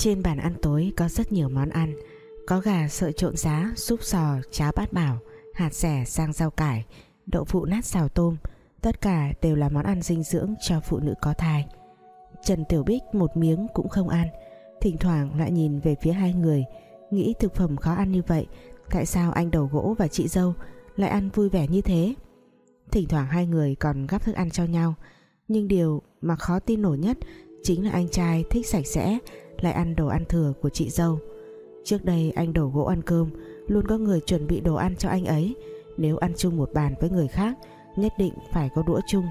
Trên bàn ăn tối có rất nhiều món ăn. Có gà sợi trộn giá, súp sò, cháo bát bảo Hạt rẻ sang rau cải Đậu phụ nát xào tôm. Tất cả đều là món ăn dinh dưỡng cho phụ nữ có thai. Trần Tiểu Bích một miếng cũng không ăn. Thỉnh thoảng lại nhìn về phía hai người. Nghĩ thực phẩm khó ăn như vậy Tại sao anh đầu gỗ và chị dâu Lại ăn vui vẻ như thế? Thỉnh thoảng hai người còn gắp thức ăn cho nhau. Nhưng điều mà khó tin nổi nhất Chính là anh trai thích sạch sẽ lại ăn đồ ăn thừa của chị dâu. Trước đây anh đổ gỗ ăn cơm, Luôn có người chuẩn bị đồ ăn cho anh ấy. Nếu ăn chung một bàn với người khác, Nhất định phải có đũa chung.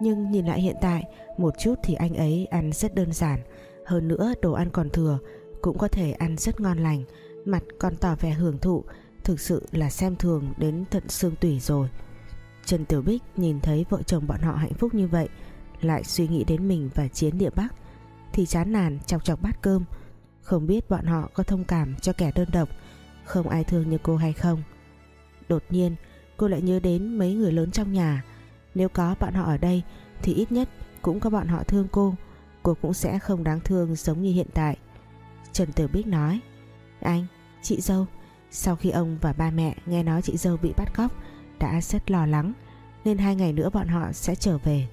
Nhưng nhìn lại hiện tại, Một chút thì anh ấy ăn rất đơn giản. Hơn nữa, đồ ăn còn thừa, Cũng có thể ăn rất ngon lành. Mặt còn tỏ vẻ hưởng thụ, Thực sự là xem thường đến tận xương tủy rồi. Trần Tiểu Bích nhìn thấy vợ chồng bọn họ hạnh phúc như vậy, Lại suy nghĩ đến mình và Chiến Địa Bắc. Thì chán nản chọc chọc bát cơm. Không biết bọn họ có thông cảm cho kẻ đơn độc Không ai thương như cô hay không. Đột nhiên cô lại nhớ đến mấy người lớn trong nhà. Nếu có bọn họ ở đây Thì ít nhất cũng có bọn họ thương cô. Cô cũng sẽ không đáng thương giống như hiện tại. Trần Tử Bích nói Anh, chị dâu Sau khi ông và ba mẹ nghe nói chị dâu bị bắt cóc Đã rất lo lắng Nên hai ngày nữa bọn họ sẽ trở về.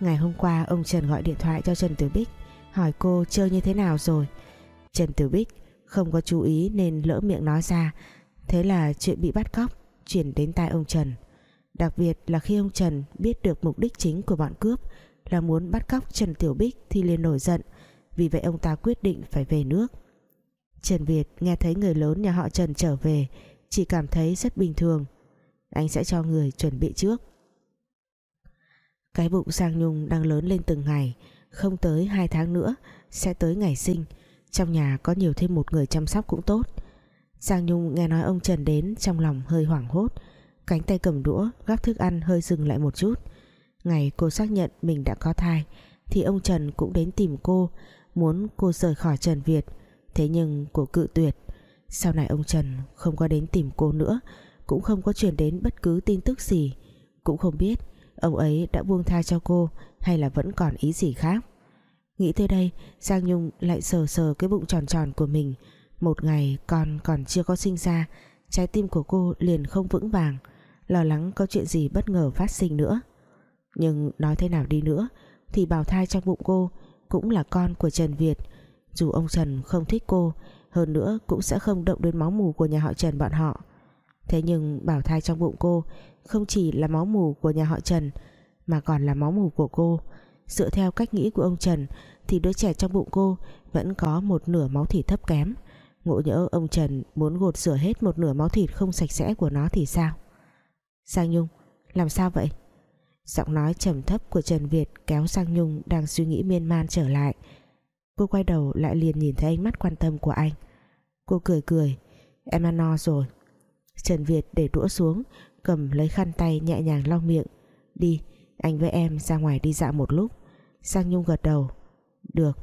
Ngày hôm qua, ông Trần gọi điện thoại cho Trần Tiểu Bích, Hỏi cô chơi như thế nào rồi. Trần Tiểu Bích không có chú ý nên lỡ miệng nói ra. Thế là chuyện bị bắt cóc, Chuyển đến tai ông Trần. Đặc biệt là khi ông Trần biết được mục đích chính của bọn cướp Là muốn bắt cóc Trần Tiểu Bích Thì liền nổi giận. Vì vậy ông ta quyết định phải về nước. Trần Việt nghe thấy người lớn nhà họ Trần trở về, Chỉ cảm thấy rất bình thường. Anh sẽ cho người chuẩn bị trước. Cái bụng Sang Nhung đang lớn lên từng ngày, Không tới 2 tháng nữa, Sẽ tới ngày sinh. Trong nhà có nhiều thêm một người chăm sóc cũng tốt. Giang Nhung nghe nói ông Trần đến Trong lòng hơi hoảng hốt. Cánh tay cầm đũa, gắp thức ăn hơi dừng lại một chút. Ngày cô xác nhận mình đã có thai, Thì ông Trần cũng đến tìm cô, Muốn cô rời khỏi Trần Việt. Thế nhưng cô cự tuyệt. Sau này ông Trần không có đến tìm cô nữa, Cũng không có truyền đến bất cứ tin tức gì. Cũng không biết Ông ấy đã buông tha cho cô, Hay là vẫn còn ý gì khác? Nghĩ tới đây, Giang Nhung lại sờ sờ cái bụng tròn tròn của mình. Một ngày con còn chưa có sinh ra, Trái tim của cô liền không vững vàng, Lo lắng có chuyện gì bất ngờ phát sinh nữa. Nhưng nói thế nào đi nữa, Thì bào thai trong bụng cô Cũng là con của Trần Việt. Dù ông Trần không thích cô, Hơn nữa cũng sẽ không động đến máu mù của nhà họ Trần bọn họ. Thế nhưng bào thai trong bụng cô không chỉ là máu mù của nhà họ Trần, Mà còn là máu mù của cô. Dựa theo cách nghĩ của ông Trần, Thì đứa trẻ trong bụng cô Vẫn có một nửa máu thịt thấp kém. Ngộ nhỡ ông Trần muốn gột rửa hết một nửa máu thịt không sạch sẽ của nó thì sao? Sang Nhung, Làm sao vậy? Giọng nói trầm thấp của Trần Việt kéo Sang Nhung đang suy nghĩ miên man trở lại. Cô quay đầu lại liền nhìn thấy ánh mắt quan tâm của anh. Cô cười cười, Em ăn no rồi. Trần Việt để đũa xuống Cầm lấy khăn tay nhẹ nhàng lau miệng. Đi, anh với em ra ngoài đi dạo một lúc. Sang Nhung gật đầu. Được.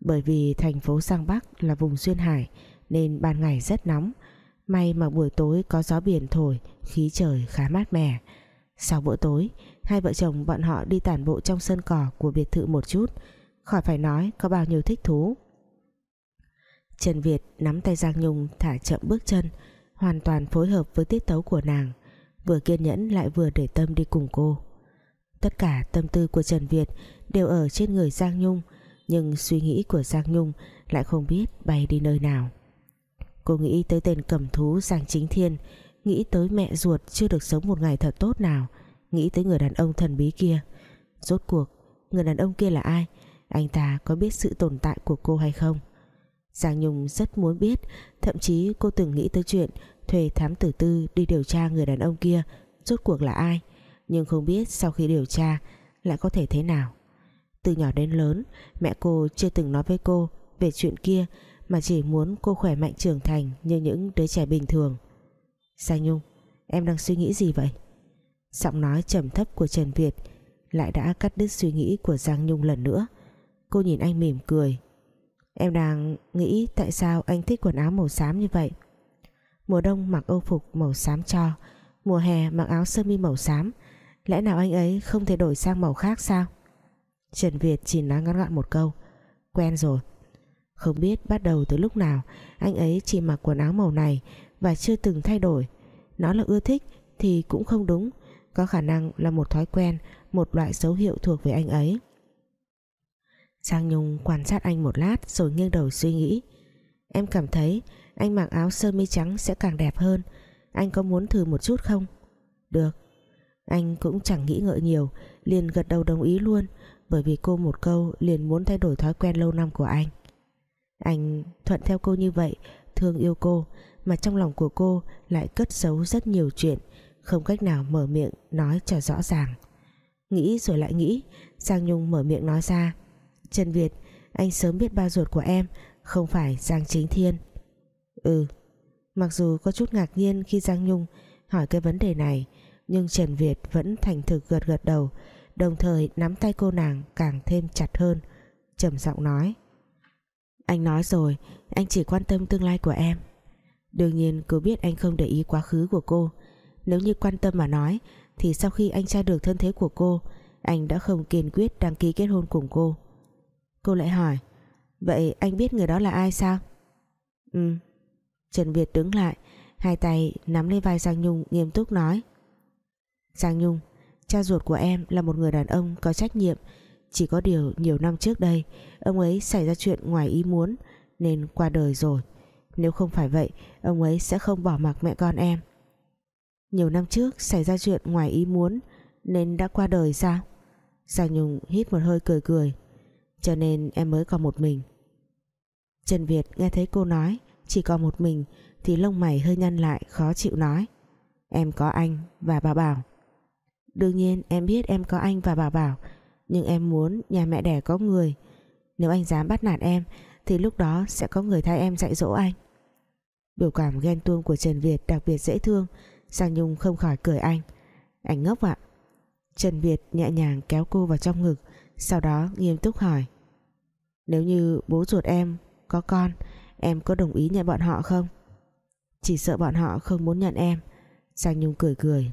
Bởi vì thành phố sang Bắc là vùng duyên hải, nên ban ngày rất nóng. May mà buổi tối có gió biển thổi, khí trời khá mát mẻ. Sau bữa tối, hai vợ chồng bọn họ đi tản bộ trong sân cỏ của biệt thự một chút. Khỏi phải nói có bao nhiêu thích thú. Trần Việt nắm tay Giang Nhung thả chậm bước chân, hoàn toàn phối hợp với tiết tấu của nàng vừa kiên nhẫn lại vừa để tâm đi cùng cô. Tất cả tâm tư của Trần Việt đều ở trên người Giang Nhung, nhưng suy nghĩ của Giang Nhung lại không biết bay đi nơi nào. Cô nghĩ tới tên cầm thú Giang Chính Thiên, nghĩ tới mẹ ruột chưa được sống một ngày thật tốt nào, nghĩ tới người đàn ông thần bí kia. Rốt cuộc, người đàn ông kia là ai? Anh ta có biết sự tồn tại của cô hay không? Giang Nhung rất muốn biết, thậm chí cô từng nghĩ tới chuyện thuê thám tử tư đi điều tra người đàn ông kia, rốt cuộc là ai? Nhưng không biết sau khi điều tra lại có thể thế nào. Từ nhỏ đến lớn, mẹ cô chưa từng nói với cô về chuyện kia, mà chỉ muốn cô khỏe mạnh trưởng thành như những đứa trẻ bình thường. Giang Nhung, em đang suy nghĩ gì vậy? Giọng nói trầm thấp của Trần Việt lại đã cắt đứt suy nghĩ của Giang Nhung lần nữa. Cô nhìn anh mỉm cười. Em đang nghĩ tại sao anh thích quần áo màu xám như vậy? Mùa đông mặc âu phục màu xám cho, mùa hè mặc áo sơ mi màu xám. Lẽ nào anh ấy không thể đổi sang màu khác sao? Trần Việt chỉ nói ngắn gọn một câu. Quen rồi. Không biết bắt đầu từ lúc nào, Anh ấy chỉ mặc quần áo màu này Và chưa từng thay đổi. Nó là ưa thích thì cũng không đúng, Có khả năng là một thói quen, Một loại dấu hiệu thuộc về anh ấy. Giang Nhung quan sát anh một lát Rồi nghiêng đầu suy nghĩ. Em cảm thấy anh mặc áo sơ mi trắng sẽ càng đẹp hơn. Anh có muốn thử một chút không? Được. Anh cũng chẳng nghĩ ngợi nhiều, Liền gật đầu đồng ý luôn, Bởi vì cô một câu liền muốn thay đổi thói quen lâu năm của anh. Anh thuận theo cô như vậy, Thương yêu cô, Mà trong lòng của cô lại cất giấu rất nhiều chuyện, Không cách nào mở miệng nói cho rõ ràng. Nghĩ rồi lại nghĩ, Giang Nhung mở miệng nói ra, Trần Việt, Anh sớm biết ba ruột của em không phải Giang Chính Thiên. Ừ Mặc dù có chút ngạc nhiên khi Giang Nhung hỏi cái vấn đề này, nhưng Trần Việt vẫn thành thực gật gật đầu, đồng thời nắm tay cô nàng càng thêm chặt hơn, trầm giọng nói. Anh nói rồi, anh chỉ quan tâm tương lai của em. Đương nhiên cô biết anh không để ý quá khứ của cô. Nếu như quan tâm mà nói, thì sau khi anh tra được thân thế của cô, anh đã không kiên quyết đăng ký kết hôn cùng cô. Cô lại hỏi vậy anh biết người đó là ai sao? Ừ. Trần Việt đứng lại, Hai tay nắm lấy vai Giang Nhung, nghiêm túc nói. Giang Nhung, Cha ruột của em là một người đàn ông có trách nhiệm. Chỉ có điều nhiều năm trước đây, Ông ấy xảy ra chuyện ngoài ý muốn, Nên qua đời rồi. Nếu không phải vậy, Ông ấy sẽ không bỏ mặc mẹ con em. Nhiều năm trước xảy ra chuyện ngoài ý muốn, Nên đã qua đời sao? Giang Nhung hít một hơi cười cười. Cho nên em mới còn một mình. Trần Việt nghe thấy cô nói, chỉ còn một mình, thì lông mày hơi nhăn lại, khó chịu nói. Em có anh và bà Bảo. Đương nhiên, em biết em có anh và bà Bảo, nhưng em muốn nhà mẹ đẻ có người. Nếu anh dám bắt nạt em, thì lúc đó sẽ có người thay em dạy dỗ anh. Biểu cảm ghen tuông của Trần Việt đặc biệt dễ thương, Giang Nhung không khỏi cười anh. Anh ngốc ạ. Trần Việt nhẹ nhàng kéo cô vào trong ngực, sau đó nghiêm túc hỏi. Nếu như bố ruột em có con, Em có đồng ý nhận bọn họ không? Chỉ sợ bọn họ không muốn nhận em. Giang Nhung cười cười.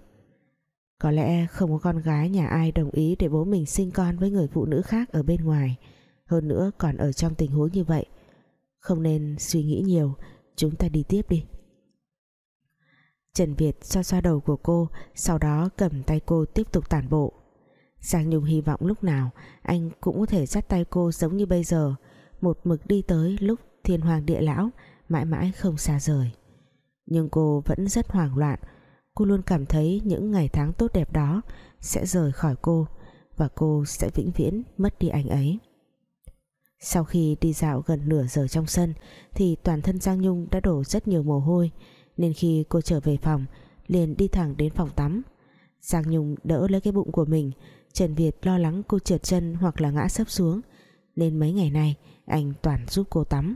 Có lẽ không có con gái nhà ai đồng ý Để bố mình sinh con với người phụ nữ khác Ở bên ngoài. Hơn nữa còn ở trong tình huống như vậy. Không nên suy nghĩ nhiều, Chúng ta đi tiếp đi. Trần Việt xoa xoa đầu của cô, Sau đó cầm tay cô tiếp tục tản bộ. Giang Nhung hy vọng lúc nào Anh cũng có thể dắt tay cô giống như bây giờ. Một mực đi tới lúc thiên hoàng địa lão mãi mãi không xa rời. Nhưng cô vẫn rất hoảng loạn. Cô luôn cảm thấy những ngày tháng tốt đẹp đó sẽ rời khỏi cô và cô sẽ vĩnh viễn mất đi anh ấy. Sau khi đi dạo gần nửa giờ trong sân thì toàn thân Giang Nhung đã đổ rất nhiều mồ hôi, nên khi cô trở về phòng, liền đi thẳng đến phòng tắm. Giang Nhung đỡ lấy cái bụng của mình, Trần Việt lo lắng cô trượt chân hoặc là ngã sấp xuống. Nên mấy ngày nay anh toàn giúp cô tắm.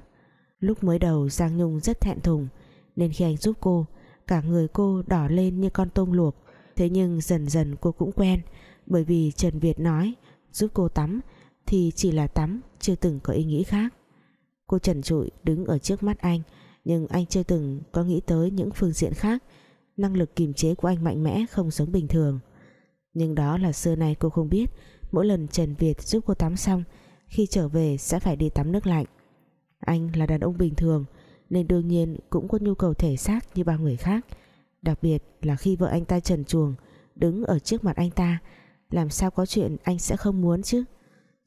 Lúc mới đầu Giang Nhung rất thẹn thùng, Nên khi anh giúp cô, Cả người cô đỏ lên như con tôm luộc. Thế nhưng dần dần cô cũng quen, Bởi vì Trần Việt nói, Giúp cô tắm Thì chỉ là tắm, Chưa từng có ý nghĩ khác. Cô trần trụi đứng ở trước mắt anh, Nhưng anh chưa từng có nghĩ tới những phương diện khác. Năng lực kiềm chế của anh mạnh mẽ, Không giống bình thường. Nhưng đó là xưa nay cô không biết, Mỗi lần Trần Việt giúp cô tắm xong khi trở về sẽ phải đi tắm nước lạnh. Anh là đàn ông bình thường, Nên đương nhiên cũng có nhu cầu thể xác như bao người khác. Đặc biệt là khi vợ anh ta trần chuồng Đứng ở trước mặt anh ta, Làm sao có chuyện anh sẽ không muốn chứ?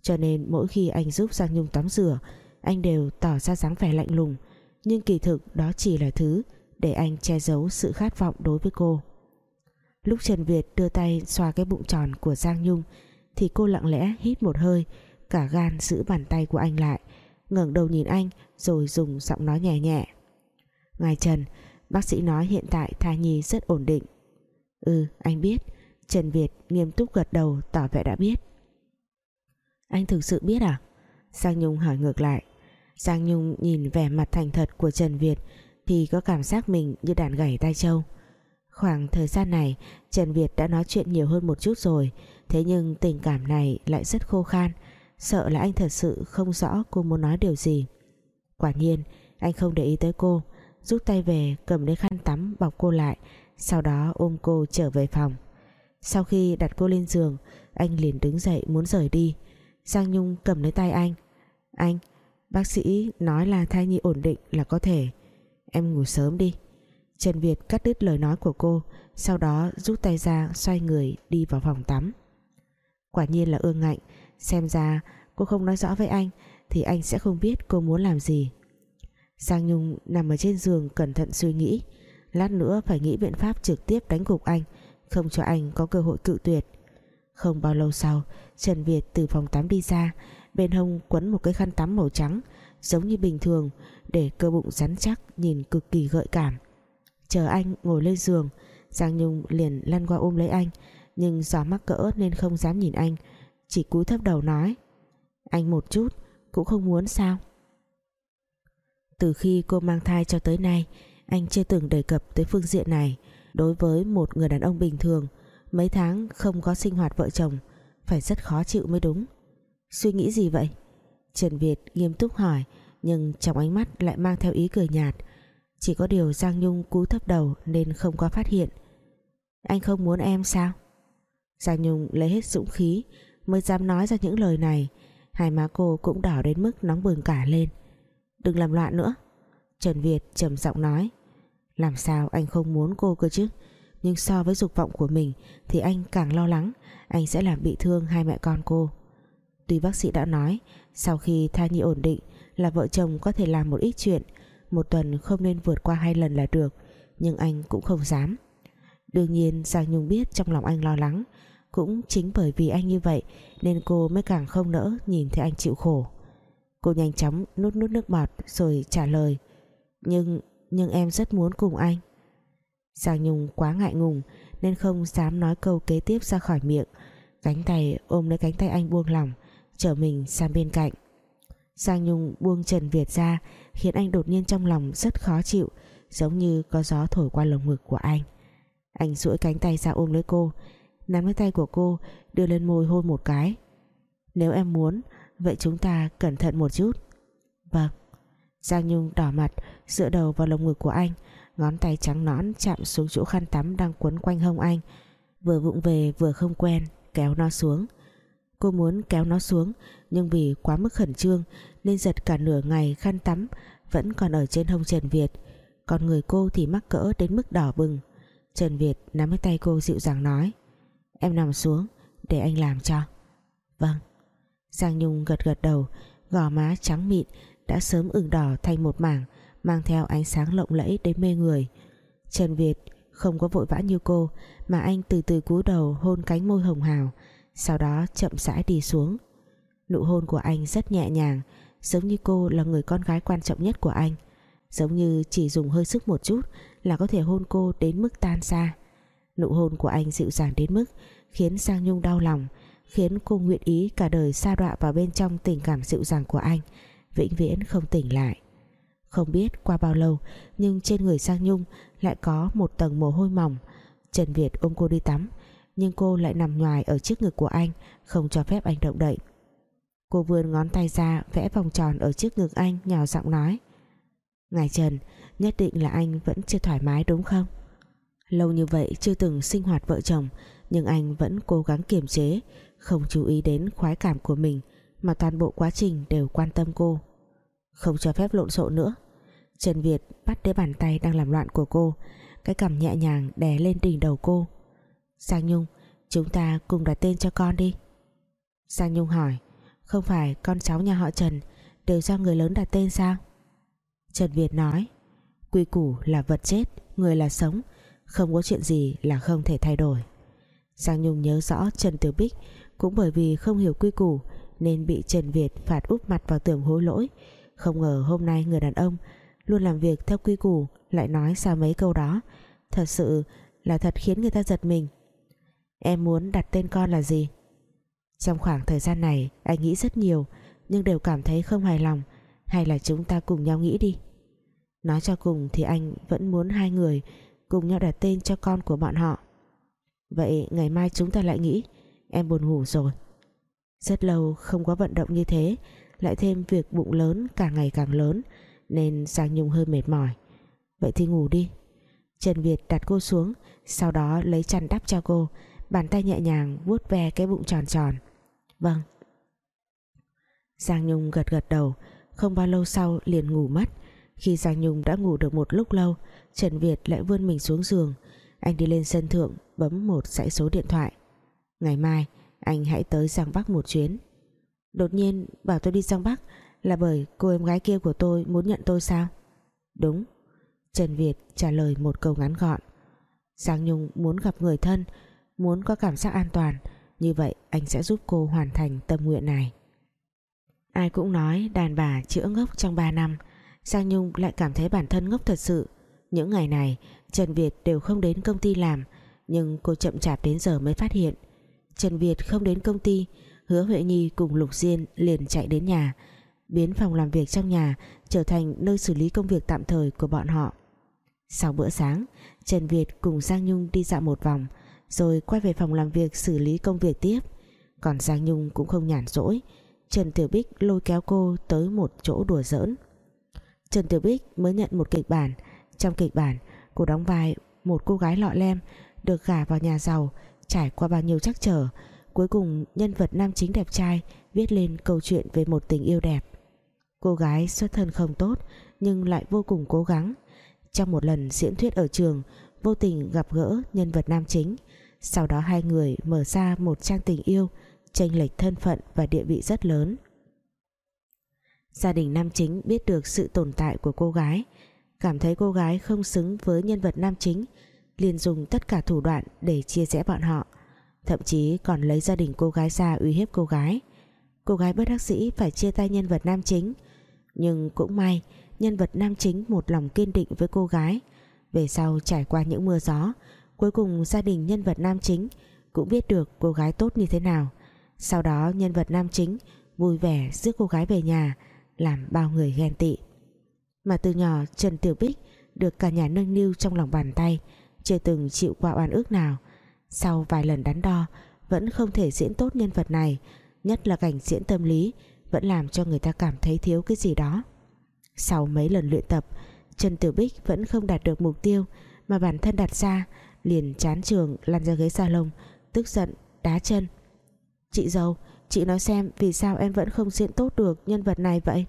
Cho nên mỗi khi anh giúp Giang Nhung tắm rửa, Anh đều tỏ ra dáng vẻ lạnh lùng, Nhưng kỳ thực đó chỉ là thứ Để anh che giấu sự khát vọng đối với cô. Lúc Trần Việt đưa tay xoa cái bụng tròn của Giang Nhung, Thì cô lặng lẽ hít một hơi Cả gan giữ bàn tay của anh lại, ngẩng đầu nhìn anh, rồi dùng giọng nói nhẹ nhẹ. Ngài Trần, bác sĩ nói hiện tại thai nhi rất ổn định. Ừ anh biết. Trần Việt nghiêm túc gật đầu, tỏ vẻ đã biết. Anh thực sự biết à? Giang Nhung hỏi ngược lại. Giang Nhung nhìn vẻ mặt thành thật của Trần Việt thì có cảm giác mình như đàn gảy tai trâu khoảng thời gian này, Trần Việt đã nói chuyện nhiều hơn một chút rồi, thế nhưng tình cảm này lại rất khô khan. Sợ là anh thật sự không rõ cô muốn nói điều gì. Quả nhiên, Anh không để ý tới cô, Rút tay về, cầm lấy khăn tắm, bọc cô lại, Sau đó ôm cô trở về phòng. Sau khi đặt cô lên giường, Anh liền đứng dậy muốn rời đi. Giang Nhung cầm lấy tay anh. Anh, Bác sĩ nói là thai nhi ổn định là có thể. Em ngủ sớm đi. Trần Việt cắt đứt lời nói của cô, Sau đó rút tay ra, xoay người đi vào phòng tắm. Quả nhiên là ương ngạnh Xem ra, cô không nói rõ với anh, Thì anh sẽ không biết cô muốn làm gì. Giang Nhung nằm ở trên giường cẩn thận suy nghĩ. Lát nữa phải nghĩ biện pháp trực tiếp đánh gục anh, Không cho anh có cơ hội cự tuyệt. Không bao lâu sau, Trần Việt từ phòng tắm đi ra, Bên hông quấn một cái khăn tắm màu trắng, Giống như bình thường, Để cơ bụng rắn chắc, nhìn cực kỳ gợi cảm. Chờ anh ngồi lên giường, Giang Nhung liền lăn qua ôm lấy anh, Nhưng do mắc cỡ nên không dám nhìn anh. Chỉ cúi thấp đầu nói, Anh một chút, Cũng không muốn sao? Từ khi cô mang thai cho tới nay, Anh chưa từng đề cập tới phương diện này. Đối với một người đàn ông bình thường, Mấy tháng không có sinh hoạt vợ chồng Phải rất khó chịu mới đúng. Suy nghĩ gì vậy? Trần Việt nghiêm túc hỏi, Nhưng trong ánh mắt lại mang theo ý cười nhạt. Chỉ có điều Giang Nhung cú thấp đầu Nên không có phát hiện. Anh không muốn em sao? Giang Nhung lấy hết dũng khí Mới dám nói ra những lời này. Hai má cô cũng đỏ đến mức nóng bừng cả lên. Đừng làm loạn nữa. Trần Việt trầm giọng nói. Làm sao anh không muốn cô cơ chứ? Nhưng so với dục vọng của mình Thì anh càng lo lắng. Anh sẽ làm bị thương hai mẹ con cô. Tuy bác sĩ đã nói, sau khi thai nhi ổn định là vợ chồng có thể làm một ít chuyện, một tuần không nên vượt qua hai lần là được, nhưng anh cũng không dám. Đương nhiên Giang Nhung biết trong lòng anh lo lắng cũng chính bởi vì anh như vậy nên cô mới càng không nỡ nhìn thấy anh chịu khổ. Cô nhanh chóng nút nút nước bọt rồi trả lời, nhưng nhưng em rất muốn cùng anh. Giang Nhung quá ngại ngùng nên không dám nói câu kế tiếp ra khỏi miệng, cánh tay ôm lấy cánh tay anh buông lỏng trở mình sang bên cạnh. Giang Nhung buông Trần Việt ra, khiến anh đột nhiên trong lòng rất khó chịu, giống như có gió thổi qua lồng ngực của anh. Anh duỗi cánh tay ra ôm lấy cô nắm lấy tay của cô, đưa lên môi hôn một cái. Nếu em muốn, vậy chúng ta cẩn thận một chút. Vâng. Giang Nhung đỏ mặt, dựa đầu vào lồng ngực của anh, ngón tay trắng nõn chạm xuống chỗ khăn tắm đang quấn quanh hông anh. Vừa vụng về vừa không quen, kéo nó xuống. Cô muốn kéo nó xuống, nhưng vì quá mức khẩn trương nên giật cả nửa ngày khăn tắm vẫn còn ở trên hông Trần Việt. Còn người cô thì mắc cỡ đến mức đỏ bừng. Trần Việt nắm lấy tay cô dịu dàng nói em nằm xuống, để anh làm cho. Vâng. Giang Nhung gật gật đầu, gò má trắng mịn, đã sớm ửng đỏ thành một mảng, mang theo ánh sáng lộng lẫy đến mê người. Trần Việt không có vội vã như cô, mà anh từ từ cúi đầu hôn cánh môi hồng hào, sau đó chậm rãi đi xuống. Nụ hôn của anh rất nhẹ nhàng, giống như cô là người con gái quan trọng nhất của anh. Giống như chỉ dùng hơi sức một chút là có thể hôn cô đến mức tan xa nụ hôn của anh dịu dàng đến mức khiến Giang Nhung đau lòng, khiến cô nguyện ý cả đời sa đọa vào bên trong tình cảm dịu dàng của anh, vĩnh viễn không tỉnh lại. Không biết qua bao lâu, nhưng trên người Giang Nhung lại có một tầng mồ hôi mỏng. Trần Việt ôm cô đi tắm, nhưng cô lại nằm ngoài ở trước ngực của anh, không cho phép anh động đậy. Cô vươn ngón tay ra vẽ vòng tròn ở trước ngực anh nhỏ giọng nói, ngài Trần, nhất định là anh vẫn chưa thoải mái, đúng không? Lâu như vậy chưa từng sinh hoạt vợ chồng, nhưng anh vẫn cố gắng kiềm chế, không chú ý đến khoái cảm của mình, mà toàn bộ quá trình đều quan tâm cô. Không cho phép lộn xộn nữa. Trần Việt bắt lấy bàn tay đang làm loạn của cô, cái cằm nhẹ nhàng đè lên đỉnh đầu cô. Sang Nhung, Chúng ta cùng đặt tên cho con đi. Sang Nhung hỏi, Không phải con cháu nhà họ Trần Đều do người lớn đặt tên sao? Trần Việt nói, Quy củ là vật chết, Người là sống không có chuyện gì là không thể thay đổi. Giang Nhung nhớ rõ Trần Tiểu Bích Cũng bởi vì không hiểu quy củ Nên bị Trần Việt phạt úp mặt vào tường hối lỗi. Không ngờ hôm nay người đàn ông Luôn làm việc theo quy củ Lại nói sao mấy câu đó. Thật sự là thật khiến người ta giật mình. Em muốn đặt tên con là gì? Trong khoảng thời gian này, Anh nghĩ rất nhiều, Nhưng đều cảm thấy không hài lòng. Hay là chúng ta cùng nhau nghĩ đi. Nói cho cùng thì anh vẫn muốn hai người Cùng nhau đặt tên cho con của bọn họ. Vậy ngày mai chúng ta lại nghĩ, Em buồn ngủ rồi. Rất lâu không có vận động như thế, Lại thêm việc bụng lớn càng ngày càng lớn, Nên Giang Nhung hơi mệt mỏi. Vậy thì ngủ đi. Trần Việt đặt cô xuống, Sau đó lấy chăn đắp cho cô, bàn tay nhẹ nhàng vuốt ve cái bụng tròn tròn. Vâng. Giang Nhung gật gật đầu, Không bao lâu sau liền ngủ mất. Khi Giang Nhung đã ngủ được một lúc lâu Trần Việt lại vươn mình xuống giường. Anh đi lên sân thượng, bấm một dãy số điện thoại. Ngày mai, anh hãy tới Giang Bắc một chuyến. Đột nhiên, bảo tôi đi Giang Bắc, Là bởi cô em gái kia của tôi muốn nhận tôi sao? Đúng. Trần Việt trả lời một câu ngắn gọn. Giang Nhung muốn gặp người thân, Muốn có cảm giác an toàn, Như vậy anh sẽ giúp cô hoàn thành tâm nguyện này. Ai cũng nói đàn bà chữa ngốc trong 3 năm, Giang Nhung lại cảm thấy bản thân ngốc thật sự. Những ngày này, Trần Việt đều không đến công ty làm, Nhưng cô chậm chạp đến giờ mới phát hiện. Trần Việt không đến công ty, Hứa Huệ Nhi cùng Lục Diên liền chạy đến nhà, Biến phòng làm việc trong nhà Trở thành nơi xử lý công việc tạm thời của bọn họ. Sau bữa sáng, Trần Việt cùng Giang Nhung đi dạo một vòng, Rồi quay về phòng làm việc xử lý công việc tiếp. Còn Giang Nhung cũng không nhàn rỗi, Trần Tiểu Bích lôi kéo cô tới một chỗ đùa giỡn. Trần Tiểu Bích mới nhận một kịch bản trong kịch bản, cô đóng vai một cô gái lọ lem, Được gả vào nhà giàu, Trải qua bao nhiêu trắc trở, Cuối cùng nhân vật nam chính đẹp trai Viết lên câu chuyện về một tình yêu đẹp. Cô gái xuất thân không tốt, Nhưng lại vô cùng cố gắng. Trong một lần diễn thuyết ở trường, Vô tình gặp gỡ nhân vật nam chính. Sau đó hai người mở ra một trang tình yêu, chênh lệch thân phận và địa vị rất lớn. Gia đình nam chính biết được sự tồn tại của cô gái cảm thấy cô gái không xứng với nhân vật nam chính, liền dùng tất cả thủ đoạn để chia rẽ bọn họ. Thậm chí còn lấy gia đình cô gái ra uy hiếp cô gái. Cô gái bất đắc dĩ phải chia tay nhân vật nam chính. Nhưng cũng may, nhân vật nam chính một lòng kiên định với cô gái. Về sau trải qua những mưa gió, cuối cùng gia đình nhân vật nam chính cũng biết được cô gái tốt như thế nào. Sau đó nhân vật nam chính vui vẻ rước cô gái về nhà, làm bao người ghen tị mà từ nhỏ Trần Tiểu Bích được cả nhà nâng niu trong lòng bàn tay, chưa từng chịu qua oan ức nào. Sau vài lần đắn đo, vẫn không thể diễn tốt nhân vật này, nhất là cảnh diễn tâm lý, vẫn làm cho người ta cảm thấy thiếu cái gì đó. Sau mấy lần luyện tập, Trần Tiểu Bích vẫn không đạt được mục tiêu mà bản thân đặt ra, liền chán trường lăn ra ghế salon, tức giận, đá chân. Chị dâu, Chị nói xem vì sao em vẫn không diễn tốt được nhân vật này vậy?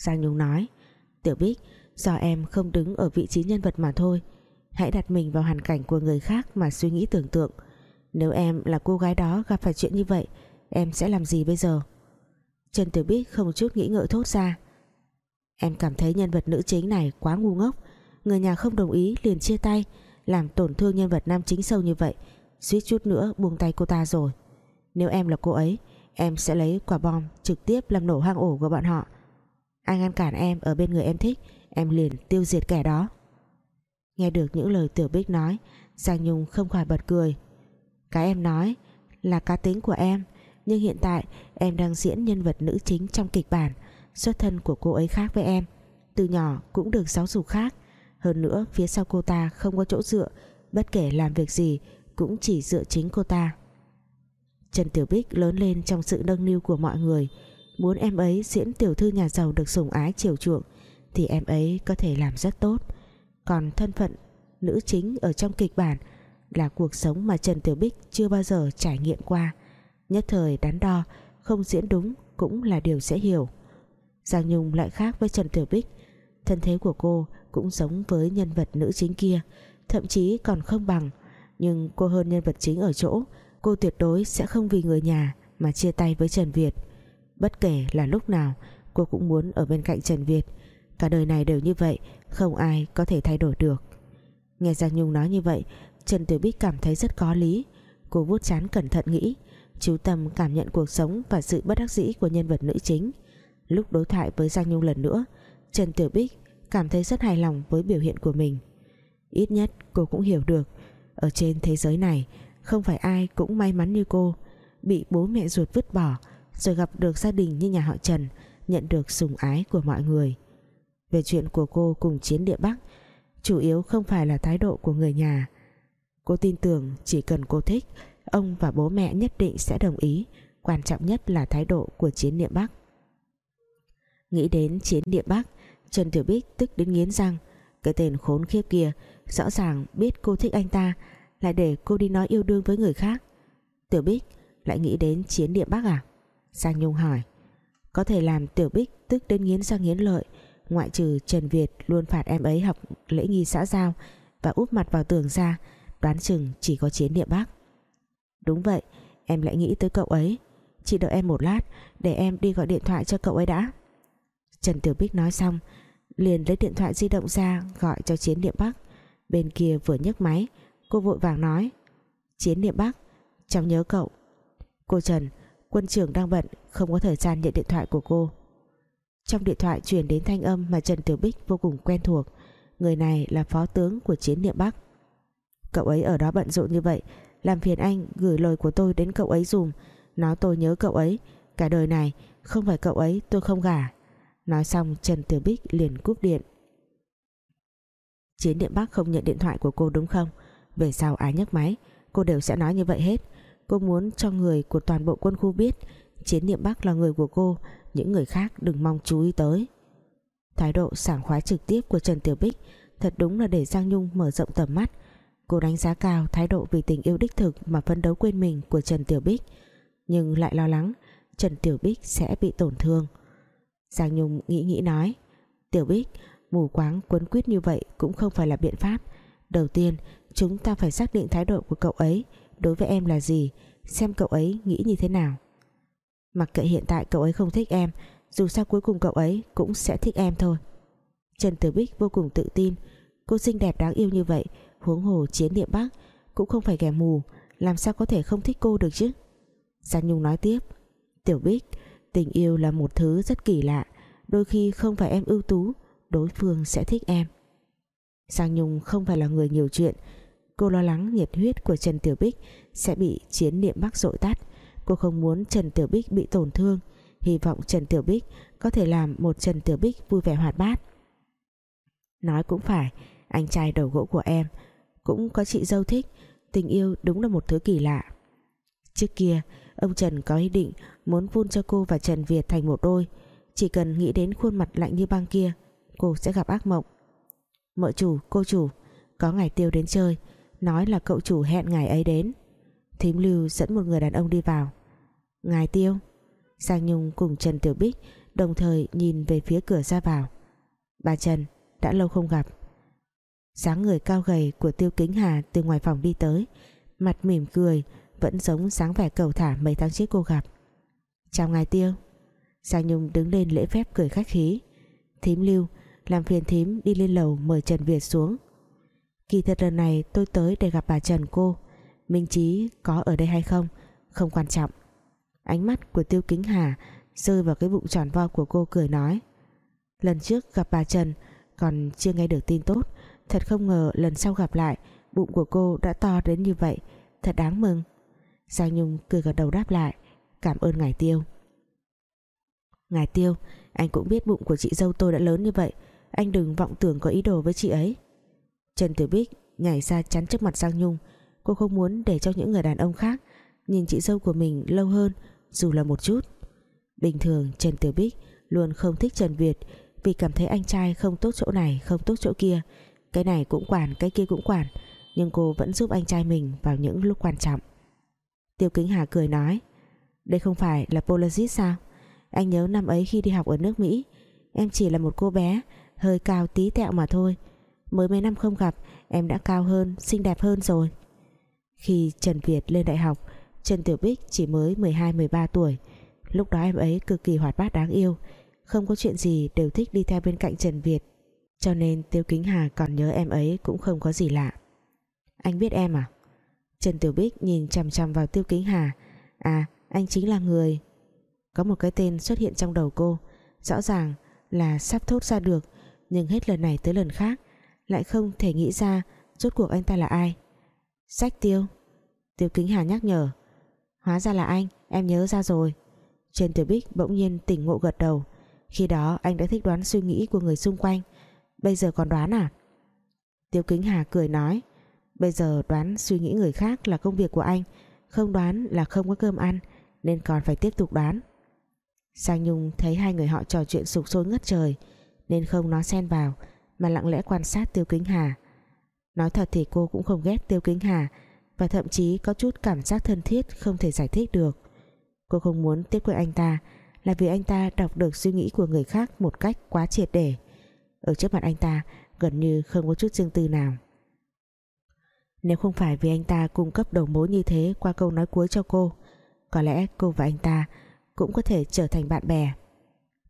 Giang Nhung nói. Tiểu Bích, Do em không đứng ở vị trí nhân vật mà thôi, Hãy đặt mình vào hoàn cảnh của người khác Mà suy nghĩ tưởng tượng. Nếu em là cô gái đó gặp phải chuyện như vậy, Em sẽ làm gì bây giờ? Trần Tiểu Bích không chút nghĩ ngợi thốt ra. Em cảm thấy nhân vật nữ chính này quá ngu ngốc, Người nhà không đồng ý liền chia tay, Làm tổn thương nhân vật nam chính sâu như vậy, suýt chút nữa buông tay cô ta rồi. Nếu em là cô ấy, Em sẽ lấy quả bom trực tiếp làm nổ hang ổ của bọn họ. Ai ngăn cản em ở bên người em thích. Em liền tiêu diệt kẻ đó. Nghe được những lời Tiểu Bích nói, Giang Nhung không khỏi bật cười. Cái em nói là cá tính của em, Nhưng hiện tại em đang diễn nhân vật nữ chính trong kịch bản, Xuất thân của cô ấy khác với em. Từ nhỏ cũng được giáo dục khác. Hơn nữa, phía sau cô ta không có chỗ dựa, Bất kể làm việc gì Cũng chỉ dựa chính cô ta. Trần Tiểu Bích lớn lên trong sự nâng niu của mọi người. Muốn em ấy diễn tiểu thư nhà giàu được sủng ái chiều chuộng, Thì em ấy có thể làm rất tốt. Còn thân phận nữ chính ở trong kịch bản Là cuộc sống mà Trần Tiểu Bích chưa bao giờ trải nghiệm qua. Nhất thời đắn đo, Không diễn đúng cũng là điều dễ hiểu. Giang Nhung lại khác với Trần Tiểu Bích. Thân thế của cô cũng giống với nhân vật nữ chính kia, Thậm chí còn không bằng. Nhưng cô hơn nhân vật chính ở chỗ, cô tuyệt đối sẽ không vì người nhà mà chia tay với Trần Việt bất kể là lúc nào, cô cũng muốn ở bên cạnh Trần Việt. Cả đời này đều như vậy, không ai có thể thay đổi được. Nghe Giang Nhung nói như vậy, Trần Tiểu Bích cảm thấy rất có lý. Cô vuốt chán cẩn thận nghĩ, chú tâm cảm nhận cuộc sống và sự bất đắc dĩ của nhân vật nữ chính. Lúc đối thoại với Giang Nhung lần nữa, Trần Tiểu Bích cảm thấy rất hài lòng với biểu hiện của mình. Ít nhất, cô cũng hiểu được, ở trên thế giới này, không phải ai cũng may mắn như cô. Bị bố mẹ ruột vứt bỏ rồi gặp được gia đình như nhà họ Trần, Nhận được sùng ái của mọi người. Về chuyện của cô cùng chiến địa Bắc, Chủ yếu không phải là thái độ của người nhà. Cô tin tưởng chỉ cần cô thích, Ông và bố mẹ nhất định sẽ đồng ý, Quan trọng nhất là thái độ của chiến địa Bắc. Nghĩ đến chiến địa Bắc, Trần Tiểu Bích tức đến nghiến răng. Cái tên khốn khiếp kia, Rõ ràng biết cô thích anh ta, lại để cô đi nói yêu đương với người khác. Tiểu Bích, lại nghĩ đến chiến địa Bắc à? Giang Nhung hỏi. Có thể làm Tiểu Bích tức đến nghiến răng nghiến lợi, Ngoại trừ Trần Việt luôn phạt em ấy học lễ nghi xã giao Và úp mặt vào tường ra, Đoán chừng chỉ có chiến địa Bắc Đúng vậy, Em lại nghĩ tới cậu ấy. Chị đợi em một lát, Để em đi gọi điện thoại cho cậu ấy đã. Trần Tiểu Bích nói xong, Liền lấy điện thoại di động ra Gọi cho Chiến Niệm Bắc Bên kia vừa nhấc máy, Cô vội vàng nói. Chiến Niệm Bắc Cháu nhớ cậu. Cô Trần Quân trưởng đang bận, Không có thời gian nhận điện thoại của cô. Trong điện thoại truyền đến thanh âm Mà Trần Tiểu Bích vô cùng quen thuộc, Người này là phó tướng của Chiến địa Bắc. Cậu ấy ở đó bận rộn như vậy, Làm phiền anh gửi lời của tôi đến cậu ấy dùm. Nói tôi nhớ cậu ấy, Cả đời này không phải cậu ấy, tôi không gả. Nói xong, Trần Tiểu Bích liền cúp điện. Chiến điện Bắc không nhận điện thoại của cô đúng không? Về sau ai nhấc máy, Cô đều sẽ nói như vậy hết. Cô muốn cho người của toàn bộ quân khu biết, Chiến niệm Bắc là người của cô, Những người khác đừng mong chú ý tới. Thái độ sảng khoái trực tiếp của Trần Tiểu Bích Thật đúng là để Giang Nhung mở rộng tầm mắt. Cô đánh giá cao thái độ vì tình yêu đích thực Mà phấn đấu quên mình của Trần Tiểu Bích. Nhưng lại lo lắng, Trần Tiểu Bích sẽ bị tổn thương. Giang Nhung nghĩ nghĩ nói, Tiểu Bích, mù quáng quấn quýt như vậy Cũng không phải là biện pháp. Đầu tiên, chúng ta phải xác định thái độ của cậu ấy. Đối với em là gì? Xem cậu ấy nghĩ như thế nào. Mặc kệ hiện tại cậu ấy không thích em, Dù sao cuối cùng cậu ấy cũng sẽ thích em thôi. Trần Tử Bích vô cùng tự tin. Cô xinh đẹp đáng yêu như vậy, Huống hồ chiến địa Bắc Cũng không phải kẻ mù, Làm sao có thể không thích cô được chứ? Giang Nhung nói tiếp, Tiểu Bích, Tình yêu là một thứ rất kỳ lạ, Đôi khi không phải em ưu tú, Đối phương sẽ thích em. Giang Nhung không phải là người nhiều chuyện Cô lo lắng nhiệt huyết của Trần Tiểu Bích Sẽ bị chiến niệm bắc dội tắt. Cô không muốn Trần Tiểu Bích bị tổn thương. Hy vọng Trần Tiểu Bích Có thể làm một Trần Tiểu Bích vui vẻ hoạt bát. Nói cũng phải Anh trai đầu gỗ của em Cũng có chị dâu thích. Tình yêu đúng là một thứ kỳ lạ. Trước kia Ông Trần có ý định muốn vun cho cô và Trần Việt thành một đôi. Chỉ cần nghĩ đến khuôn mặt lạnh như băng kia Cô sẽ gặp ác mộng. Mợ chủ, cô chủ Có ngày tiêu đến chơi. Nói là cậu chủ hẹn ngày ấy đến. Thím Lưu dẫn một người đàn ông đi vào. Ngài tiêu. Giang Nhung cùng Trần Tiểu Bích Đồng thời nhìn về phía cửa ra vào. Bà Trần, đã lâu không gặp. Dáng người cao gầy của Tiêu Kính Hà từ ngoài phòng đi tới, mặt mỉm cười, vẫn giống sáng vẻ cầu thả mấy tháng trước cô gặp. Chào ngài tiêu. Giang Nhung đứng lên lễ phép cười khách khí. Thím lưu làm phiền thím đi lên lầu mời Trần Việt xuống kỳ thật lần này tôi tới để gặp bà Trần cô. Minh Chí có ở đây hay không? Không quan trọng. Ánh mắt của Tiêu Kính Hà rơi vào cái bụng tròn vo của cô cười nói, lần trước gặp bà Trần còn chưa nghe được tin tốt. Thật không ngờ lần sau gặp lại, bụng của cô đã to đến như vậy. Thật đáng mừng. Giang Nhung cười gật đầu đáp lại, Cảm ơn ngài Tiêu. Ngài Tiêu, Anh cũng biết bụng của chị dâu tôi đã lớn như vậy. Anh đừng vọng tưởng có ý đồ với chị ấy. Trần Tử Bích nhảy ra chắn trước mặt Giang Nhung. Cô không muốn để cho những người đàn ông khác Nhìn chị dâu của mình lâu hơn Dù là một chút. Bình thường Trần Tử Bích luôn không thích Trần Việt Vì cảm thấy anh trai không tốt chỗ này Không tốt chỗ kia. Cái này cũng quản, cái kia cũng quản Nhưng cô vẫn giúp anh trai mình vào những lúc quan trọng. Tiêu Kính Hà cười nói Đây không phải là Polaris sao? Anh nhớ năm ấy khi đi học ở nước Mỹ Em chỉ là một cô bé Hơi cao tí tẹo mà thôi. Mới mấy năm không gặp Em đã cao hơn, xinh đẹp hơn rồi. Khi Trần Việt lên đại học Trần Tiểu Bích chỉ mới 12-13 tuổi. Lúc đó em ấy cực kỳ hoạt bát đáng yêu Không có chuyện gì đều thích đi theo bên cạnh Trần Việt. Cho nên Tiêu Kính Hà còn nhớ em ấy cũng không có gì lạ. Anh biết em à? Trần Tiểu Bích nhìn chằm chằm vào Tiêu Kính Hà. À anh chính là người. Có một cái tên xuất hiện trong đầu cô. Rõ ràng là sắp thốt ra được Nhưng hết lần này tới lần khác lại không thể nghĩ ra Rốt cuộc anh ta là ai. Sách tiêu. Tiêu Kính Hà nhắc nhở. Hóa ra là anh, em nhớ ra rồi. Trên Tiểu Bích bỗng nhiên tỉnh ngộ gật đầu. Khi đó anh đã thích đoán suy nghĩ của người xung quanh. Bây giờ còn đoán à? Tiêu Kính Hà cười nói. Bây giờ đoán suy nghĩ người khác là công việc của anh. Không đoán là không có cơm ăn, Nên còn phải tiếp tục đoán. Sang Nhung thấy hai người họ trò chuyện sục sôi ngất trời, Nên không nói xen vào. Mà lặng lẽ quan sát Tiêu Kính Hà. Nói thật thì cô cũng không ghét Tiêu Kính Hà, Và thậm chí có chút cảm giác thân thiết Không thể giải thích được. Cô không muốn tiếp cận anh ta, là vì anh ta đọc được suy nghĩ của người khác một cách quá triệt để. Ở trước mặt anh ta, gần như không có chút riêng tư nào. Nếu không phải vì anh ta cung cấp đầu mối như thế qua câu nói cuối cho cô, có lẽ cô và anh ta cũng có thể trở thành bạn bè.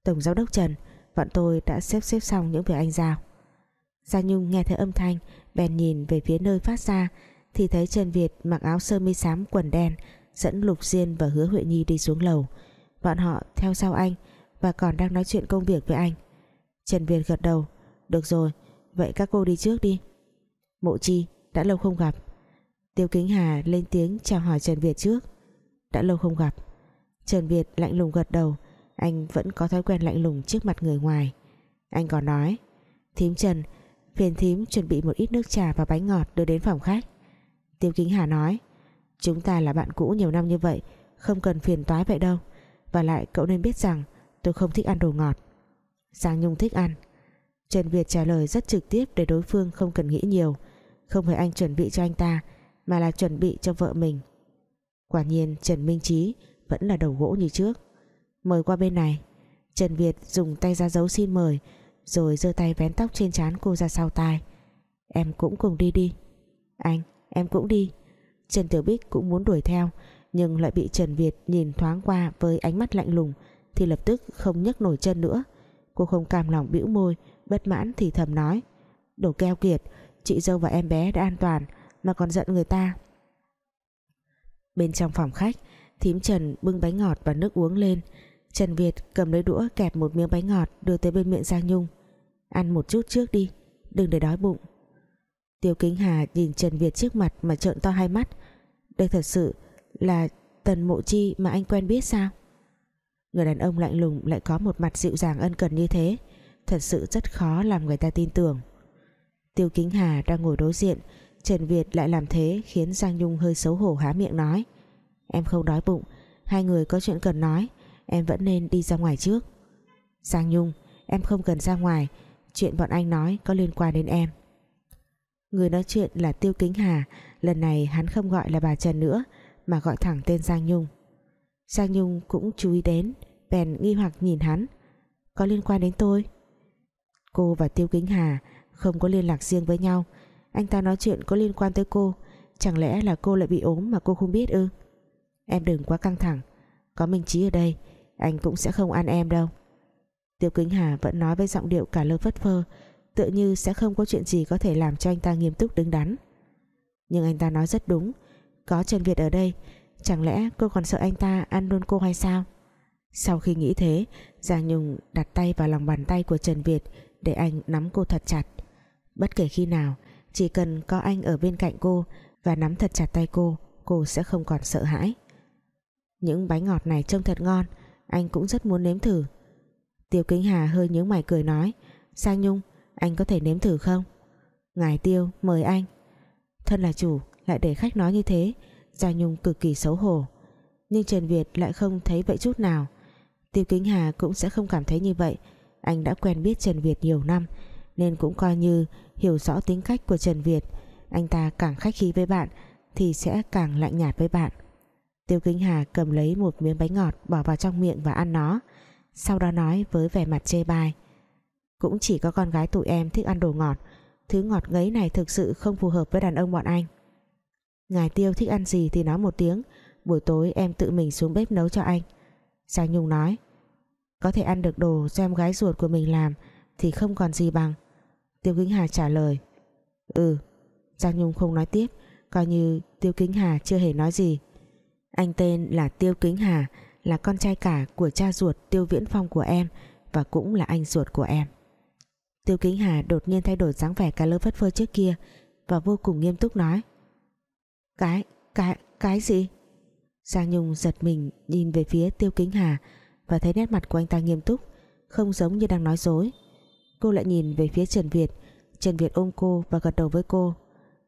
Tổng giám đốc Trần, Bọn tôi đã xếp xếp xong những việc anh giao. Gia Nhung nghe thấy âm thanh Bèn nhìn về phía nơi phát ra Thì thấy Trần Việt mặc áo sơ mi xám quần đen Dẫn Lục Diên và Hứa Huệ Nhi đi xuống lầu. Bọn họ theo sau anh Và còn đang nói chuyện công việc với anh. Trần Việt gật đầu Được rồi, vậy các cô đi trước đi. Mộ Chi, đã lâu không gặp. Tiêu Kính Hà lên tiếng chào hỏi Trần Việt trước. Đã lâu không gặp. Trần Việt lạnh lùng gật đầu Anh vẫn có thói quen lạnh lùng trước mặt người ngoài. Anh còn nói. Thím Trần Phiền thím chuẩn bị một ít nước trà và bánh ngọt đưa đến phòng khách. Tiêu Kính Hà nói, Chúng ta là bạn cũ nhiều năm như vậy, Không cần phiền toái vậy đâu. Và lại cậu nên biết rằng tôi không thích ăn đồ ngọt. Giang Nhung thích ăn. Trần Việt trả lời rất trực tiếp để đối phương không cần nghĩ nhiều, Không phải anh chuẩn bị cho anh ta, Mà là chuẩn bị cho vợ mình. Quả nhiên, Trần Minh Trí Vẫn là đầu gỗ như trước. Mời qua bên này. Trần Việt dùng tay ra dấu xin mời rồi giơ tay vén tóc trên trán cô ra sau tai. Em cũng cùng đi đi. Anh, em cũng đi. Trần Tiểu Bích cũng muốn đuổi theo, Nhưng lại bị Trần Việt nhìn thoáng qua Với ánh mắt lạnh lùng, Thì lập tức không nhấc nổi chân nữa. Cô không cam lòng bĩu môi, Bất mãn thì thầm nói, Đồ keo kiệt, Chị dâu và em bé đã an toàn, Mà còn giận người ta. Bên trong phòng khách, Thím Trần bưng bánh ngọt và nước uống lên. Trần Việt cầm lấy đũa kẹp một miếng bánh ngọt Đưa tới bên miệng Giang Nhung. Ăn một chút trước đi, Đừng để đói bụng. Tiêu Kính Hà nhìn Trần Việt trước mặt mà trợn to hai mắt. Đây thật sự là Tần Mộ Chi mà anh quen biết sao? Người đàn ông lạnh lùng lại có một mặt dịu dàng ân cần như thế. Thật sự rất khó làm người ta tin tưởng. Tiêu Kính Hà đang ngồi đối diện, Trần Việt lại làm thế khiến Giang Nhung hơi xấu hổ há miệng nói. Em không đói bụng, Hai người có chuyện cần nói, Em vẫn nên đi ra ngoài trước. Giang Nhung, Em không cần ra ngoài Chuyện bọn anh nói có liên quan đến em. Người nói chuyện là Tiêu Kính Hà, Lần này hắn không gọi là bà Trần nữa, Mà gọi thẳng tên Giang Nhung. Giang Nhung cũng chú ý đến, Bèn nghi hoặc nhìn hắn. Có liên quan đến tôi? Cô và Tiêu Kính Hà Không có liên lạc riêng với nhau. Anh ta nói chuyện có liên quan tới cô. Chẳng lẽ là cô lại bị ốm mà cô không biết ư? Em đừng quá căng thẳng. Có Minh Trí ở đây, Anh cũng sẽ không ăn em đâu. Tiêu Kính Hà vẫn nói với giọng điệu cả lơ phất phơ, Tựa như sẽ không có chuyện gì Có thể làm cho anh ta nghiêm túc đứng đắn. Nhưng anh ta nói rất đúng, Có Trần Việt ở đây, Chẳng lẽ cô còn sợ anh ta ăn luôn cô hay sao? Sau khi nghĩ thế Giang Nhung đặt tay vào lòng bàn tay của Trần Việt Để anh nắm cô thật chặt. Bất kể khi nào, Chỉ cần có anh ở bên cạnh cô Và nắm thật chặt tay cô Cô sẽ không còn sợ hãi. Những bánh ngọt này trông thật ngon, Anh cũng rất muốn nếm thử. Tiêu Kính Hà hơi nhướng mày cười nói, Sang Nhung, anh có thể nếm thử không? Ngài Tiêu, mời anh. Thân là chủ, lại để khách nói như thế Giang Nhung cực kỳ xấu hổ. Nhưng Trần Việt lại không thấy vậy chút nào. Tiêu Kính Hà cũng sẽ không cảm thấy như vậy. Anh đã quen biết Trần Việt nhiều năm, Nên cũng coi như hiểu rõ tính cách của Trần Việt. Anh ta càng khách khí với bạn, Thì sẽ càng lạnh nhạt với bạn. Tiêu Kính Hà cầm lấy một miếng bánh ngọt Bỏ vào trong miệng và ăn nó. Sau đó nói với vẻ mặt chê bai. Cũng chỉ có con gái tụi em thích ăn đồ ngọt, Thứ ngọt ngấy này thực sự không phù hợp với đàn ông bọn anh. Ngài Tiêu thích ăn gì thì nói một tiếng, Buổi tối em tự mình xuống bếp nấu cho anh. Giang Nhung nói, Có thể ăn được đồ do em gái ruột của mình làm Thì không còn gì bằng. Tiêu Kính Hà trả lời Ừ. Giang Nhung không nói tiếp, Coi như Tiêu Kính Hà chưa hề nói gì. Anh tên là Tiêu Kính Hà là con trai cả của cha ruột Tiêu Viễn Phong của em Và cũng là anh ruột của em Tiêu Kính Hà đột nhiên thay đổi dáng vẻ cả lơ phất phơ trước kia Và vô cùng nghiêm túc nói cái, cái, cái gì? Giang Nhung giật mình nhìn về phía Tiêu Kính Hà và thấy nét mặt của anh ta nghiêm túc, không giống như đang nói dối. Cô lại nhìn về phía Trần Việt, Trần Việt ôm cô và gật đầu với cô.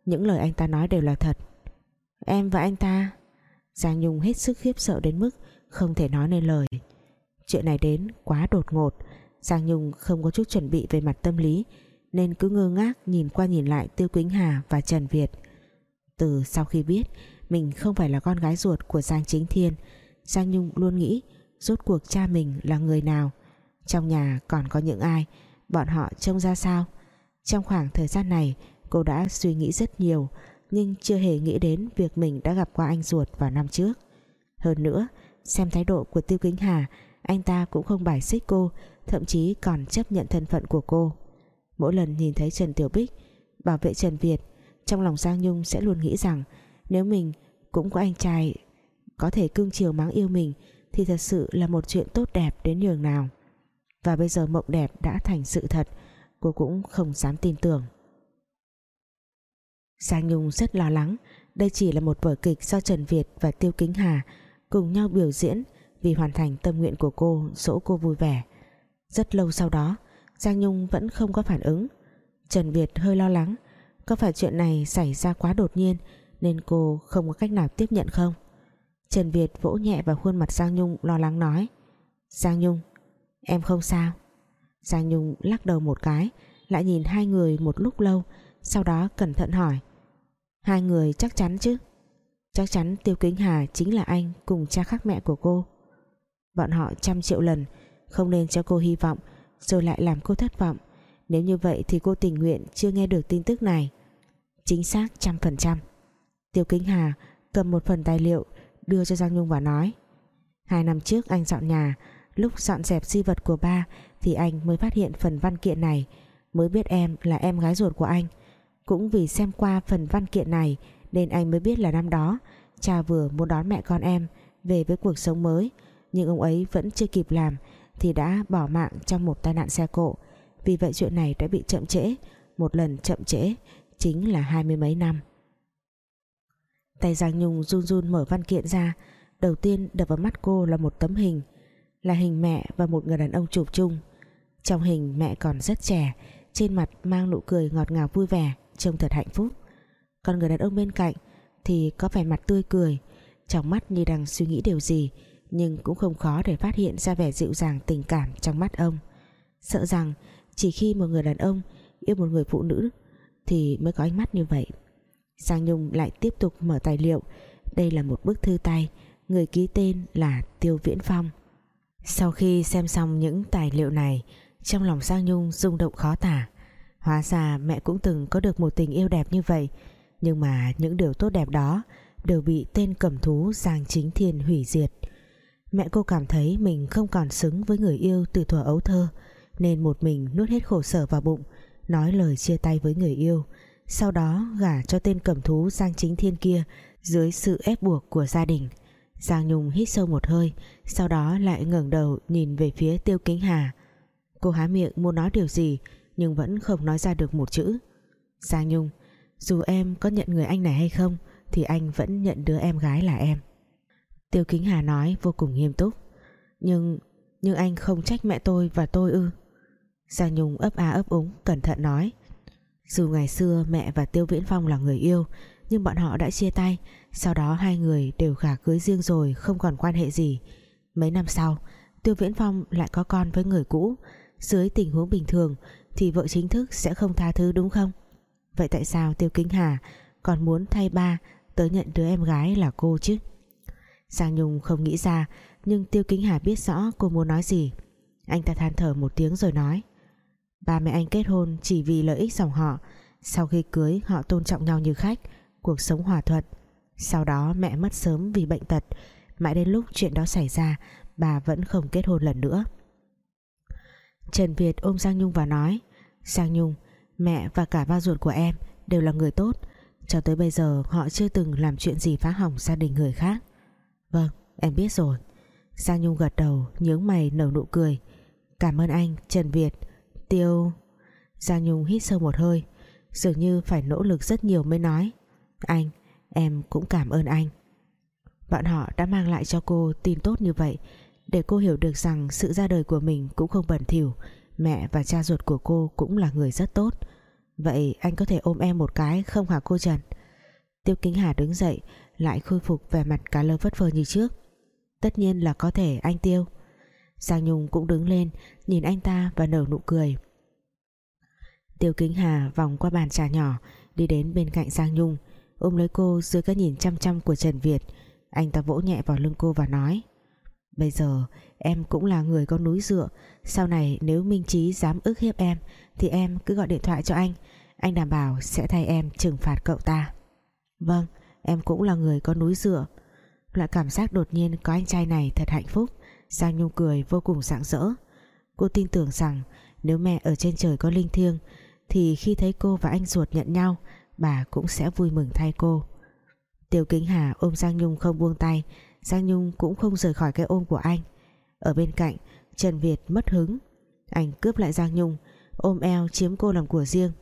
Những lời anh ta nói đều là thật. Em và anh ta... Giang Nhung hết sức khiếp sợ đến mức không thể nói nên lời. Chuyện này đến quá đột ngột, Giang Nhung không có chút chuẩn bị về mặt tâm lý nên cứ ngơ ngác nhìn qua nhìn lại Tiêu Quýnh Hà và Trần Việt. Từ sau khi biết mình không phải là con gái ruột của Giang Chính Thiên Giang Nhung luôn nghĩ rốt cuộc cha mình là người nào. Trong nhà còn có những ai? Bọn họ trông ra sao? Trong khoảng thời gian này cô đã suy nghĩ rất nhiều nhưng chưa hề nghĩ đến việc mình đã gặp qua anh ruột vào năm trước. Hơn nữa xem thái độ của Tiêu Kính Hà, anh ta cũng không bài xích cô, thậm chí còn chấp nhận thân phận của cô. Mỗi lần nhìn thấy Trần Tiểu Bích, bảo vệ Trần Việt, trong lòng Giang Nhung sẽ luôn nghĩ rằng nếu mình cũng có anh trai có thể cưng chiều mắng yêu mình, thì thật sự là một chuyện tốt đẹp đến nhường nào. Và bây giờ mộng đẹp đã thành sự thật, cô cũng không dám tin tưởng. Giang Nhung rất lo lắng, đây chỉ là một vở kịch do Trần Việt và Tiêu Kính Hà cùng nhau biểu diễn vì hoàn thành tâm nguyện của cô, dỗ cô vui vẻ. Rất lâu sau đó, Giang Nhung vẫn không có phản ứng. Trần Việt hơi lo lắng, có phải chuyện này xảy ra quá đột nhiên nên cô không có cách nào tiếp nhận không? Trần Việt vỗ nhẹ vào khuôn mặt Giang Nhung lo lắng nói, Giang Nhung, em không sao. Giang Nhung lắc đầu một cái, lại nhìn hai người một lúc lâu, sau đó cẩn thận hỏi, hai người chắc chắn chứ? Chắc chắn Tiêu Kính Hà chính là anh cùng cha khác mẹ của cô. Bọn họ trăm triệu lần, không nên cho cô hy vọng, rồi lại làm cô thất vọng. Nếu như vậy thì cô tình nguyện chưa nghe được tin tức này. Chính xác trăm phần trăm. Tiêu Kính Hà cầm một phần tài liệu, đưa cho Giang Nhung và nói, hai năm trước anh dọn nhà, lúc dọn dẹp di vật của ba thì anh mới phát hiện phần văn kiện này. Mới biết em là em gái ruột của anh. Cũng vì xem qua phần văn kiện này nên anh mới biết là năm đó, cha vừa muốn đón mẹ con em về với cuộc sống mới, nhưng ông ấy vẫn chưa kịp làm thì đã bỏ mạng trong một tai nạn xe cộ. Vì vậy chuyện này đã bị chậm trễ, một lần chậm trễ chính là hai mươi mấy năm. Tay Giang Nhung run run mở văn kiện ra, đầu tiên đập vào mắt cô là một tấm hình, là hình mẹ và một người đàn ông chụp chung. Trong hình mẹ còn rất trẻ, trên mặt mang nụ cười ngọt ngào vui vẻ, trông thật hạnh phúc còn người đàn ông bên cạnh thì có vẻ mặt tươi cười, trong mắt như đang suy nghĩ điều gì, nhưng cũng không khó để phát hiện ra vẻ dịu dàng tình cảm trong mắt ông. Sợ rằng chỉ khi một người đàn ông yêu một người phụ nữ thì mới có ánh mắt như vậy. Giang Nhung lại tiếp tục mở tài liệu. Đây là một bức thư tay, người ký tên là Tiêu Viễn Phong. Sau khi xem xong những tài liệu này, trong lòng Giang Nhung rung động khó tả. Hóa ra mẹ cũng từng có được một tình yêu đẹp như vậy nhưng mà những điều tốt đẹp đó đều bị tên cầm thú Giang Chính Thiên hủy diệt. Mẹ cô cảm thấy mình không còn xứng với người yêu từ thuở ấu thơ, nên một mình nuốt hết khổ sở vào bụng, nói lời chia tay với người yêu. Sau đó gả cho tên cầm thú Giang Chính Thiên kia dưới sự ép buộc của gia đình. Giang Nhung hít sâu một hơi, sau đó lại ngẩng đầu nhìn về phía Tiêu Kính Hà. Cô há miệng muốn nói điều gì, nhưng vẫn không nói ra được một chữ. Giang Nhung dù em có nhận người anh này hay không, thì anh vẫn nhận đứa em gái là em. Tiêu Kính Hà nói vô cùng nghiêm túc. Nhưng nhưng anh không trách mẹ tôi và tôi ư? Giang Nhung ấp a ấp úng, cẩn thận nói. Dù ngày xưa mẹ và Tiêu Viễn Phong là người yêu, nhưng bọn họ đã chia tay. Sau đó hai người đều gả cưới riêng rồi, không còn quan hệ gì. Mấy năm sau, Tiêu Viễn Phong lại có con với người cũ. Dưới tình huống bình thường, thì vợ chính thức sẽ không tha thứ đúng không? Vậy tại sao Tiêu Kính Hà còn muốn thay ba tới nhận đứa em gái là cô chứ? Giang Nhung không nghĩ ra, nhưng Tiêu Kính Hà biết rõ cô muốn nói gì. Anh ta than thở một tiếng rồi nói, Ba mẹ anh kết hôn chỉ vì lợi ích dòng họ. Sau khi cưới, họ tôn trọng nhau như khách, Cuộc sống hòa thuận. Sau đó mẹ mất sớm vì bệnh tật. Mãi đến lúc chuyện đó xảy ra, Bà vẫn không kết hôn lần nữa. Trần Việt ôm Giang Nhung và nói, Giang Nhung Mẹ và cả ba ruột của em đều là người tốt. Cho tới bây giờ, họ chưa từng làm chuyện gì phá hỏng gia đình người khác. Vâng em biết rồi. Giang Nhung gật đầu, nhướng mày, nở nụ cười. Cảm ơn anh, Trần Việt. Tiêu. Giang Nhung hít sâu một hơi. Dường như phải nỗ lực rất nhiều mới nói. Anh, em cũng cảm ơn anh. Bọn họ đã mang lại cho cô tin tốt như vậy. Để cô hiểu được rằng Sự ra đời của mình cũng không bẩn thỉu. Mẹ và cha ruột của cô cũng là người rất tốt. Vậy anh có thể ôm em một cái không hả cô Trần? Tiêu Kính Hà đứng dậy, Lại khôi phục vẻ mặt cá lơ vất vơ như trước. Tất nhiên là có thể, anh Tiêu. Giang Nhung cũng đứng lên, Nhìn anh ta và nở nụ cười. Tiêu Kính Hà vòng qua bàn trà nhỏ, Đi đến bên cạnh Giang Nhung, Ôm lấy cô dưới cái nhìn chăm chăm của Trần Việt. Anh ta vỗ nhẹ vào lưng cô và nói, Bây giờ em cũng là người có núi dựa. Sau này nếu Minh Trí dám ức hiếp em, Thì em cứ gọi điện thoại cho anh. Anh đảm bảo sẽ thay em trừng phạt cậu ta. Vâng Em cũng là người có núi dựa. Loại cảm giác đột nhiên có anh trai này thật hạnh phúc. Giang Nhung cười vô cùng rạng rỡ. Cô tin tưởng rằng Nếu mẹ ở trên trời có linh thiêng, Thì khi thấy cô và anh ruột nhận nhau, Bà cũng sẽ vui mừng thay cô. Tiêu Kính Hà ôm Giang Nhung không buông tay. Giang Nhung cũng không rời khỏi cái ôm của anh. Ở bên cạnh, Trần Việt mất hứng. Anh cướp lại Giang Nhung, Ôm eo chiếm cô làm của riêng.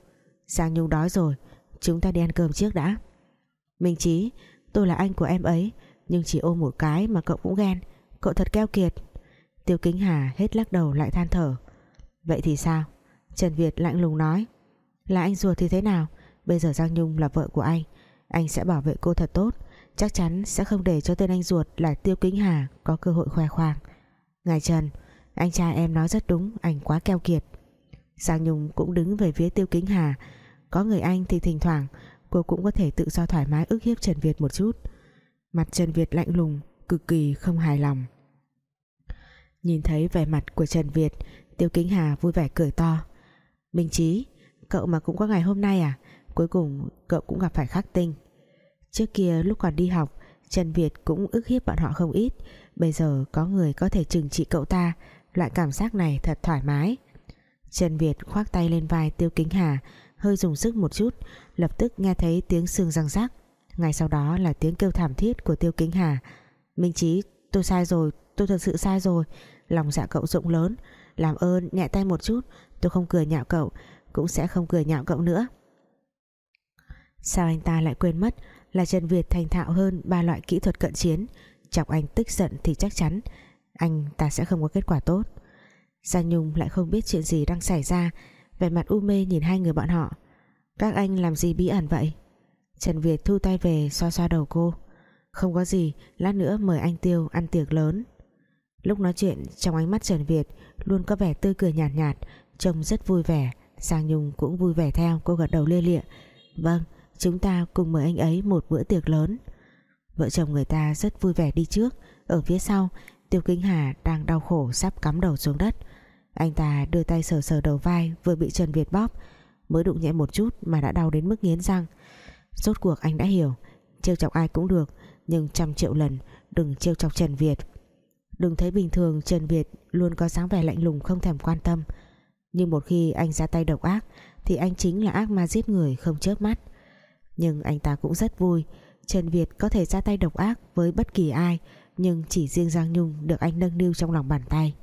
Giang Nhung đói rồi, Chúng ta đi ăn cơm trước đã. Minh Chí, tôi là anh của em ấy, Nhưng chỉ ôm một cái mà cậu cũng ghen. Cậu thật keo kiệt. Tiêu Kính Hà hết lắc đầu lại than thở. Vậy thì sao? Trần Việt lạnh lùng nói. Là anh ruột thì thế nào? Bây giờ Giang Nhung là vợ của anh. Anh sẽ bảo vệ cô thật tốt. Chắc chắn sẽ không để cho tên anh ruột là Tiêu Kính Hà Có cơ hội khoe khoang. Ngài Trần, Anh trai em nói rất đúng Anh quá keo kiệt. Giang Nhung cũng đứng về phía Tiêu Kính Hà, Có người anh thì thỉnh thoảng Cô cũng có thể tự do thoải mái ức hiếp Trần Việt một chút. Mặt Trần Việt lạnh lùng, Cực kỳ không hài lòng. Nhìn thấy vẻ mặt của Trần Việt, Tiêu Kính Hà vui vẻ cười to. Minh Chí, Cậu mà cũng có ngày hôm nay à? Cuối cùng cậu cũng gặp phải khắc tinh. Trước kia lúc còn đi học, Trần Việt cũng ức hiếp bọn họ không ít Bây giờ có người có thể trừng trị cậu ta. Loại cảm giác này thật thoải mái. Trần Việt khoác tay lên vai Tiêu Kính Hà, Hơi dùng sức một chút, Lập tức nghe thấy tiếng xương răng rắc Ngay sau đó là tiếng kêu thảm thiết của Tiêu Kính Hà. Minh Chí, tôi sai rồi, Tôi thật sự sai rồi. Lòng dạ cậu rộng lớn. Làm ơn, nhẹ tay một chút, Tôi không cười nhạo cậu, Cũng sẽ không cười nhạo cậu nữa. Sao anh ta lại quên mất Là Trần Việt thành thạo hơn ba loại kỹ thuật cận chiến? Chọc anh tức giận thì chắc chắn Anh ta sẽ không có kết quả tốt. Gia Nhung lại không biết chuyện gì đang xảy ra, Vẻ mặt u mê nhìn hai người bọn họ. Các anh làm gì bí ẩn vậy? Trần Việt thu tay về xoa xoa đầu cô. Không có gì, Lát nữa mời anh Tiêu ăn tiệc lớn. Lúc nói chuyện, trong ánh mắt Trần Việt Luôn có vẻ tươi cười nhạt nhạt, Trông rất vui vẻ. Giang Nhung cũng vui vẻ theo, cô gật đầu lia lịa. Vâng chúng ta cùng mời anh ấy một bữa tiệc lớn. Vợ chồng người ta rất vui vẻ đi trước. Ở phía sau, Tiêu Kính Hà đang đau khổ sắp cắm đầu xuống đất. Anh ta đưa tay sờ sờ đầu vai, Vừa bị Trần Việt bóp. Mới đụng nhẹ một chút mà đã đau đến mức nghiến răng. Rốt cuộc anh đã hiểu, Trêu chọc ai cũng được, Nhưng trăm triệu lần đừng trêu chọc Trần Việt. Đừng thấy bình thường Trần Việt Luôn có dáng vẻ lạnh lùng không thèm quan tâm. Nhưng một khi anh ra tay độc ác, Thì anh chính là ác ma giết người không chớp mắt. Nhưng anh ta cũng rất vui Trần Việt có thể ra tay độc ác Với bất kỳ ai, Nhưng chỉ riêng Giang Nhung được anh nâng niu trong lòng bàn tay.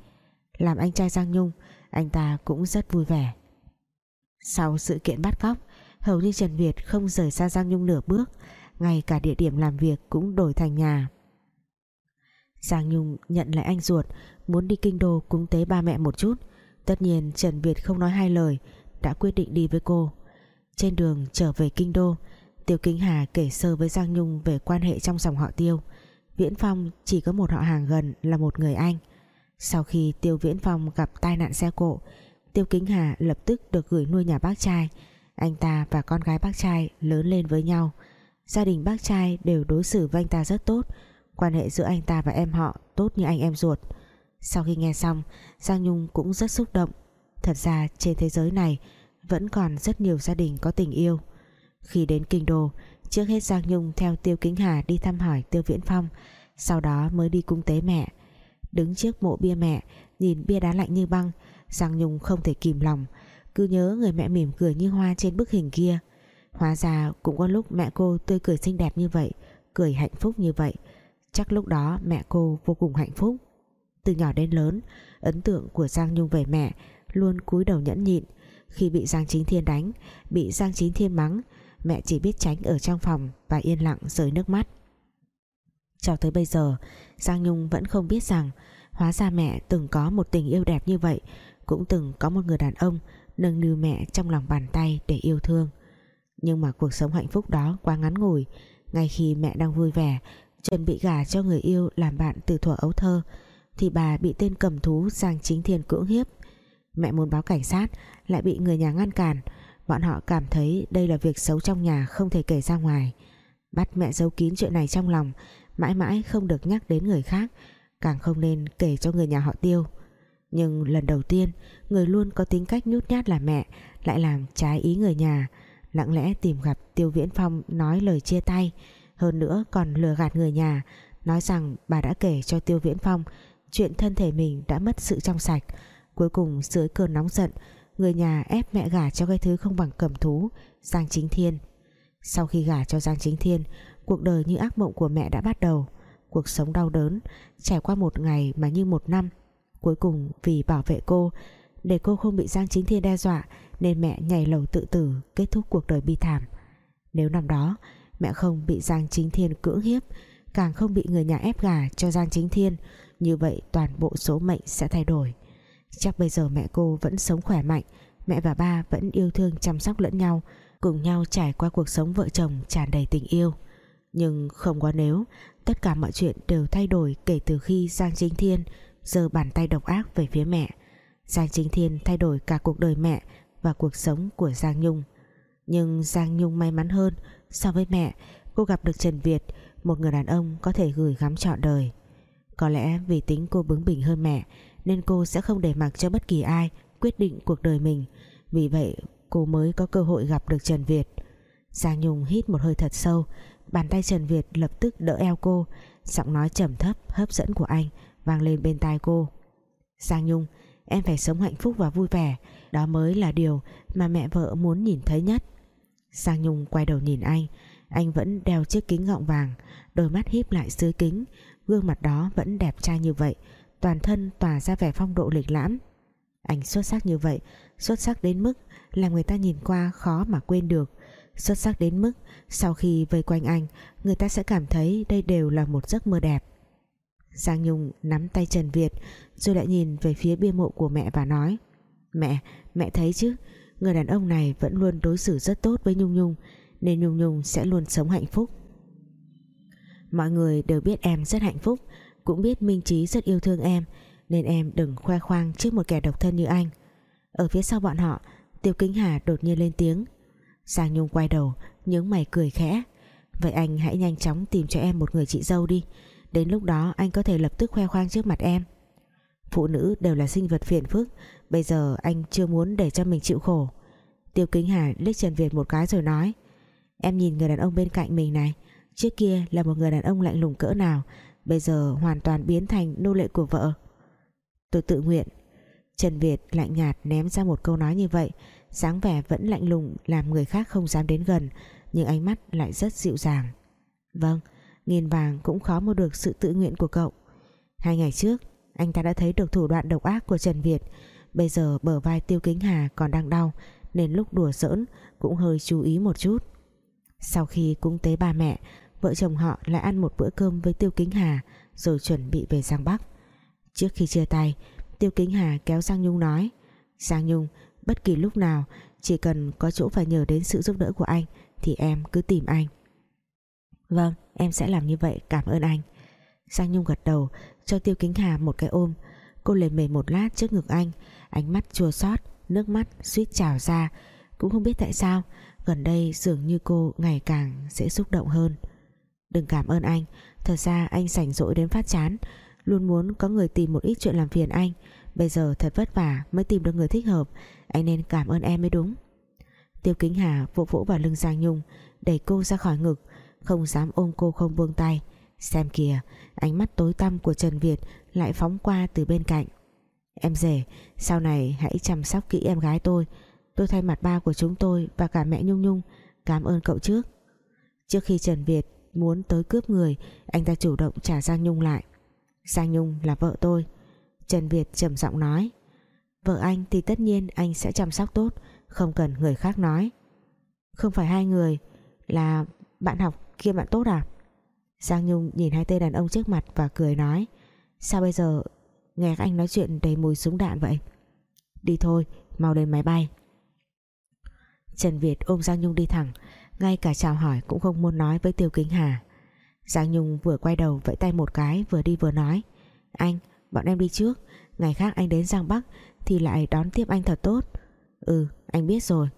Làm anh trai Giang Nhung, Anh ta cũng rất vui vẻ. Sau sự kiện bắt cóc, Hầu như Trần Việt không rời xa Giang Nhung nửa bước, Ngay cả địa điểm làm việc cũng đổi thành nhà. Giang Nhung nhận lại anh ruột, Muốn đi kinh đô cúng tế ba mẹ một chút. Tất nhiên Trần Việt không nói hai lời, Đã quyết định đi với cô. Trên đường trở về kinh đô Tiêu Kính Hà kể sơ với Giang Nhung Về quan hệ trong dòng họ Tiêu. Viễn Phong chỉ có một họ hàng gần là một người anh. Sau khi Tiêu Viễn Phong gặp tai nạn xe cộ, Tiêu Kính Hà lập tức được gửi nuôi nhà bác trai. Anh ta và con gái bác trai lớn lên với nhau. Gia đình bác trai đều đối xử với anh ta rất tốt. Quan hệ giữa anh ta và em họ tốt như anh em ruột. Sau khi nghe xong, Giang Nhung cũng rất xúc động. Thật ra trên thế giới này Vẫn còn rất nhiều gia đình có tình yêu. Khi đến Kinh Đô. Trước hết Giang Nhung theo Tiêu Kính Hà đi thăm hỏi Tiêu Viễn Phong, Sau đó mới đi cung tế mẹ. Đứng trước mộ bia mẹ, Nhìn bia đá lạnh như băng, Giang Nhung không thể kìm lòng, Cứ nhớ người mẹ mỉm cười như hoa trên bức hình kia. Hóa ra cũng có lúc mẹ cô tươi cười xinh đẹp như vậy, Cười hạnh phúc như vậy. Chắc lúc đó mẹ cô vô cùng hạnh phúc. Từ nhỏ đến lớn, Ấn tượng của Giang Nhung về mẹ Luôn cúi đầu nhẫn nhịn. Khi bị Giang Chính Thiên đánh, Bị Giang Chính Thiên mắng Mẹ chỉ biết tránh ở trong phòng Và yên lặng rơi nước mắt. Cho tới bây giờ, Giang Nhung vẫn không biết rằng Hóa ra mẹ từng có một tình yêu đẹp như vậy, Cũng từng có một người đàn ông Nâng niu mẹ trong lòng bàn tay để yêu thương. Nhưng mà cuộc sống hạnh phúc đó quá ngắn ngủi, Ngay khi mẹ đang vui vẻ, chuẩn bị gả cho người yêu làm bạn từ thuở ấu thơ, thì bà bị tên cầm thú Giang Chính Thiên cưỡng hiếp. Mẹ muốn báo cảnh sát, lại bị người nhà ngăn cản bọn họ cảm thấy đây là việc xấu trong nhà, không thể kể ra ngoài. Bắt mẹ giấu kín chuyện này trong lòng, mãi mãi không được nhắc đến người khác, càng không nên kể cho người nhà họ tiêu. Nhưng lần đầu tiên, người luôn có tính cách nhút nhát là mẹ, lại làm trái ý người nhà. Lặng lẽ tìm gặp tiêu viễn phong nói lời chia tay, hơn nữa còn lừa gạt người nhà, nói rằng bà đã kể cho tiêu viễn phong chuyện thân thể mình đã mất sự trong sạch, cuối cùng dưới cơn nóng giận người nhà ép mẹ gả cho cái thứ không bằng cầm thú, Giang Chính Thiên. Sau khi gả cho Giang Chính Thiên, cuộc đời như ác mộng của mẹ đã bắt đầu. Cuộc sống đau đớn, trải qua một ngày mà như một năm. Cuối cùng vì bảo vệ cô, để cô không bị Giang Chính Thiên đe dọa, nên mẹ nhảy lầu tự tử, kết thúc cuộc đời bi thảm. Nếu năm đó, mẹ không bị Giang Chính Thiên cưỡng hiếp, càng không bị người nhà ép gả cho Giang Chính Thiên, như vậy toàn bộ số mệnh sẽ thay đổi chắc bây giờ mẹ cô vẫn sống khỏe mạnh, mẹ và ba vẫn yêu thương chăm sóc lẫn nhau, cùng nhau trải qua cuộc sống vợ chồng tràn đầy tình yêu. Nhưng không có nếu, tất cả mọi chuyện đều thay đổi kể từ khi Giang Chính Thiên giơ bàn tay độc ác về phía mẹ. Giang Chính Thiên thay đổi cả cuộc đời mẹ và cuộc sống của Giang Nhung. Nhưng Giang Nhung may mắn hơn so với mẹ, cô gặp được Trần Việt, một người đàn ông có thể gửi gắm trọn đời. Có lẽ vì tính cô bướng bỉnh hơn mẹ nên cô sẽ không để mặc cho bất kỳ ai quyết định cuộc đời mình. Vì vậy, cô mới có cơ hội gặp được Trần Việt. Giang Nhung hít một hơi thật sâu, bàn tay Trần Việt lập tức đỡ eo cô, giọng nói trầm thấp, hấp dẫn của anh vang lên bên tai cô. Giang Nhung, em phải sống hạnh phúc và vui vẻ. Đó mới là điều mà mẹ vợ muốn nhìn thấy nhất. Giang Nhung quay đầu nhìn anh. Anh vẫn đeo chiếc kính gọng vàng, đôi mắt híp lại dưới kính. Gương mặt đó vẫn đẹp trai như vậy toàn thân tỏa ra vẻ phong độ lịch lãm. Anh xuất sắc như vậy xuất sắc đến mức làm người ta nhìn qua khó mà quên được. Xuất sắc đến mức sau khi vây quanh anh người ta sẽ cảm thấy đây đều là một giấc mơ đẹp. Giang Nhung nắm tay Trần Việt rồi lại nhìn về phía bia mộ của mẹ và nói mẹ, mẹ thấy chứ người đàn ông này vẫn luôn đối xử rất tốt với Nhung Nhung nên Nhung Nhung sẽ luôn sống hạnh phúc. Mọi người đều biết em rất hạnh phúc cũng biết Minh Trí rất yêu thương em, nên em đừng khoe khoang trước một kẻ độc thân như anh. Ở phía sau bọn họ, Tiêu Kính Hà đột nhiên lên tiếng. Giang Nhung quay đầu, nhướng mày cười khẽ. Vậy anh hãy nhanh chóng tìm cho em một người chị dâu đi. Đến lúc đó, anh có thể lập tức khoe khoang trước mặt em. Phụ nữ đều là sinh vật phiền phức, Bây giờ anh chưa muốn để cho mình chịu khổ. Tiêu Kính Hà liếc Trần Việt một cái rồi nói, Em nhìn người đàn ông bên cạnh mình này, Trước kia là một người đàn ông lạnh lùng cỡ nào Bây giờ hoàn toàn biến thành nô lệ của vợ. Tôi tự nguyện. Trần Việt lạnh nhạt ném ra một câu nói như vậy, dáng vẻ vẫn lạnh lùng, làm người khác không dám đến gần, nhưng ánh mắt lại rất dịu dàng. Vâng nghìn vàng cũng khó mua được sự tự nguyện của cậu. Hai ngày trước, anh ta đã thấy được thủ đoạn độc ác của Trần Việt. Bây giờ bờ vai Tiêu Kính Hà còn đang đau, nên lúc đùa giỡn cũng hơi chú ý một chút. Sau khi cúng tế ba mẹ vợ chồng họ lại ăn một bữa cơm với Tiêu Kính Hà, rồi chuẩn bị về Giang Bắc. Trước khi chia tay, Tiêu Kính Hà kéo Giang Nhung nói, Giang Nhung, bất kỳ lúc nào, chỉ cần có chỗ phải nhờ đến sự giúp đỡ của anh, thì em cứ tìm anh. Vâng em sẽ làm như vậy, cảm ơn anh. Giang Nhung gật đầu, cho Tiêu Kính Hà một cái ôm. Cô lề mề một lát trước ngực anh, ánh mắt chua xót, nước mắt suýt trào ra. Cũng không biết tại sao, gần đây dường như cô ngày càng sẽ xúc động hơn đừng cảm ơn anh. Thật ra anh rảnh rỗi đến phát chán. Luôn muốn có người tìm một ít chuyện làm phiền anh. Bây giờ thật vất vả mới tìm được người thích hợp. Anh nên cảm ơn em mới đúng. Tiêu Kính Hà vỗ vỗ vào lưng Giang Nhung, đẩy cô ra khỏi ngực. Không dám ôm cô không buông tay. Xem kìa, ánh mắt tối tăm của Trần Việt lại phóng qua từ bên cạnh. Em rể, sau này hãy chăm sóc kỹ em gái tôi. Tôi thay mặt ba của chúng tôi và cả mẹ Nhung Nhung. Cảm ơn cậu trước. Trước khi Trần Việt muốn tới cướp người, anh ta chủ động trả Giang Nhung lại. Giang Nhung là vợ tôi. Trần Việt trầm giọng nói, Vợ anh thì tất nhiên anh sẽ chăm sóc tốt, Không cần người khác nói. Không phải hai người, Là bạn học kia bạn tốt à? Giang Nhung nhìn hai tên đàn ông trước mặt Và cười nói, Sao bây giờ nghe anh nói chuyện đầy mùi súng đạn vậy? Đi thôi, Mau lên máy bay. Trần Việt ôm Giang Nhung đi thẳng. Ngay cả chào hỏi cũng không muốn nói với Tiêu Kính Hà. Giang Nhung vừa quay đầu vẫy tay một cái vừa đi vừa nói. Anh, bọn em đi trước. Ngày khác anh đến Giang Bắc Thì lại đón tiếp anh thật tốt. Ừ, anh biết rồi.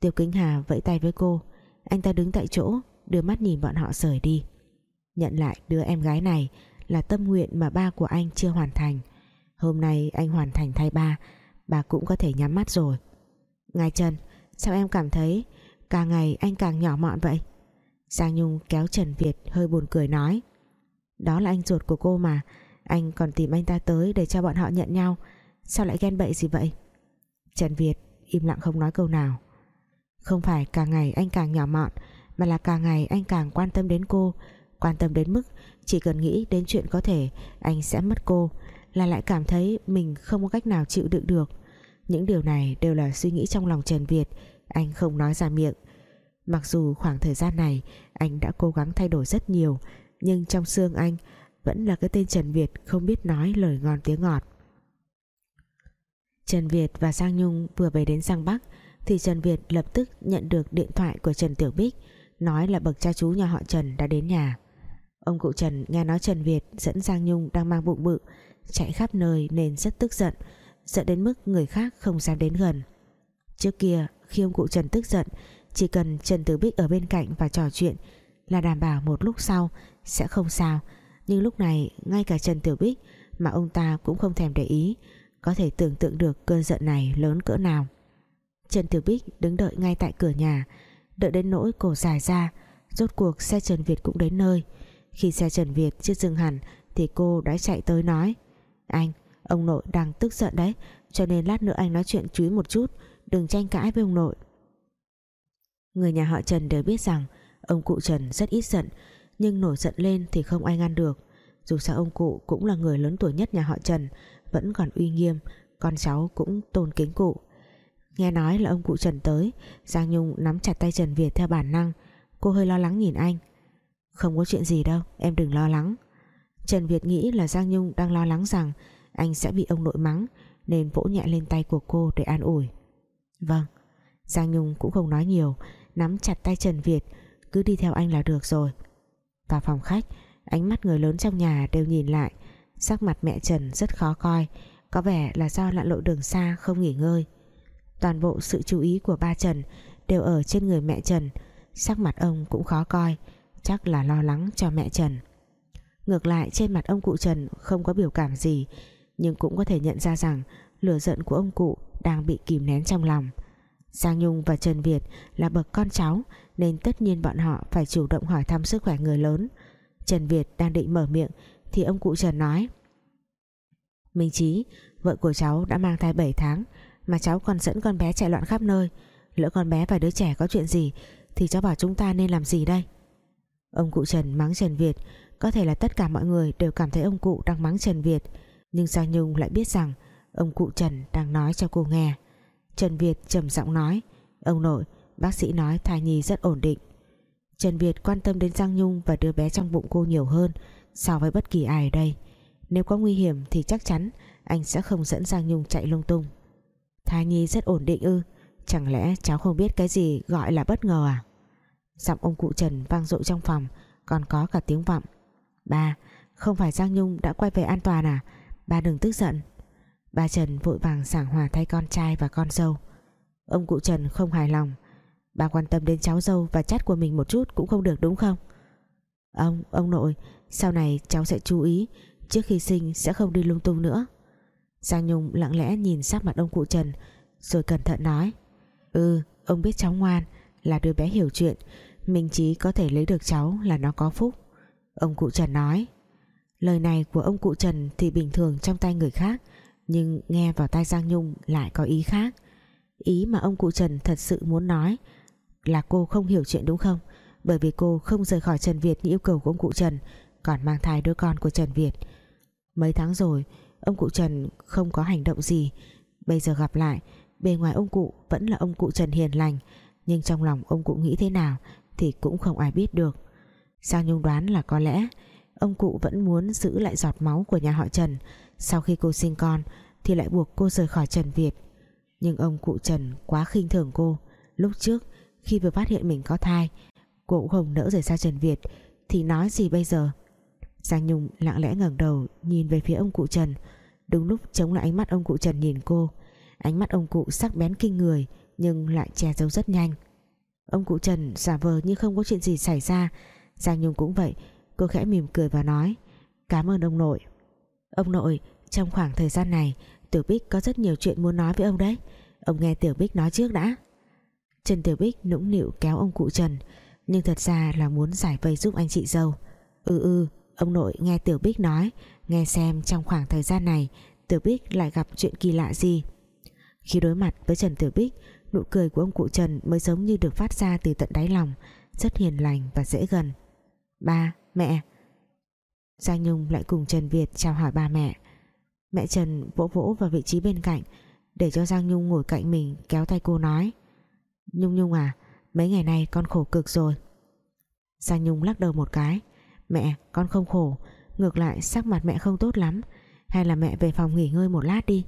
Tiêu Kính Hà vẫy tay với cô. Anh ta đứng tại chỗ Đưa mắt nhìn bọn họ rời đi. Nhận lại đứa em gái này là tâm nguyện mà ba của anh chưa hoàn thành. Hôm nay anh hoàn thành thay ba bà cũng có thể nhắm mắt rồi. Ngài Trần sao em cảm thấy càng ngày anh càng nhỏ mọn vậy. Giang Nhung kéo Trần Việt hơi buồn cười nói. Đó là anh ruột của cô mà. Anh còn tìm anh ta tới để cho bọn họ nhận nhau. Sao lại ghen bậy gì vậy? Trần Việt im lặng không nói câu nào. Không phải càng ngày anh càng nhỏ mọn, mà là càng ngày anh càng quan tâm đến cô. Quan tâm đến mức chỉ cần nghĩ đến chuyện có thể anh sẽ mất cô, là lại cảm thấy mình không có cách nào chịu đựng được. Những điều này đều là suy nghĩ trong lòng Trần Việt anh không nói ra miệng. Mặc dù khoảng thời gian này, anh đã cố gắng thay đổi rất nhiều, nhưng trong xương anh vẫn là cái tên Trần Việt không biết nói lời ngon tiếng ngọt. Trần Việt và Giang Nhung vừa về đến Giang Bắc thì Trần Việt lập tức nhận được điện thoại của Trần Tiểu Bích, nói là bậc cha chú nhà họ Trần đã đến nhà. Ông cụ Trần nghe nói Trần Việt dẫn Giang Nhung đang mang bụng bự, chạy khắp nơi nên rất tức giận giận đến mức người khác không dám đến gần. Trước kia khi ông cụ Trần tức giận, chỉ cần Trần Tử Bích ở bên cạnh và trò chuyện là đảm bảo một lúc sau sẽ không sao. Nhưng lúc này, ngay cả Trần Tử Bích mà ông ta cũng không thèm để ý, có thể tưởng tượng được cơn giận này lớn cỡ nào. Trần Tử Bích đứng đợi ngay tại cửa nhà, đợi đến nỗi cổ dài ra, rốt cuộc xe Trần Việt cũng đến nơi. Khi xe Trần Việt chưa dừng hẳn thì cô đã chạy tới nói, anh, ông nội đang tức giận đấy, cho nên lát nữa anh nói chuyện chú ý một chút đừng tranh cãi với ông nội. Người nhà họ Trần đều biết rằng ông cụ Trần rất ít giận, nhưng nổi giận lên thì không ai ngăn được. Dù sao ông cụ cũng là người lớn tuổi nhất nhà họ Trần, vẫn còn uy nghiêm, con cháu cũng tôn kính cụ. Nghe nói là ông cụ Trần tới, Giang Nhung nắm chặt tay Trần Việt theo bản năng. Cô hơi lo lắng nhìn anh. Không có chuyện gì đâu, em đừng lo lắng. Trần Việt nghĩ là Giang Nhung đang lo lắng rằng anh sẽ bị ông nội mắng, nên vỗ nhẹ lên tay của cô để an ủi vâng Giang Nhung cũng không nói nhiều, nắm chặt tay Trần Việt, cứ đi theo anh là được rồi. Vào phòng khách, ánh mắt người lớn trong nhà đều nhìn lại, sắc mặt mẹ Trần rất khó coi, có vẻ là do lặn lội đường xa không nghỉ ngơi. Toàn bộ sự chú ý của ba Trần đều ở trên người mẹ Trần, sắc mặt ông cũng khó coi, chắc là lo lắng cho mẹ Trần. Ngược lại, trên mặt ông cụ Trần không có biểu cảm gì, nhưng cũng có thể nhận ra rằng lửa giận của ông cụ đang bị kìm nén trong lòng. Giang Nhung và Trần Việt là bậc con cháu, nên tất nhiên bọn họ phải chủ động hỏi thăm sức khỏe người lớn. Trần Việt đang định mở miệng, thì ông cụ Trần nói, Minh Chí, vợ của cháu đã mang thai 7 tháng, mà cháu còn dẫn con bé chạy loạn khắp nơi. Lỡ con bé và đứa trẻ có chuyện gì, thì cháu bảo chúng ta nên làm gì đây? Ông cụ Trần mắng Trần Việt, có thể là tất cả mọi người đều cảm thấy ông cụ đang mắng Trần Việt. Nhưng Giang Nhung lại biết rằng ông cụ Trần đang nói cho cô nghe. Trần Việt trầm giọng nói, ông nội, bác sĩ nói thai nhi rất ổn định. Trần Việt quan tâm đến Giang Nhung và đứa bé trong bụng cô nhiều hơn so với bất kỳ ai ở đây. Nếu có nguy hiểm thì chắc chắn anh sẽ không dẫn Giang Nhung chạy lung tung. Thai nhi rất ổn định ư? Chẳng lẽ cháu không biết cái gì gọi là bất ngờ à? Giọng ông cụ Trần vang dội trong phòng, còn có cả tiếng vọng. Ba, không phải Giang Nhung đã quay về an toàn à? Ba đừng tức giận ba Trần vội vàng giảng hòa thay con trai và con dâu. Ông cụ Trần không hài lòng. Ba quan tâm đến cháu dâu và chắt của mình một chút cũng không được, đúng không? Ông ông nội, sau này cháu sẽ chú ý. Trước khi sinh sẽ không đi lung tung nữa. Giang Nhung lặng lẽ nhìn sắc mặt ông cụ Trần, rồi cẩn thận nói. Ừ ông biết cháu ngoan, là đứa bé hiểu chuyện. Minh Chí có thể lấy được cháu là nó có phúc. Ông cụ Trần nói. Lời này của ông cụ Trần thì bình thường trong tay người khác nhưng nghe vào tai Giang Nhung lại có ý khác. Ý mà ông cụ Trần thật sự muốn nói là cô không hiểu chuyện đúng không? Bởi vì cô không rời khỏi Trần Việt như yêu cầu của ông cụ Trần, còn mang thai đứa con của Trần Việt. Mấy tháng rồi, ông cụ Trần không có hành động gì. Bây giờ gặp lại, bề ngoài ông cụ vẫn là ông cụ Trần hiền lành, nhưng trong lòng ông cụ nghĩ thế nào thì cũng không ai biết được. Giang Nhung đoán là có lẽ ông cụ vẫn muốn giữ lại giọt máu của nhà họ Trần sau khi cô sinh con, thì lại buộc cô rời khỏi Trần Việt. Nhưng ông cụ Trần quá khinh thường cô. Lúc trước, khi vừa phát hiện mình có thai, cô cũng không nỡ rời xa Trần Việt, thì nói gì bây giờ? Giang Nhung lặng lẽ ngẩng đầu nhìn về phía ông cụ Trần. Đúng lúc chống lại ánh mắt ông cụ Trần nhìn cô, ánh mắt ông cụ sắc bén kinh người, nhưng lại che giấu rất nhanh. Ông cụ Trần giả vờ như không có chuyện gì xảy ra. Giang Nhung cũng vậy, cô khẽ mỉm cười và nói, Cảm ơn ông nội. Ông nội trong khoảng thời gian này Tiểu Bích có rất nhiều chuyện muốn nói với ông đấy. Ông nghe Tiểu Bích nói trước đã. Trần Tiểu Bích nũng nịu kéo ông cụ Trần Nhưng thật ra là muốn giải vây giúp anh chị dâu. Ừ ừ Ông nội nghe Tiểu Bích nói Nghe xem trong khoảng thời gian này Tiểu Bích lại gặp chuyện kỳ lạ gì. Khi đối mặt với Trần Tiểu Bích Nụ cười của ông cụ Trần mới giống như được phát ra từ tận đáy lòng Rất hiền lành và dễ gần. Ba, mẹ Giang Nhung lại cùng Trần Việt chào hỏi ba mẹ. Mẹ Trần vỗ vỗ vào vị trí bên cạnh, Để cho Giang Nhung ngồi cạnh mình, Kéo tay cô nói, Nhung Nhung à Mấy ngày nay con khổ cực rồi. Giang Nhung lắc đầu một cái, Mẹ, con không khổ, Ngược lại sắc mặt mẹ không tốt lắm, Hay là mẹ về phòng nghỉ ngơi một lát đi.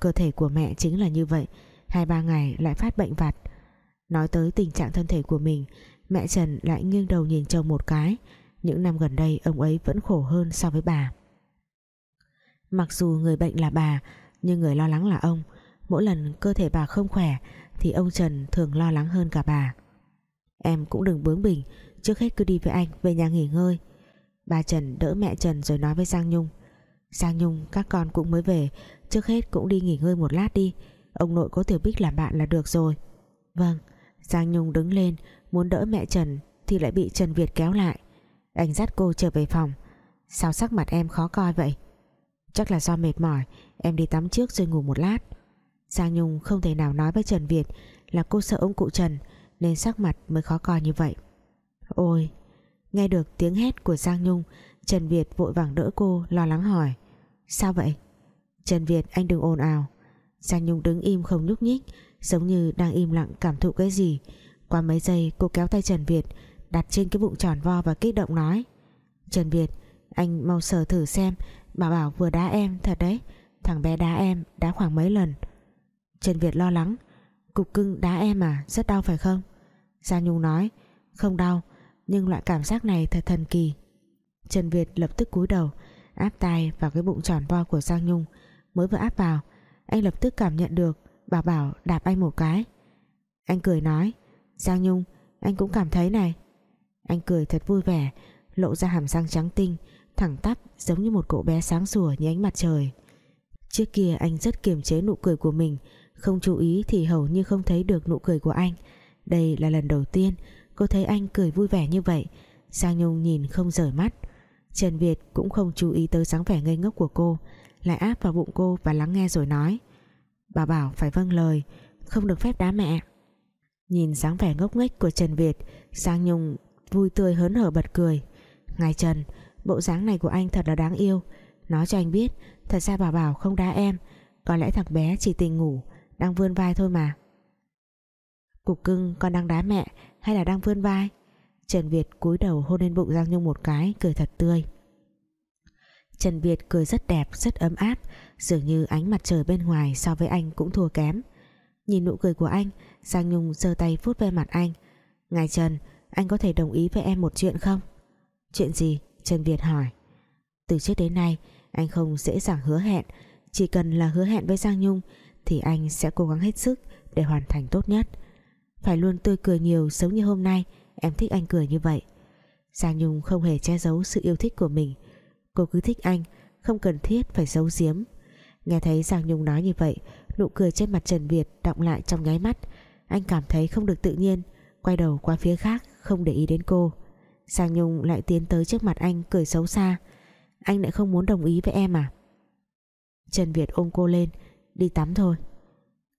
Cơ thể của mẹ chính là như vậy, Hai ba ngày lại phát bệnh vặt. Nói tới tình trạng thân thể của mình, Mẹ Trần lại nghiêng đầu nhìn chồng một cái những năm gần đây, ông ấy vẫn khổ hơn so với bà. Mặc dù người bệnh là bà, Nhưng người lo lắng là ông. Mỗi lần cơ thể bà không khỏe, Thì ông Trần thường lo lắng hơn cả bà. Em cũng đừng bướng bỉnh, Trước hết cứ đi với anh, về nhà nghỉ ngơi. Bà Trần đỡ mẹ Trần rồi nói với Giang Nhung. Giang Nhung, các con cũng mới về, Trước hết cũng đi nghỉ ngơi một lát đi. Ông nội có Tiểu Bích làm bạn là được rồi. Vâng Giang Nhung đứng lên, muốn đỡ mẹ Trần Thì lại bị Trần Việt kéo lại. Anh dắt cô trở về phòng. Sao sắc mặt em khó coi vậy? Chắc là do mệt mỏi, Em đi tắm trước rồi ngủ một lát. Giang Nhung không thể nào nói với Trần Việt Là cô sợ ông cụ Trần, Nên sắc mặt mới khó coi như vậy. Ôi, Nghe được tiếng hét của Giang Nhung, Trần Việt vội vàng đỡ cô, lo lắng hỏi. Sao vậy? Trần Việt, anh đừng ồn ào. Giang Nhung đứng im không nhúc nhích, Giống như đang im lặng cảm thụ cái gì. Qua mấy giây, cô kéo tay Trần Việt Đặt trên cái bụng tròn vo và kích động nói. Trần Việt, Anh mau sờ thử xem Bảo bảo vừa đá em, thật đấy. Thằng bé đá em, đá khoảng mấy lần. Trần Việt lo lắng. Cục cưng đá em à rất đau phải không? Giang Nhung nói, Không đau, nhưng loại cảm giác này thật thần kỳ. Trần Việt lập tức cúi đầu, áp tay vào cái bụng tròn vo của Giang Nhung. Mới vừa áp vào, anh lập tức cảm nhận được Bảo Bảo đạp anh một cái. Anh cười nói Giang Nhung, anh cũng cảm thấy này anh cười thật vui vẻ, Lộ ra hàm răng trắng tinh, Thẳng tắp giống như một cậu bé sáng sủa như ánh mặt trời. Trước kia anh rất kiềm chế nụ cười của mình, Không chú ý thì hầu như không thấy được nụ cười của anh. Đây là lần đầu tiên Cô thấy anh cười vui vẻ như vậy. Sang Nhung nhìn không rời mắt. Trần Việt cũng không chú ý tới dáng vẻ ngây ngốc của cô, Lại áp vào bụng cô và lắng nghe rồi nói, Bà bảo phải vâng lời, Không được phép đá mẹ. Nhìn dáng vẻ ngốc nghếch của Trần Việt, sang Nhung vui tươi hớn hở bật cười. Ngài Trần, Bộ dáng này của anh thật là đáng yêu. Nói cho anh biết, Thật ra bà bảo không đá em. Có lẽ thằng bé chỉ tình ngủ, Đang vươn vai thôi mà. Cục cưng con đang đá mẹ hay là đang vươn vai? Trần Việt cúi đầu hôn lên bụng Giang Nhung một cái, cười thật tươi. Trần Việt cười rất đẹp, rất ấm áp, dường như ánh mặt trời bên ngoài so với anh cũng thua kém. Nhìn nụ cười của anh, Giang Nhung giơ tay vuốt ve mặt anh. Ngài Trần anh có thể đồng ý với em một chuyện không? Chuyện gì? Trần Việt hỏi. Từ trước đến nay, anh không dễ dàng hứa hẹn. Chỉ cần là hứa hẹn với Giang Nhung, thì anh sẽ cố gắng hết sức để hoàn thành tốt nhất. Phải luôn tươi cười nhiều giống như hôm nay. Em thích anh cười như vậy. Giang Nhung không hề che giấu sự yêu thích của mình. Cô cứ thích anh, Không cần thiết phải giấu giếm. Nghe thấy Giang Nhung nói như vậy, Nụ cười trên mặt Trần Việt động lại trong nháy mắt. Anh cảm thấy không được tự nhiên, Quay đầu qua phía khác. Không để ý đến cô. Giang Nhung lại tiến tới trước mặt anh, cười xấu xa. Anh lại không muốn đồng ý với em à? Trần Việt ôm cô lên, Đi tắm thôi.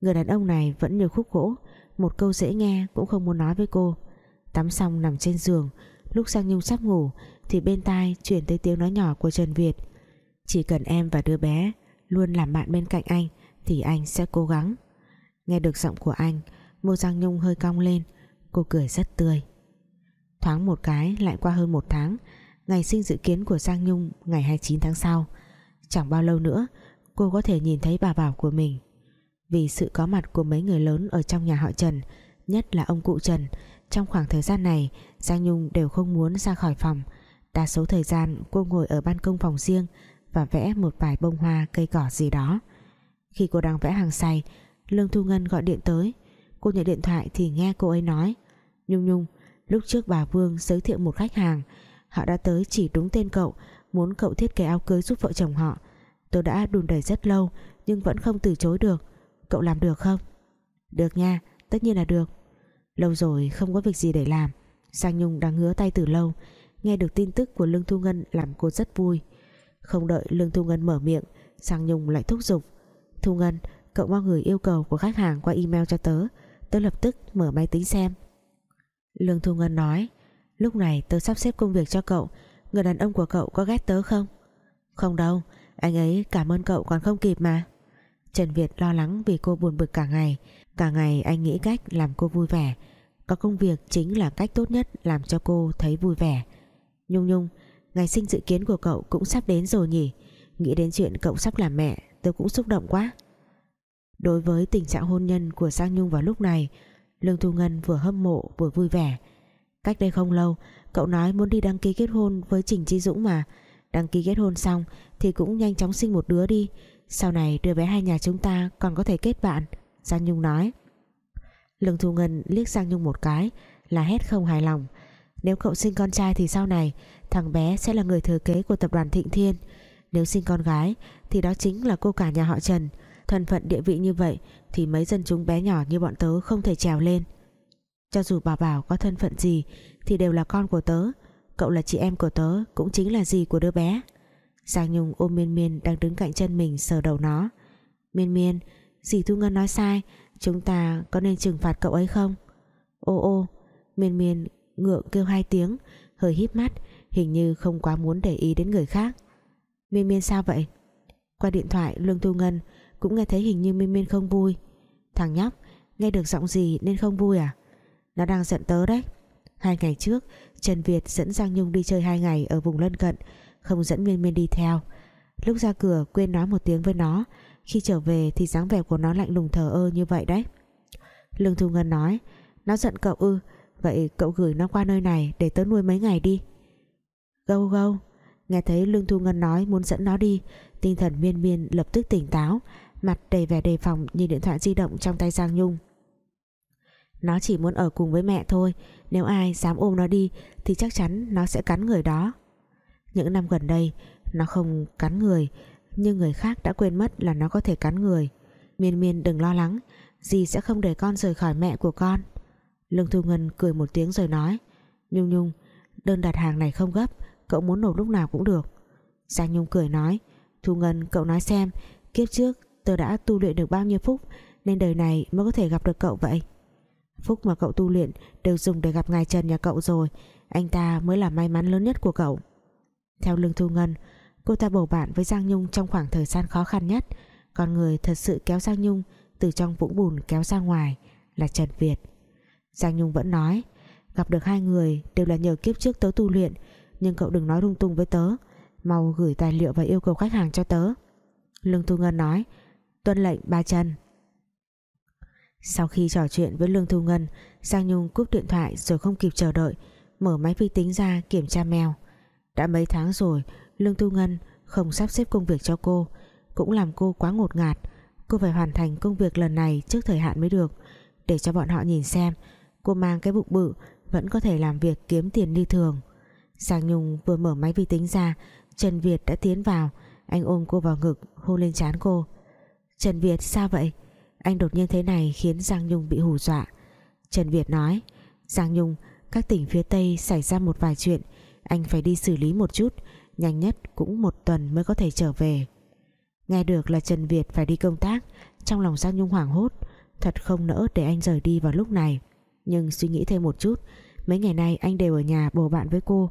Người đàn ông này vẫn như khúc gỗ, một câu dễ nghe cũng không muốn nói với cô. Tắm xong nằm trên giường, lúc Giang Nhung sắp ngủ thì bên tai chuyển tới tiếng nói nhỏ của Trần Việt. Chỉ cần em và đứa bé luôn làm bạn bên cạnh anh thì anh sẽ cố gắng. Nghe được giọng của anh môi Giang Nhung hơi cong lên, cô cười rất tươi thoáng một cái, lại qua hơn một tháng. Ngày sinh dự kiến của Giang Nhung, ngày 29 tháng sau. Chẳng bao lâu nữa, cô có thể nhìn thấy bà bảo của mình. Vì sự có mặt của mấy người lớn ở trong nhà họ Trần, nhất là ông cụ Trần, trong khoảng thời gian này, Giang Nhung đều không muốn ra khỏi phòng. Đa số thời gian, cô ngồi ở ban công phòng riêng và vẽ một vài bông hoa, cây cỏ gì đó. Khi cô đang vẽ hàng say Lương Thu Ngân gọi điện tới. Cô nhận điện thoại thì nghe cô ấy nói, Nhung Nhung lúc trước bà Vương giới thiệu một khách hàng, họ đã tới chỉ đúng tên cậu, muốn cậu thiết kế áo cưới giúp vợ chồng họ. Tôi đã đùn đẩy rất lâu, nhưng vẫn không từ chối được. Cậu làm được không? Được nha, tất nhiên là được. Lâu rồi không có việc gì để làm. Sang Nhung đang ngứa tay từ lâu, nghe được tin tức của Lương Thu Ngân làm cô rất vui. Không đợi Lương Thu Ngân mở miệng, Sang Nhung lại thúc giục. Thu Ngân, cậu mau gửi yêu cầu của khách hàng qua email cho tớ. Tớ lập tức mở máy tính xem. Lương Thu Ngân nói, lúc này tớ sắp xếp công việc cho cậu. Người đàn ông của cậu có ghét tớ không? Không đâu, anh ấy cảm ơn cậu còn không kịp mà. Trần Việt lo lắng vì cô buồn bực cả ngày. Cả ngày anh nghĩ cách làm cô vui vẻ. Có công việc chính là cách tốt nhất Làm cho cô thấy vui vẻ. Nhung Nhung, Ngày sinh dự kiến của cậu cũng sắp đến rồi nhỉ. Nghĩ đến chuyện cậu sắp làm mẹ tớ cũng xúc động quá. Đối với tình trạng hôn nhân của Giang Nhung vào lúc này Lương Thu Ngân vừa hâm mộ, vừa vui vẻ. Cách đây không lâu, Cậu nói muốn đi đăng ký kết hôn với Trình Chi Dũng mà. Đăng ký kết hôn xong Thì cũng nhanh chóng sinh một đứa đi. Sau này đứa bé hai nhà chúng ta còn có thể kết bạn, Giang Nhung nói. Lương Thu Ngân liếc Giang Nhung một cái Là hét không hài lòng. Nếu cậu sinh con trai thì sau này, Thằng bé sẽ là người thừa kế của tập đoàn Thịnh Thiên. Nếu sinh con gái Thì đó chính là cô cả nhà họ Trần. Thân phận địa vị như vậy Thì mấy dân chúng bé nhỏ như bọn tớ không thể trèo lên. Cho dù bảo bảo có thân phận gì Thì đều là con của tớ, Cậu là chị em của tớ Cũng chính là gì của đứa bé. Giang Nhung ôm Miên Miên đang đứng cạnh chân mình sờ đầu nó. Miên Miên, Dì Thu Ngân nói sai, Chúng ta có nên trừng phạt cậu ấy không? Ô ô, Miên Miên ngượng kêu hai tiếng, Hơi híp mắt, Hình như không quá muốn để ý đến người khác. Miên Miên sao vậy? Qua điện thoại, Lương Thu Ngân cũng nghe thấy hình như Miên Miên không vui. Thằng nhóc, nghe được giọng gì nên không vui à? Nó đang giận tớ đấy. Hai ngày trước, Trần Việt dẫn Giang Nhung đi chơi hai ngày Ở vùng lân cận, Không dẫn Miên Miên đi theo. Lúc ra cửa, quên nói một tiếng với nó. Khi trở về thì dáng vẻ của nó lạnh lùng thờ ơ như vậy đấy. Lương Thu Ngân nói, Nó giận cậu ư, Vậy cậu gửi nó qua nơi này để tớ nuôi mấy ngày đi. Gâu gâu, Nghe thấy Lương Thu Ngân nói muốn dẫn nó đi, Tinh thần miên miên lập tức tỉnh táo. Mặt đầy vẻ đề phòng nhìn điện thoại di động trong tay Giang Nhung. Nó chỉ muốn ở cùng với mẹ thôi, Nếu ai dám ôm nó đi Thì chắc chắn nó sẽ cắn người đó. Những năm gần đây, Nó không cắn người, Nhưng người khác đã quên mất là nó có thể cắn người. Miên miên đừng lo lắng, Dì sẽ không để con rời khỏi mẹ của con. Lương Thu Ngân cười một tiếng rồi nói, Nhung Nhung, Đơn đặt hàng này không gấp, Cậu muốn nộp lúc nào cũng được. Giang Nhung cười nói, Thu Ngân, cậu nói xem, Kiếp trước tôi đã tu luyện được bao nhiêu phúc, Nên đời này mới có thể gặp được cậu vậy? Phúc mà cậu tu luyện Đều dùng để gặp ngài Trần nhà cậu rồi, Anh ta mới là may mắn lớn nhất của cậu. Theo Lương Thu Ngân, Cô ta bầu bạn với Giang Nhung trong khoảng thời gian khó khăn nhất. Con người thật sự kéo Giang Nhung Từ trong vũng bùn kéo ra ngoài Là Trần Việt. Giang Nhung vẫn nói, Gặp được hai người đều là nhờ kiếp trước tớ tu luyện, Nhưng cậu đừng nói lung tung với tớ, Mau gửi tài liệu và yêu cầu khách hàng cho tớ. Lương Thu Ngân nói Tuân lệnh ba chân. Sau khi trò chuyện với Lương Thu Ngân, Giang Nhung cúp điện thoại rồi không kịp chờ đợi, Mở máy vi tính ra kiểm tra mail. Đã mấy tháng rồi, Lương Thu Ngân không sắp xếp công việc cho cô, Cũng làm cô quá ngột ngạt. Cô phải hoàn thành công việc lần này trước thời hạn mới được. Để cho bọn họ nhìn xem, Cô mang cái bụng bự, Vẫn có thể làm việc kiếm tiền đi thường. Giang Nhung vừa mở máy vi tính ra, Trần Việt đã tiến vào. Anh ôm cô vào ngực, hôn lên trán cô. Trần Việt, sao vậy? Anh đột nhiên thế này khiến Giang Nhung bị hù dọa. Trần Việt nói, Giang Nhung, các tỉnh phía Tây xảy ra một vài chuyện, Anh phải đi xử lý một chút, Nhanh nhất cũng một tuần mới có thể trở về. Nghe được là Trần Việt phải đi công tác, Trong lòng Giang Nhung hoảng hốt, Thật không nỡ để anh rời đi vào lúc này. Nhưng suy nghĩ thêm một chút, Mấy ngày nay anh đều ở nhà bầu bạn với cô.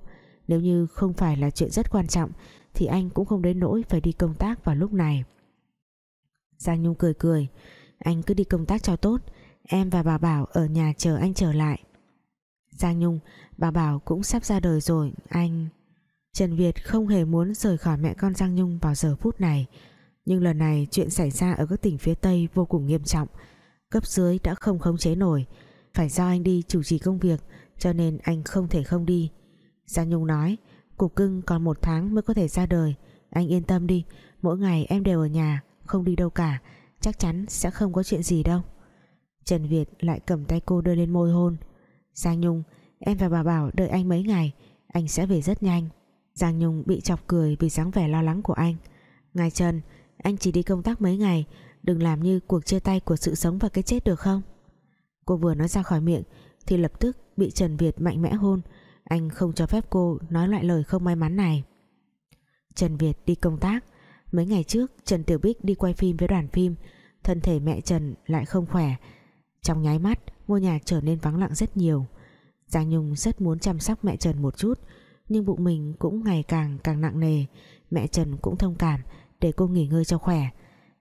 Nếu như không phải là chuyện rất quan trọng, Thì anh cũng không đến nỗi phải đi công tác vào lúc này. Giang Nhung cười cười. Anh cứ đi công tác cho tốt. Em và bà Bảo ở nhà chờ anh trở lại. Giang Nhung, Bà Bảo cũng sắp ra đời rồi. Anh, Trần Việt không hề muốn rời khỏi mẹ con Giang Nhung vào giờ phút này. Nhưng lần này chuyện xảy ra ở các tỉnh phía Tây vô cùng nghiêm trọng. Cấp dưới đã không khống chế nổi. Phải do anh đi chủ trì công việc, Cho nên anh không thể không đi. Giang Nhung nói, Cục cưng còn một tháng mới có thể ra đời. Anh yên tâm đi, Mỗi ngày em đều ở nhà. Không đi đâu cả, Chắc chắn sẽ không có chuyện gì đâu. Trần Việt lại cầm tay cô đưa lên môi hôn. Giang Nhung, Em và bà Bảo đợi anh mấy ngày, Anh sẽ về rất nhanh. Giang Nhung bị chọc cười vì dáng vẻ lo lắng của anh. Ngài Trần, Anh chỉ đi công tác mấy ngày, Đừng làm như cuộc chia tay của sự sống và cái chết được không? Cô vừa nói ra khỏi miệng, Thì lập tức bị Trần Việt mạnh mẽ hôn. Anh không cho phép cô nói loại lời không may mắn này. Trần Việt đi công tác Mấy ngày trước, Trần Tiểu Bích đi quay phim với đoàn phim. Thân thể mẹ Trần lại không khỏe. Trong nháy mắt, Ngôi nhà trở nên vắng lặng rất nhiều. Giang Nhung rất muốn chăm sóc mẹ Trần một chút, Nhưng bụng mình cũng ngày càng càng nặng nề. Mẹ Trần cũng thông cảm Để cô nghỉ ngơi cho khỏe.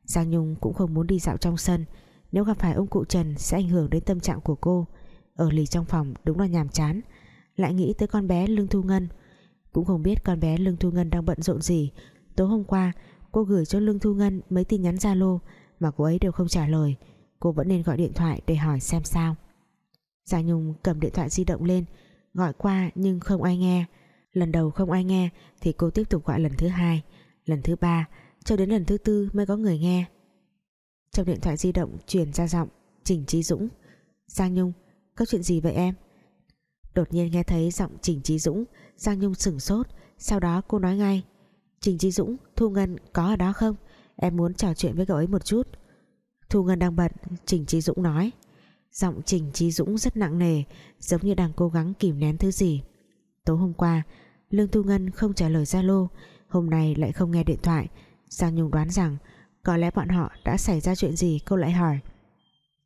Giang Nhung cũng không muốn đi dạo trong sân. Nếu gặp phải ông cụ Trần sẽ ảnh hưởng đến tâm trạng của cô. Ở lì trong phòng đúng là nhàm chán. Lại nghĩ tới con bé Lương Thu Ngân. Cũng không biết con bé Lương Thu Ngân đang bận rộn gì. Tối hôm qua cô gửi cho Lương Thu Ngân mấy tin nhắn Zalo, Mà cô ấy đều không trả lời. Cô vẫn nên gọi điện thoại để hỏi xem sao. Giang Nhung cầm điện thoại di động lên, Gọi qua nhưng không ai nghe. Lần đầu không ai nghe Thì cô tiếp tục gọi lần thứ hai, Lần thứ ba, cho đến lần thứ tư mới có người nghe. Trong điện thoại di động truyền ra giọng Trình Trí Dũng. Giang Nhung, có chuyện gì vậy em? Đột nhiên nghe thấy giọng Trình Trí Dũng Giang Nhung sửng sốt, sau đó cô nói ngay. Trình Trí Dũng, Thu Ngân có ở đó không? Em muốn trò chuyện với cậu ấy một chút. Thu Ngân đang bận, Trình Trí Dũng nói. Giọng Trình Trí Dũng rất nặng nề, Giống như đang cố gắng kìm nén thứ gì. Tối hôm qua, Lương Thu Ngân không trả lời Zalo. Hôm nay lại không nghe điện thoại. Giang Nhung đoán rằng Có lẽ bọn họ đã xảy ra chuyện gì, cô lại hỏi.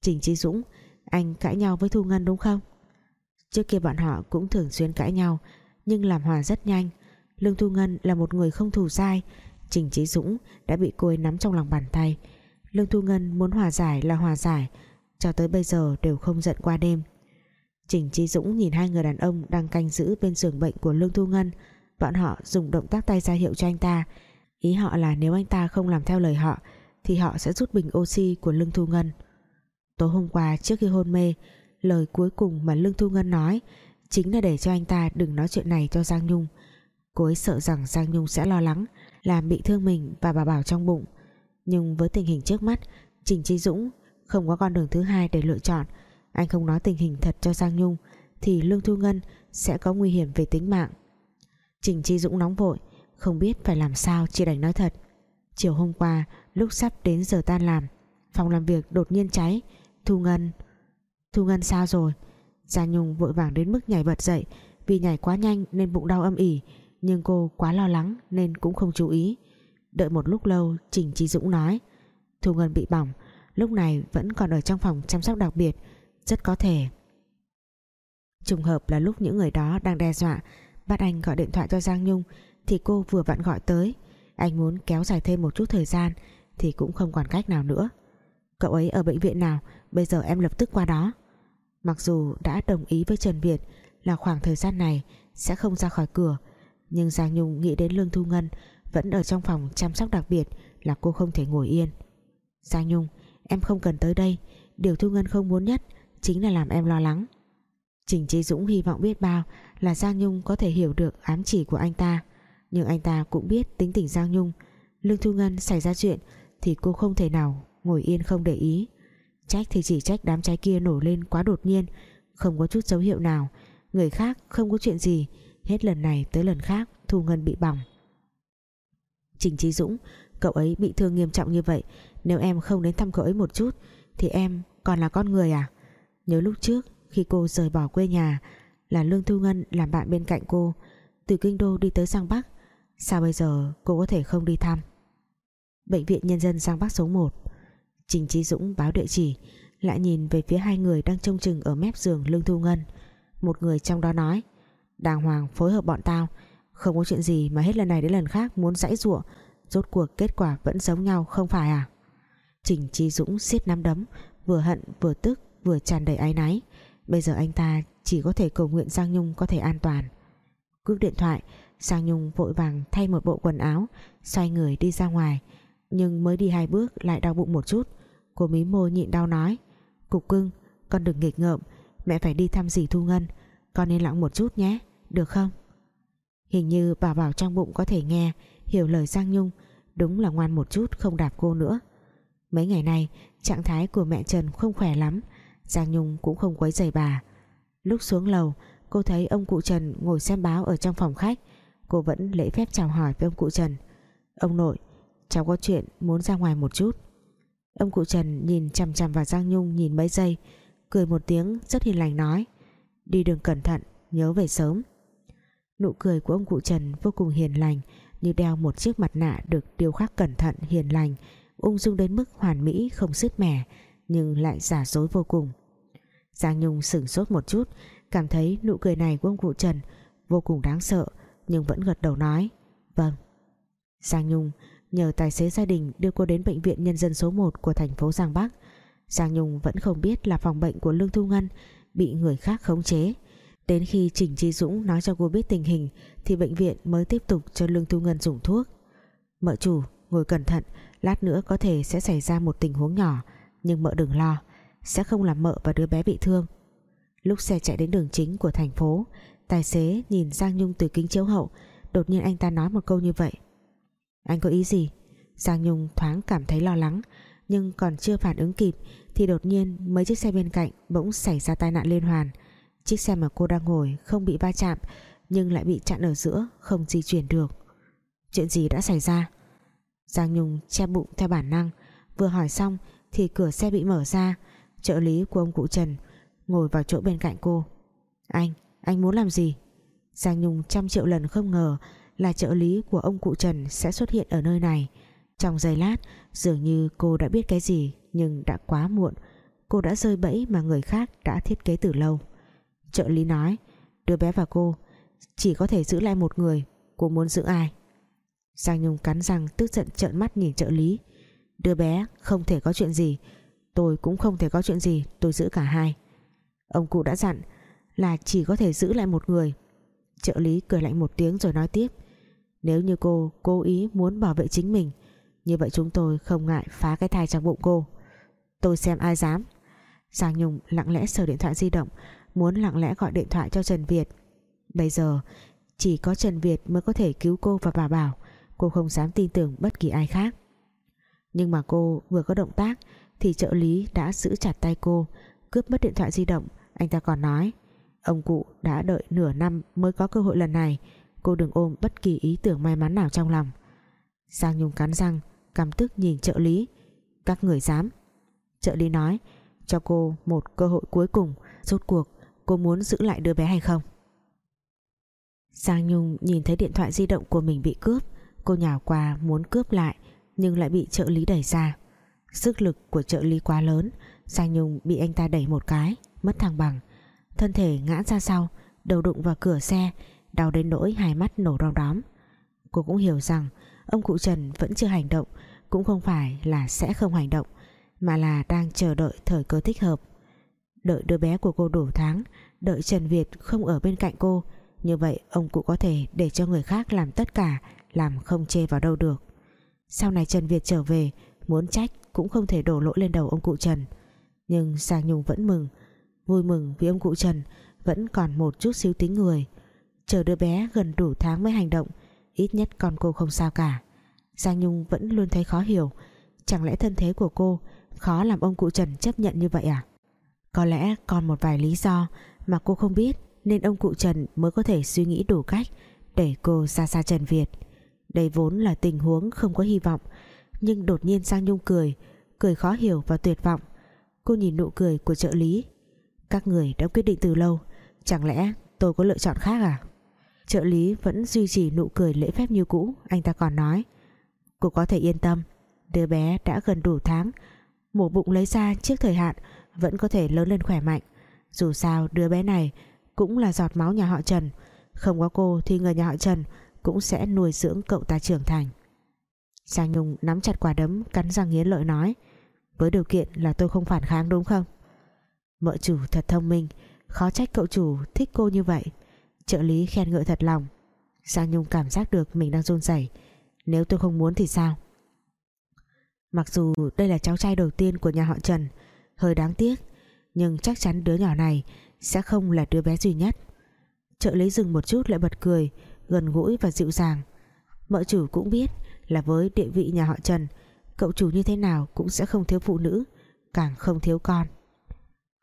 Trình Trí Dũng, Anh cãi nhau với Thu Ngân đúng không? Trước kia bọn họ cũng thường xuyên cãi nhau, Nhưng làm hòa rất nhanh. Lương Thu Ngân là một người không thù dai Trình Trí Dũng đã bị cô ấy nắm trong lòng bàn tay. Lương Thu Ngân muốn hòa giải là hòa giải, Cho tới bây giờ đều không giận qua đêm. Trình Trí Dũng nhìn hai người đàn ông Đang canh giữ bên giường bệnh của Lương Thu Ngân. Bọn họ dùng động tác tay ra hiệu cho anh ta. Ý họ là nếu anh ta không làm theo lời họ, Thì họ sẽ rút bình oxy của Lương Thu Ngân. Tối hôm qua trước khi hôn mê, Lời cuối cùng mà Lương Thu Ngân nói Chính là để cho anh ta đừng nói chuyện này cho Giang Nhung. Cô ấy sợ rằng Giang Nhung sẽ lo lắng, Làm bị thương mình và bà Bảo trong bụng. Nhưng với tình hình trước mắt, Trình Chi Dũng không có con đường thứ hai để lựa chọn. Anh không nói tình hình thật cho Giang Nhung, Thì Lương Thu Ngân sẽ có nguy hiểm về tính mạng. Trình Chi Dũng nóng vội, không biết phải làm sao chỉ đành nói thật. Chiều hôm qua, lúc sắp đến giờ tan làm, Phòng làm việc đột nhiên cháy. Thu Ngân Thu Ngân sao rồi? Giang Nhung vội vàng đến mức nhảy bật dậy, Vì nhảy quá nhanh nên bụng đau âm ỉ. Nhưng cô quá lo lắng nên cũng không chú ý. Đợi một lúc lâu, Trình Trí Dũng nói, Thu Ngân bị bỏng, Lúc này vẫn còn ở trong phòng chăm sóc đặc biệt, Rất có thể. Trùng hợp là lúc những người đó đang đe dọa, Bắt anh gọi điện thoại cho Giang Nhung thì cô vừa vặn gọi tới. Anh muốn kéo dài thêm một chút thời gian thì cũng không còn cách nào nữa. Cậu ấy ở bệnh viện nào? Bây giờ em lập tức qua đó. Mặc dù đã đồng ý với Trần Việt là khoảng thời gian này sẽ không ra khỏi cửa nhưng Giang Nhung nghĩ đến Lương Thu Ngân vẫn ở trong phòng chăm sóc đặc biệt là cô không thể ngồi yên. Giang Nhung, em không cần tới đây. Điều Thu Ngân không muốn nhất chính là làm em lo lắng. Trình Trí Dũng hy vọng biết bao là Giang Nhung có thể hiểu được ám chỉ của anh ta. Nhưng anh ta cũng biết tính tình Giang Nhung. Lương Thu Ngân xảy ra chuyện thì cô không thể nào ngồi yên không để ý. Trách thì chỉ trách đám cháy kia nổ lên quá đột nhiên, không có chút dấu hiệu nào. Người khác không có chuyện gì hết lần này tới lần khác, Thu Ngân bị bỏng. Trình Trí Dũng, cậu ấy bị thương nghiêm trọng như vậy, nếu em không đến thăm cậu ấy một chút, thì em còn là con người à? Nhớ lúc trước, khi cô rời bỏ quê nhà, là Lương Thu Ngân làm bạn bên cạnh cô, từ Kinh Đô đi tới Giang Bắc. Sao bây giờ cô có thể không đi thăm? Bệnh viện Nhân dân Giang Bắc số 1 Trình Trí Dũng báo địa chỉ, Lại nhìn về phía hai người đang trông chừng Ở mép giường Lương Thu Ngân. Một người trong đó nói Đàng hoàng phối hợp bọn tao. Không có chuyện gì mà hết lần này đến lần khác muốn dãy ruộng Rốt cuộc kết quả vẫn giống nhau, không phải à? Trình Chi Dũng siết nắm đấm, Vừa hận, vừa tức, vừa tràn đầy áy náy. Bây giờ anh ta chỉ có thể cầu nguyện Giang Nhung có thể an toàn. Cước điện thoại, Giang Nhung vội vàng thay một bộ quần áo, Xoay người đi ra ngoài. Nhưng mới đi hai bước lại đau bụng một chút. Cô mí môi nhịn đau nói, Cục cưng, con đừng nghịch ngợm. Mẹ phải đi thăm dì Thu Ngân. Con nên lặng một chút nhé. Được không? Hình như bảo bảo trong bụng có thể nghe, Hiểu lời Giang Nhung, Đúng là ngoan một chút, không đạp cô nữa. Mấy ngày nay, trạng thái của mẹ Trần không khỏe lắm, Giang Nhung cũng không quấy giày bà. Lúc xuống lầu, cô thấy ông cụ Trần ngồi xem báo ở trong phòng khách, Cô vẫn lễ phép chào hỏi với ông cụ Trần. Ông nội, Cháu có chuyện muốn ra ngoài một chút. Ông cụ Trần nhìn chằm chằm vào Giang Nhung nhìn mấy giây, Cười một tiếng, rất hiền lành nói, Đi đường cẩn thận, Nhớ về sớm. Nụ cười của ông cụ Trần vô cùng hiền lành, Như đeo một chiếc mặt nạ được điêu khắc cẩn thận, hiền lành. Ung dung đến mức hoàn mỹ, không sứt mẻ, Nhưng lại giả dối vô cùng. Giang Nhung sửng sốt một chút, Cảm thấy nụ cười này của ông cụ Trần Vô cùng đáng sợ, Nhưng vẫn gật đầu nói Vâng. Giang Nhung nhờ tài xế gia đình đưa cô đến bệnh viện nhân dân số 1 của thành phố Giang Bắc. Giang Nhung vẫn không biết là phòng bệnh của Lương Thu Ngân bị người khác khống chế đến khi Trình Chi Dũng nói cho cô biết tình hình, thì bệnh viện mới tiếp tục cho Lương Thu Ngân dùng thuốc. Mợ chủ, ngồi cẩn thận, lát nữa có thể sẽ xảy ra một tình huống nhỏ, nhưng mợ đừng lo, sẽ không làm mợ và đứa bé bị thương. Lúc xe chạy đến đường chính của thành phố, tài xế nhìn Giang Nhung từ kính chiếu hậu, đột nhiên anh ta nói một câu như vậy. Anh có ý gì? Giang Nhung thoáng cảm thấy lo lắng, nhưng còn chưa phản ứng kịp thì đột nhiên mấy chiếc xe bên cạnh bỗng xảy ra tai nạn liên hoàn chiếc xe mà cô đang ngồi không bị va chạm nhưng lại bị chặn ở giữa không di chuyển được. Chuyện gì đã xảy ra? Giang Nhung che bụng theo bản năng. Vừa hỏi xong thì cửa xe bị mở ra. Trợ lý của ông cụ Trần ngồi vào chỗ bên cạnh cô. Anh, anh muốn làm gì? Giang Nhung trăm triệu lần không ngờ là trợ lý của ông cụ Trần sẽ xuất hiện ở nơi này. Trong giây lát dường như cô đã biết cái gì nhưng đã quá muộn. Cô đã rơi bẫy mà người khác đã thiết kế từ lâu trợ lý nói. Đứa bé và cô chỉ có thể giữ lại một người, cô muốn giữ ai? Giang Nhung cắn răng, tức giận trợn mắt nhìn trợ lý. Đứa bé không thể có chuyện gì, tôi cũng không thể có chuyện gì, tôi giữ cả hai. Ông cụ đã dặn là chỉ có thể giữ lại một người. Trợ lý cười lạnh một tiếng rồi nói tiếp. Nếu như cô cố ý muốn bảo vệ chính mình, như vậy chúng tôi không ngại phá cái thai trong bụng cô. Tôi xem ai dám. Giang Nhung lặng lẽ sờ điện thoại di động Muốn lặng lẽ gọi điện thoại cho Trần Việt. Bây giờ, Chỉ có Trần Việt mới có thể cứu cô và bà Bảo. Cô không dám tin tưởng bất kỳ ai khác. Nhưng mà cô vừa có động tác, Thì trợ lý đã giữ chặt tay cô, Cướp mất điện thoại di động. Anh ta còn nói, Ông cụ đã đợi nửa năm mới có cơ hội lần này. Cô đừng ôm bất kỳ ý tưởng may mắn nào trong lòng. Giang Nhung cắn răng, Căm tức nhìn trợ lý. Các người dám. Trợ lý nói, cho cô một cơ hội cuối cùng. Rốt cuộc cô muốn giữ lại đứa bé hay không? Giang Nhung nhìn thấy điện thoại di động của mình bị cướp, Cô nhào qua muốn cướp lại, Nhưng lại bị trợ lý đẩy ra. Sức lực của trợ lý quá lớn, Giang Nhung bị anh ta đẩy một cái, Mất thăng bằng. Thân thể ngã ra sau, Đầu đụng vào cửa xe, Đau đến nỗi hai mắt nổ đom đóm. Cô cũng hiểu rằng, Ông cụ Trần vẫn chưa hành động, Cũng không phải là sẽ không hành động, Mà là đang chờ đợi thời cơ thích hợp. Đợi đứa bé của cô đủ tháng, Đợi Trần Việt không ở bên cạnh cô. Như vậy, ông cụ có thể để cho người khác làm tất cả, Làm không chê vào đâu được. Sau này Trần Việt trở về, Muốn trách cũng không thể đổ lỗi lên đầu ông cụ Trần. Nhưng Giang Nhung vẫn mừng, Vui mừng vì ông cụ Trần Vẫn còn một chút xíu tính người. Chờ đứa bé gần đủ tháng mới hành động, ít nhất con cô không sao cả. Giang Nhung vẫn luôn thấy khó hiểu, chẳng lẽ thân thế của cô khó làm ông cụ Trần chấp nhận như vậy à? Có lẽ còn một vài lý do mà cô không biết nên ông cụ Trần mới có thể suy nghĩ đủ cách để cô xa xa Trần Việt. Đây vốn là tình huống không có hy vọng, nhưng đột nhiên Giang Nhung cười cười khó hiểu và tuyệt vọng. Cô nhìn nụ cười của trợ lý. Các người đã quyết định từ lâu, chẳng lẽ tôi có lựa chọn khác à? Trợ lý vẫn duy trì nụ cười lễ phép như cũ, Anh ta còn nói. Cô có thể yên tâm, Đứa bé đã gần đủ tháng, Mổ bụng lấy ra trước thời hạn vẫn có thể lớn lên khỏe mạnh. Dù sao, đứa bé này cũng là giọt máu nhà họ Trần. Không có cô thì người nhà họ Trần Cũng sẽ nuôi dưỡng cậu ta trưởng thành. Giang Nhung nắm chặt quả đấm, Cắn răng nghiến lợi nói, Với điều kiện là tôi không phản kháng, đúng không? Mợ chủ thật thông minh, Khó trách cậu chủ thích cô như vậy. Trợ lý khen ngợi thật lòng. Giang Nhung cảm giác được mình đang run rẩy. Nếu tôi không muốn thì sao? Mặc dù đây là cháu trai đầu tiên của nhà họ Trần Hơi đáng tiếc, Nhưng chắc chắn đứa nhỏ này Sẽ không là đứa bé duy nhất. Trợ lý dừng một chút lại bật cười, Gần gũi và dịu dàng. Mợ chủ cũng biết là với địa vị nhà họ Trần, Cậu chủ như thế nào cũng sẽ không thiếu phụ nữ, Càng không thiếu con.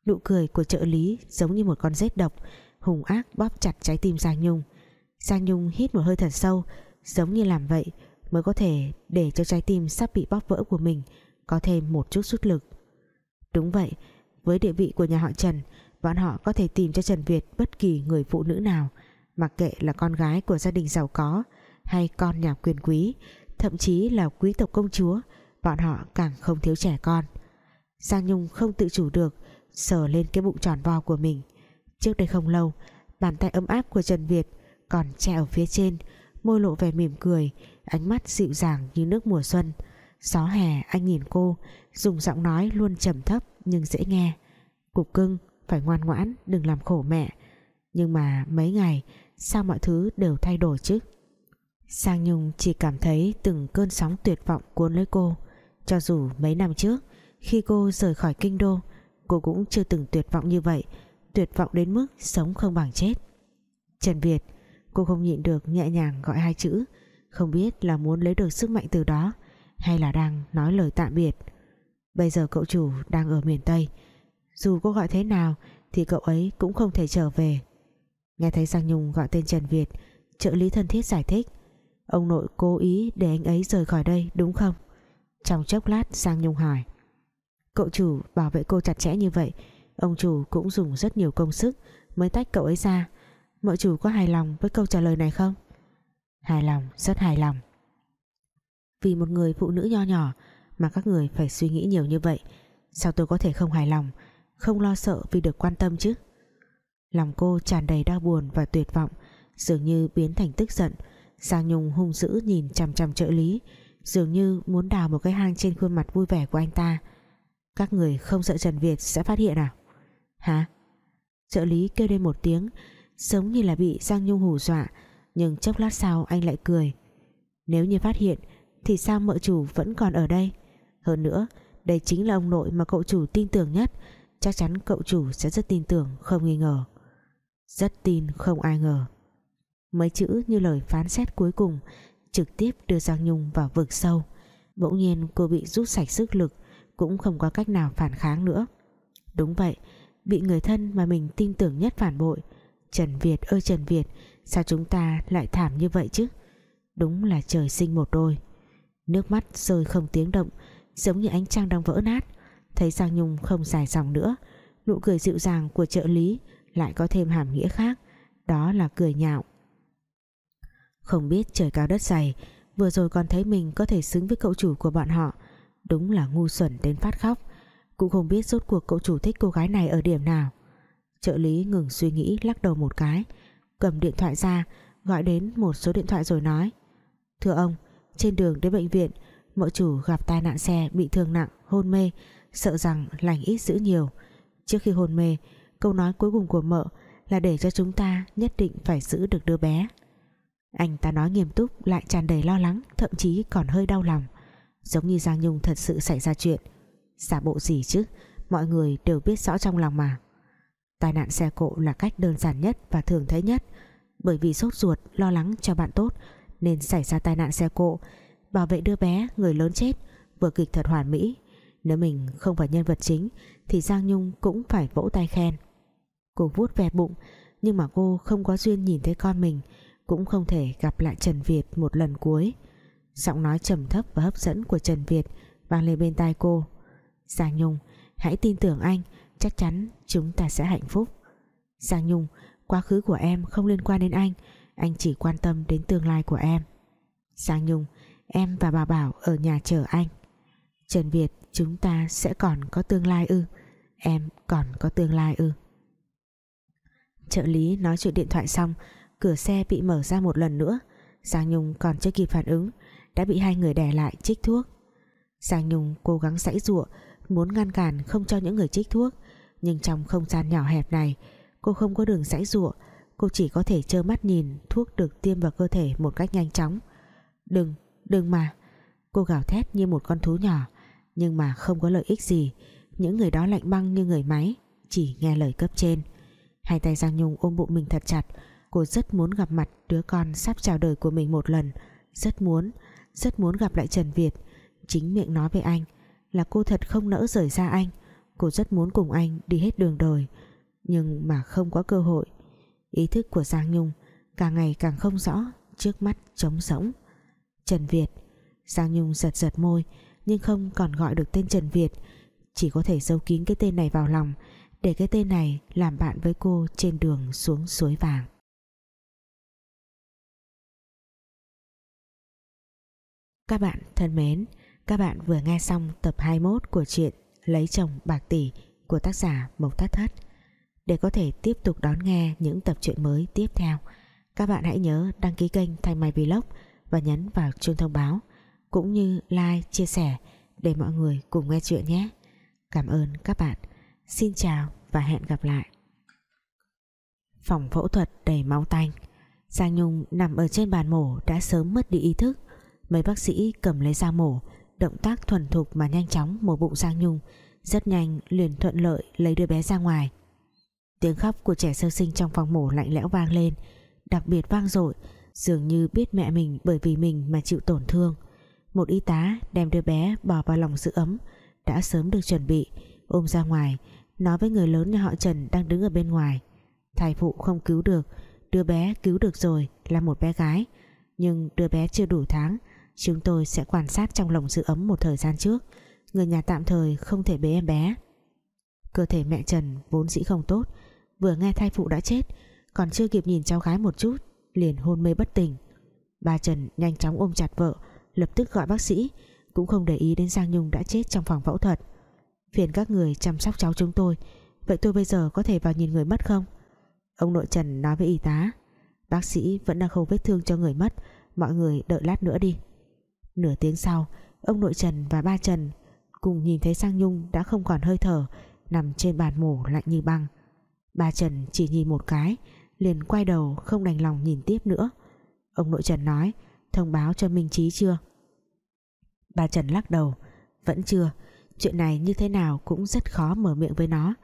Nụ cười của trợ lý giống như một con rết độc hùng ác bóp chặt trái tim Giang Nhung. Giang Nhung hít một hơi thật sâu, giống như làm vậy mới có thể để cho trái tim sắp bị bóp vỡ của mình có thêm một chút sức lực đúng vậy, với địa vị của nhà họ Trần, bọn họ có thể tìm cho Trần Việt bất kỳ người phụ nữ nào, mặc kệ là con gái của gia đình giàu có hay con nhà quyền quý, thậm chí là quý tộc công chúa, bọn họ càng không thiếu trẻ con. Giang Nhung không tự chủ được, sờ lên cái bụng tròn vo của mình. Trước đây không lâu, bàn tay ấm áp của Trần Việt còn che ở phía trên, môi lộ vẻ mỉm cười, ánh mắt dịu dàng như nước mùa xuân gió hè, anh nhìn cô, dùng giọng nói luôn trầm thấp nhưng dễ nghe. Cục cưng, phải ngoan ngoãn, đừng làm khổ mẹ. Nhưng mà mấy ngày, sao mọi thứ đều thay đổi chứ? Sang Nhung chỉ cảm thấy từng cơn sóng tuyệt vọng cuốn lấy cô. Cho dù mấy năm trước, khi cô rời khỏi kinh đô, cô cũng chưa từng tuyệt vọng như vậy. Tuyệt vọng đến mức sống không bằng chết. Trần Việt, cô không nhịn được nhẹ nhàng gọi hai chữ. Không biết là muốn lấy được sức mạnh từ đó hay là đang nói lời tạm biệt? Bây giờ cậu chủ đang ở miền Tây. Dù cô gọi thế nào thì cậu ấy cũng không thể trở về. Nghe thấy Giang Nhung gọi tên Trần Việt, trợ lý thân thiết giải thích, ông nội cố ý để anh ấy rời khỏi đây, đúng không? Trong chốc lát, Giang Nhung hỏi, cậu chủ bảo vệ cô chặt chẽ như vậy, ông chủ cũng dùng rất nhiều công sức mới tách cậu ấy ra. Mợ chủ có hài lòng với câu trả lời này không? Hài lòng, rất hài lòng vì một người phụ nữ nho nhỏ mà các người phải suy nghĩ nhiều như vậy. Sao tôi có thể không hài lòng, không lo sợ vì được quan tâm chứ? Lòng cô tràn đầy đau buồn và tuyệt vọng, dường như biến thành tức giận. Giang Nhung hung dữ nhìn chằm chằm trợ lý, dường như muốn đào một cái hang trên khuôn mặt vui vẻ của anh ta. Các người không sợ Trần Việt sẽ phát hiện à? Hả? Trợ lý kêu lên một tiếng, giống như là bị Giang Nhung hù dọa, nhưng chốc lát sau anh lại cười. Nếu như phát hiện thì sao mợ chủ vẫn còn ở đây? Hơn nữa, đây chính là ông nội mà cậu chủ tin tưởng nhất. Chắc chắn cậu chủ sẽ rất tin tưởng, không nghi ngờ. Rất tin, không ai ngờ. Mấy chữ như lời phán xét cuối cùng trực tiếp đưa Giang Nhung vào vực sâu. Bỗng nhiên cô bị rút sạch sức lực, cũng không có cách nào phản kháng nữa. Đúng vậy, bị người thân mà mình tin tưởng nhất phản bội. Trần Việt ơi Trần Việt, sao chúng ta lại thảm như vậy chứ? Đúng là trời sinh một đôi nước mắt rơi không tiếng động, giống như ánh trăng đang vỡ nát. Thấy Giang Nhung không dài dòng nữa, nụ cười dịu dàng của trợ lý lại có thêm hàm nghĩa khác, đó là cười nhạo. Không biết trời cao đất dày, vừa rồi còn thấy mình có thể xứng với cậu chủ của bọn họ. Đúng là ngu xuẩn đến phát khóc, cũng không biết rốt cuộc cậu chủ thích cô gái này ở điểm nào. Trợ lý ngừng suy nghĩ lắc đầu một cái, cầm điện thoại ra, gọi đến một số điện thoại rồi nói, thưa ông trên đường đến bệnh viện, mợ chủ gặp tai nạn xe bị thương nặng, hôn mê, sợ rằng lành ít dữ nhiều. Trước khi hôn mê, câu nói cuối cùng của mợ là để cho chúng ta nhất định phải giữ được đứa bé. Anh ta nói nghiêm túc, lại tràn đầy lo lắng, thậm chí còn hơi đau lòng. Giống như Giang Nhung thật sự xảy ra chuyện. Giả bộ gì chứ? Mọi người đều biết rõ trong lòng mà. Tai nạn xe cộ là cách đơn giản nhất và thường thấy nhất, bởi vì sốt ruột, lo lắng cho bạn tốt nên xảy ra tai nạn xe cộ, bảo vệ đứa bé, người lớn chết vừa kịch thật hoàn mỹ. Nếu mình không phải nhân vật chính, thì Giang Nhung cũng phải vỗ tay khen. Cô vuốt ve bụng, nhưng mà cô không có duyên nhìn thấy con mình, cũng không thể gặp lại Trần Việt một lần cuối. Giọng nói trầm thấp và hấp dẫn của Trần Việt vang lên bên tai cô. Giang Nhung, hãy tin tưởng anh, chắc chắn chúng ta sẽ hạnh phúc. Giang Nhung, quá khứ của em không liên quan đến anh anh chỉ quan tâm đến tương lai của em. Giang Nhung, em và bà Bảo ở nhà chờ anh. Trần Việt, chúng ta sẽ còn có tương lai ư? Em còn có tương lai ư? Trợ lý nói chuyện điện thoại xong, cửa xe bị mở ra một lần nữa. Giang Nhung còn chưa kịp phản ứng, đã bị hai người đè lại trích thuốc. Giang Nhung cố gắng sãy giụa, muốn ngăn cản không cho những người trích thuốc, nhưng trong không gian nhỏ hẹp này, cô không có đường sãy giụa cô chỉ có thể trơ mắt nhìn thuốc được tiêm vào cơ thể một cách nhanh chóng. Đừng, đừng mà. Cô gào thét như một con thú nhỏ nhưng mà không có lợi ích gì. Những người đó lạnh băng như người máy chỉ nghe lời cấp trên. Hai tay Giang Nhung ôm bụng mình thật chặt. Cô rất muốn gặp mặt đứa con sắp chào đời của mình một lần. Rất muốn rất muốn gặp lại Trần Việt. Chính miệng nói với anh là cô thật không nỡ rời xa anh. Cô rất muốn cùng anh đi hết đường đời nhưng mà không có cơ hội ý thức của Giang Nhung càng ngày càng không rõ, trước mắt trống rỗng. Trần Việt. Giang Nhung giật giật môi, nhưng không còn gọi được tên Trần Việt. Chỉ có thể giấu kín cái tên này vào lòng, để cái tên này làm bạn với cô trên đường xuống suối vàng. Các bạn thân mến, các bạn vừa nghe xong tập 21 của truyện Lấy chồng bạc tỷ của tác giả Mộc Thất Thất để có thể tiếp tục đón nghe những tập truyện mới tiếp theo các bạn hãy nhớ đăng ký kênh Thanh Mai Vlog và nhấn vào chuông thông báo cũng như like, chia sẻ để mọi người cùng nghe chuyện nhé. Cảm ơn các bạn. Xin chào và hẹn gặp lại. Phòng phẫu thuật đầy máu tanh. Giang Nhung nằm ở trên bàn mổ đã sớm mất đi ý thức. Mấy bác sĩ cầm lấy dao mổ, động tác thuần thục mà nhanh chóng mổ bụng Giang Nhung, rất nhanh liền thuận lợi lấy đứa bé ra ngoài. Tiếng khóc của trẻ sơ sinh trong phòng mổ lạnh lẽo vang lên, đặc biệt vang dội, dường như biết mẹ mình bởi vì mình mà chịu tổn thương. Một y tá đem đứa bé bỏ vào lòng giữ ấm đã sớm được chuẩn bị ôm ra ngoài nói với người lớn nhà họ Trần đang đứng ở bên ngoài. Thai phụ không cứu được đứa bé cứu được rồi là một bé gái. Nhưng đứa bé chưa đủ tháng chúng tôi sẽ quan sát trong lồng giữ ấm một thời gian trước. Người nhà tạm thời không thể bế em bé. Cơ thể mẹ Trần vốn dĩ không tốt vừa nghe thai phụ đã chết, còn chưa kịp nhìn cháu gái một chút, liền hôn mê bất tỉnh. Bà Trần nhanh chóng ôm chặt vợ, lập tức gọi bác sĩ, cũng không để ý đến Giang Nhung đã chết trong phòng phẫu thuật. Phiền các người chăm sóc cháu chúng tôi, vậy tôi bây giờ có thể vào nhìn người mất không? Ông nội Trần nói với y tá, bác sĩ vẫn đang khâu vết thương cho người mất, mọi người đợi lát nữa đi. Nửa tiếng sau, ông nội Trần và ba Trần cùng nhìn thấy sang Nhung đã không còn hơi thở, nằm trên bàn mổ lạnh như băng bà Trần chỉ nhìn một cái, liền quay đầu không đành lòng nhìn tiếp nữa. Ông nội Trần nói, thông báo cho Minh Trí chưa? Bà Trần lắc đầu, vẫn chưa. Chuyện này như thế nào cũng rất khó mở miệng với nó.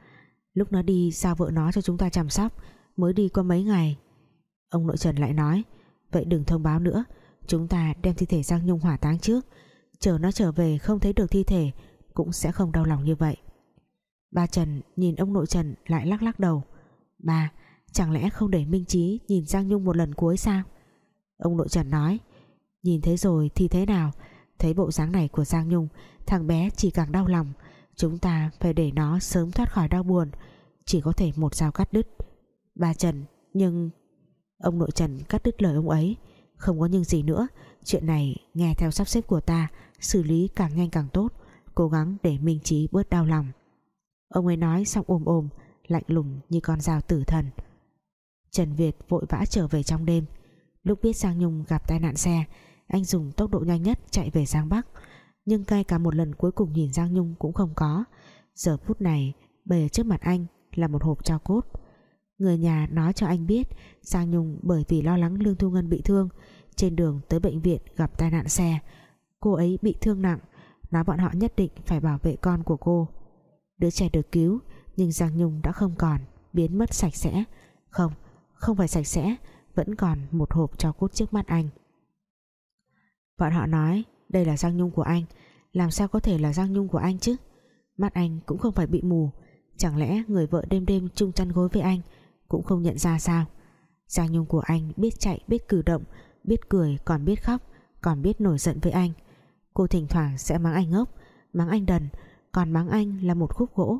Lúc nó đi, sao vợ nó cho chúng ta chăm sóc? Mới đi qua mấy ngày. Ông nội Trần lại nói, vậy đừng thông báo nữa. Chúng ta đem thi thể sang Nhung hỏa táng trước. Chờ nó trở về không thấy được thi thể, cũng sẽ không đau lòng như vậy ba Trần nhìn ông nội Trần lại lắc lắc đầu. Ba chẳng lẽ không để Minh Trí nhìn Giang Nhung một lần cuối sao? Ông nội Trần nói, nhìn thấy rồi thì thế nào? Thấy bộ dáng này của Giang Nhung, thằng bé chỉ càng đau lòng. Chúng ta phải để nó sớm thoát khỏi đau buồn, chỉ có thể một dao cắt đứt. Ba Trần, nhưng ông nội Trần cắt đứt lời ông ấy. Không có nhưng gì nữa. Chuyện này nghe theo sắp xếp của ta, xử lý càng nhanh càng tốt. Cố gắng để Minh Trí bớt đau lòng ông ấy nói xong ôm ôm lạnh lùng như con dao tử thần. Trần Việt vội vã trở về trong đêm. Lúc biết Giang Nhung gặp tai nạn xe, anh dùng tốc độ nhanh nhất chạy về Giang Bắc. Nhưng ngay cả một lần cuối cùng nhìn Giang Nhung cũng không có. Giờ phút này, bề trước mặt anh là một hộp trao cốt. Người nhà nói cho anh biết, Giang Nhung bởi vì lo lắng Lương Thu Ngân bị thương, trên đường tới bệnh viện gặp tai nạn xe. Cô ấy bị thương nặng, nói bọn họ nhất định phải bảo vệ con của cô đứa trẻ được cứu nhưng Giang Nhung đã không còn biến mất sạch sẽ. Không, không phải sạch sẽ vẫn còn một hộp cho cốt trước mắt anh. Bọn họ nói đây là Giang Nhung của anh làm sao có thể là Giang Nhung của anh chứ? Mắt anh cũng không phải bị mù chẳng lẽ người vợ đêm đêm chung chăn gối với anh cũng không nhận ra sao? Giang Nhung của anh biết chạy biết cử động biết cười còn biết khóc còn biết nổi giận với anh. Cô thỉnh thoảng sẽ mắng anh ngốc mắng anh đần còn mắng anh là một khúc gỗ.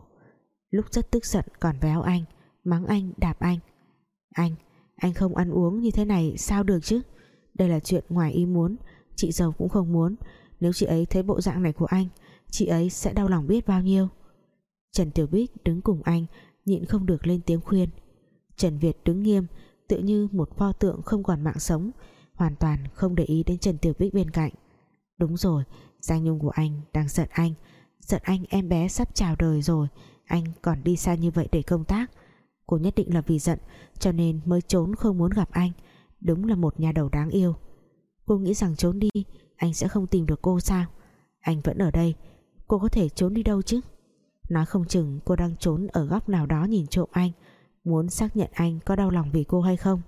Lúc rất tức giận còn véo anh, mắng anh, đạp anh. Anh anh không ăn uống như thế này sao được chứ? Đây là chuyện ngoài ý muốn, chị giàu cũng không muốn. Nếu chị ấy thấy bộ dạng này của anh, chị ấy sẽ đau lòng biết bao nhiêu. Trần Tiểu Bích đứng cùng anh, nhịn không được lên tiếng khuyên. Trần Việt đứng nghiêm, tự như một pho tượng không còn mạng sống, hoàn toàn không để ý đến Trần Tiểu Bích bên cạnh. Đúng rồi Giang Nhung của anh đang giận anh giận anh, em bé sắp chào đời rồi. Anh còn đi xa như vậy để công tác. Cô nhất định là vì giận, cho nên mới trốn không muốn gặp anh. Đúng là một nhà đầu đáng yêu. Cô nghĩ rằng trốn đi, anh sẽ không tìm được cô sao? Anh vẫn ở đây, cô có thể trốn đi đâu chứ? Nói không chừng cô đang trốn ở góc nào đó nhìn trộm anh. Muốn xác nhận anh có đau lòng vì cô hay không?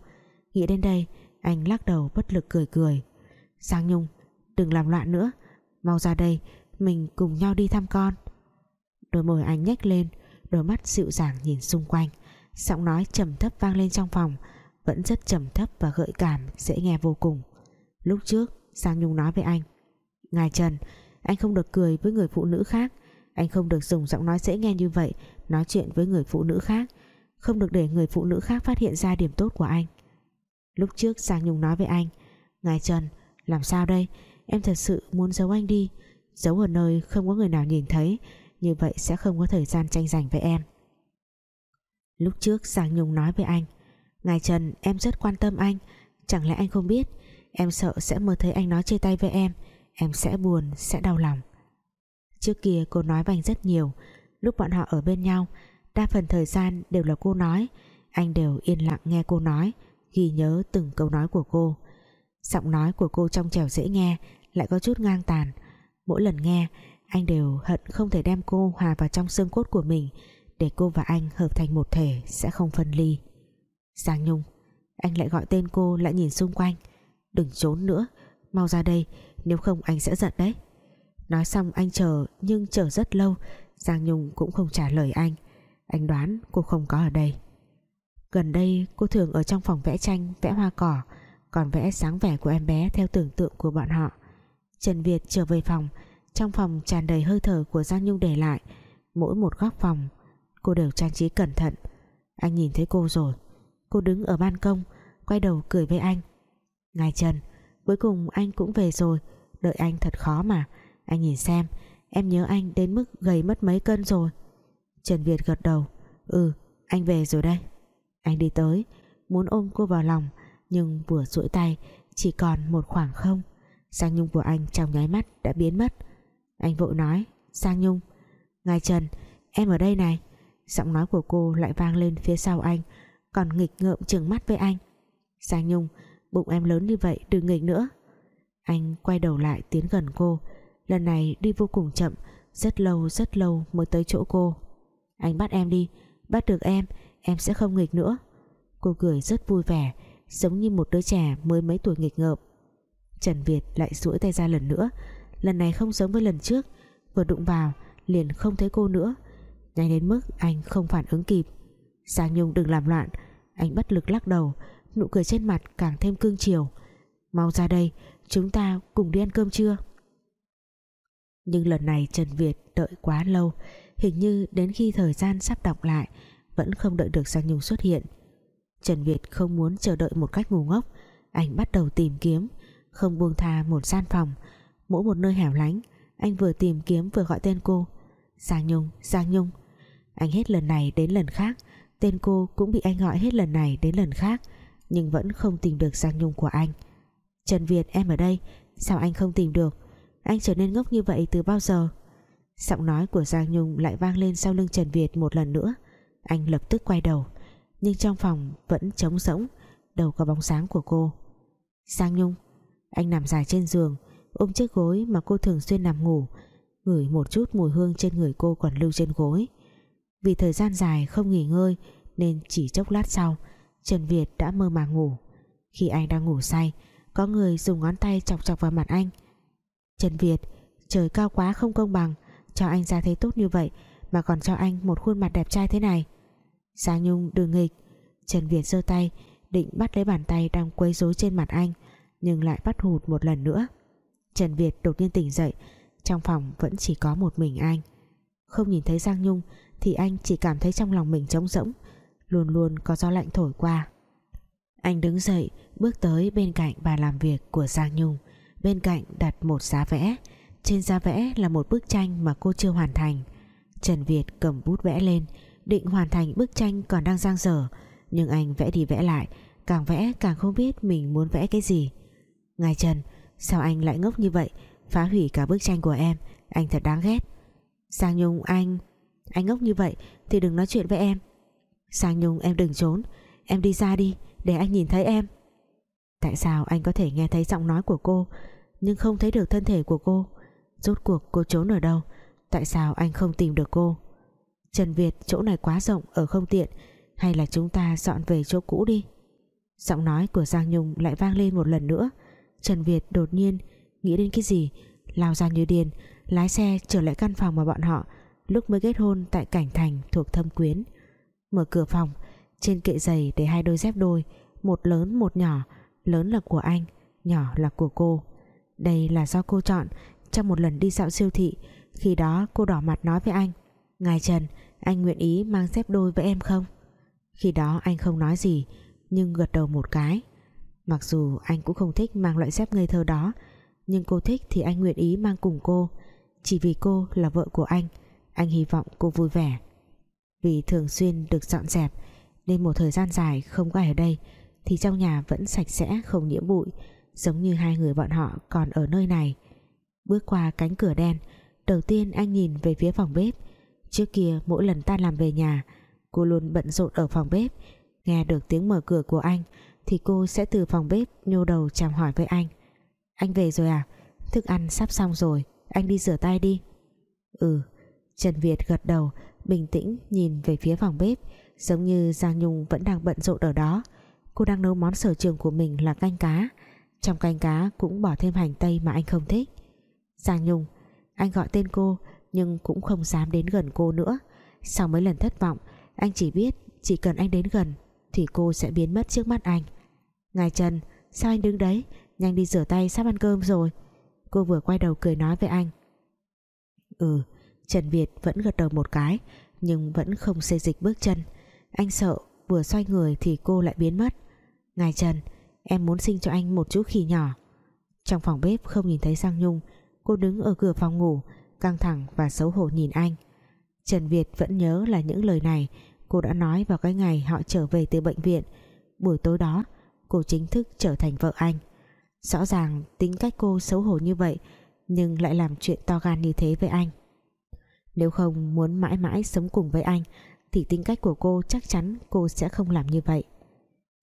Nghĩ đến đây, anh lắc đầu bất lực cười cười. Sang Nhung, đừng làm loạn nữa. Mau ra đây mình cùng nhau đi thăm con. Đôi môi anh nhếch lên, đôi mắt dịu dàng nhìn xung quanh. Giọng nói trầm thấp vang lên trong phòng, vẫn rất trầm thấp và gợi cảm, dễ nghe vô cùng. Lúc trước, Giang Nhung nói với anh, Ngài Trần, anh không được cười với người phụ nữ khác. Anh không được dùng giọng nói dễ nghe như vậy, nói chuyện với người phụ nữ khác. Không được để người phụ nữ khác phát hiện ra điểm tốt của anh. Lúc trước, Giang Nhung nói với anh, Ngài Trần, làm sao đây? Em thật sự muốn giấu anh đi giấu ở nơi không có người nào nhìn thấy, như vậy sẽ không có thời gian tranh giành với em. Lúc trước Giang Nhung nói với anh, Ngài Trần, em rất quan tâm anh. Chẳng lẽ anh không biết, em sợ sẽ mơ thấy anh nói chia tay với em em sẽ buồn, sẽ đau lòng. Trước kia cô nói với anh rất nhiều. Lúc bọn họ ở bên nhau, đa phần thời gian đều là cô nói. Anh đều yên lặng nghe cô nói, ghi nhớ từng câu nói của cô. Giọng nói của cô trong trẻo dễ nghe, lại có chút ngang tàn mỗi lần nghe, anh đều hận không thể đem cô hòa vào trong xương cốt của mình. Để cô và anh hợp thành một thể sẽ không phân ly. Giang Nhung, anh lại gọi tên cô lại nhìn xung quanh. Đừng trốn nữa, mau ra đây, nếu không anh sẽ giận đấy. Nói xong anh chờ, nhưng chờ rất lâu, Giang Nhung cũng không trả lời anh. Anh đoán cô không có ở đây. Gần đây, cô thường ở trong phòng vẽ tranh, vẽ hoa cỏ, còn vẽ sáng vẻ của em bé theo tưởng tượng của bọn họ. Trần Việt trở về phòng. Trong phòng tràn đầy hơi thở của Giang Nhung để lại, mỗi một góc phòng, cô đều trang trí cẩn thận. Anh nhìn thấy cô rồi. Cô đứng ở ban công, quay đầu cười với anh. Ngài Trần, cuối cùng anh cũng về rồi. Đợi anh thật khó mà. Anh nhìn xem, em nhớ anh đến mức gầy mất mấy cân rồi. Trần Việt gật đầu. Ừ anh về rồi đây. Anh đi tới, muốn ôm cô vào lòng, nhưng vừa duỗi tay, chỉ còn một khoảng không. Sang Nhung của anh trong nháy mắt đã biến mất. Anh vội nói, Sang Nhung, Ngài Trần, em ở đây này. Giọng nói của cô lại vang lên phía sau anh, còn nghịch ngợm trừng mắt với anh. Sang Nhung, bụng em lớn như vậy đừng nghịch nữa. Anh quay đầu lại tiến gần cô. Lần này đi vô cùng chậm, rất lâu rất lâu mới tới chỗ cô. Anh bắt em đi, bắt được em em sẽ không nghịch nữa. Cô cười rất vui vẻ, giống như một đứa trẻ mới mấy tuổi nghịch ngợm. Trần Việt lại duỗi tay ra lần nữa. Lần này không giống với lần trước. Vừa đụng vào, liền không thấy cô nữa. Nhanh đến mức anh không phản ứng kịp. Giang Nhung đừng làm loạn. Anh bất lực lắc đầu, nụ cười trên mặt càng thêm cương chiều. Mau ra đây, chúng ta cùng đi ăn cơm trưa nhưng lần này Trần Việt đợi quá lâu, hình như đến khi thời gian sắp đọc lại, vẫn không đợi được Giang Nhung xuất hiện. Trần Việt không muốn chờ đợi một cách ngu ngốc. Anh bắt đầu tìm kiếm không buông tha một gian phòng mỗi một nơi hẻo lánh anh vừa tìm kiếm vừa gọi tên cô. Giang Nhung, Giang Nhung. Anh hết lần này đến lần khác tên cô cũng bị anh gọi hết lần này đến lần khác nhưng vẫn không tìm được Giang Nhung của anh. Trần Việt em ở đây sao anh không tìm được? Anh trở nên ngốc như vậy từ bao giờ? Giọng nói của Giang Nhung lại vang lên sau lưng Trần Việt một lần nữa. Anh lập tức quay đầu nhưng trong phòng vẫn trống rỗng đâu có bóng sáng của cô. Giang Nhung anh nằm dài trên giường, ôm chiếc gối mà cô thường xuyên nằm ngủ, ngửi một chút mùi hương trên người cô còn lưu trên gối. Vì thời gian dài không nghỉ ngơi nên chỉ chốc lát sau, Trần Việt đã mơ màng ngủ. Khi anh đang ngủ say, có người dùng ngón tay chọc chọc vào mặt anh. Trần Việt, trời cao quá không công bằng, cho anh ra thấy tốt như vậy mà còn cho anh một khuôn mặt đẹp trai thế này. Giang Nhung đừng nghịch. Trần Việt giơ tay, định bắt lấy bàn tay đang quấy rối trên mặt anh nhưng lại bắt hụt một lần nữa. Trần Việt đột nhiên tỉnh dậy, trong phòng vẫn chỉ có một mình anh. Không nhìn thấy Giang Nhung thì anh chỉ cảm thấy trong lòng mình trống rỗng, luôn luôn có gió lạnh thổi qua. Anh đứng dậy, bước tới bên cạnh bàn làm việc của Giang Nhung. Bên cạnh đặt một giá vẽ, trên giá vẽ là một bức tranh mà cô chưa hoàn thành. Trần Việt cầm bút vẽ lên, định hoàn thành bức tranh còn đang giang dở, nhưng anh vẽ đi vẽ lại, càng vẽ càng không biết mình muốn vẽ cái gì. Ngài Trần, sao anh lại ngốc như vậy? Phá hủy cả bức tranh của em, anh thật đáng ghét. Giang Nhung, anh anh ngốc như vậy thì đừng nói chuyện với em. Giang Nhung, em đừng trốn, em đi ra đi, để anh nhìn thấy em. Tại sao anh có thể nghe thấy giọng nói của cô, nhưng không thấy được thân thể của cô? Rốt cuộc cô trốn ở đâu? Tại sao anh không tìm được cô? Trần Việt, chỗ này quá rộng, ở không tiện. Hay là chúng ta dọn về chỗ cũ đi? Giọng nói của Giang Nhung lại vang lên một lần nữa. Trần Việt đột nhiên nghĩ đến cái gì, lao ra như điên, lái xe trở lại căn phòng mà bọn họ, lúc mới kết hôn tại cảnh thành thuộc thâm quyến. Mở cửa phòng, trên kệ giày để hai đôi dép đôi, một lớn một nhỏ, lớn là của anh, nhỏ là của cô. Đây là do cô chọn trong một lần đi dạo siêu thị, khi đó cô đỏ mặt nói với anh, Ngài Trần, anh nguyện ý mang dép đôi với em không? Khi đó anh không nói gì, nhưng gật đầu một cái mặc dù anh cũng không thích mang loại dép ngây thơ đó, nhưng cô thích thì anh nguyện ý mang cùng cô. Chỉ vì cô là vợ của anh anh hy vọng cô vui vẻ. Vì thường xuyên được dọn dẹp, nên một thời gian dài không có ai ở đây, thì trong nhà vẫn sạch sẽ, không nhiễm bụi, giống như hai người bọn họ còn ở nơi này. Bước qua cánh cửa đen, đầu tiên anh nhìn về phía phòng bếp. Trước kia, mỗi lần ta làm về nhà, cô luôn bận rộn ở phòng bếp, nghe được tiếng mở cửa của anh thì cô sẽ từ phòng bếp nhô đầu chào hỏi với anh. Anh về rồi à? Thức ăn sắp xong rồi, anh đi rửa tay đi. Ừ Trần Việt gật đầu, bình tĩnh nhìn về phía phòng bếp, giống như Giang Nhung vẫn đang bận rộn ở đó. Cô đang nấu món sở trường của mình là canh cá. Trong canh cá cũng bỏ thêm hành tây mà anh không thích. Giang Nhung, anh gọi tên cô, nhưng cũng không dám đến gần cô nữa. Sau mấy lần thất vọng, anh chỉ biết chỉ cần anh đến gần thì cô sẽ biến mất trước mắt anh. Ngài Trần, sao anh đứng đấy? Nhanh đi rửa tay, sắp ăn cơm rồi. Cô vừa quay đầu cười nói với anh. Ừ Trần Việt vẫn gật đầu một cái, nhưng vẫn không xê dịch bước chân. Anh sợ vừa xoay người thì cô lại biến mất. Ngài Trần, em muốn sinh cho anh một chú khỉ nhỏ. Trong phòng bếp không nhìn thấy Giang Nhung, cô đứng ở cửa phòng ngủ, căng thẳng và xấu hổ nhìn anh. Trần Việt vẫn nhớ là những lời này cô đã nói vào cái ngày họ trở về từ bệnh viện. Buổi tối đó cô chính thức trở thành vợ anh. Rõ ràng tính cách cô xấu hổ như vậy, nhưng lại làm chuyện to gan như thế với anh. Nếu không muốn mãi mãi sống cùng với anh, thì tính cách của cô chắc chắn cô sẽ không làm như vậy.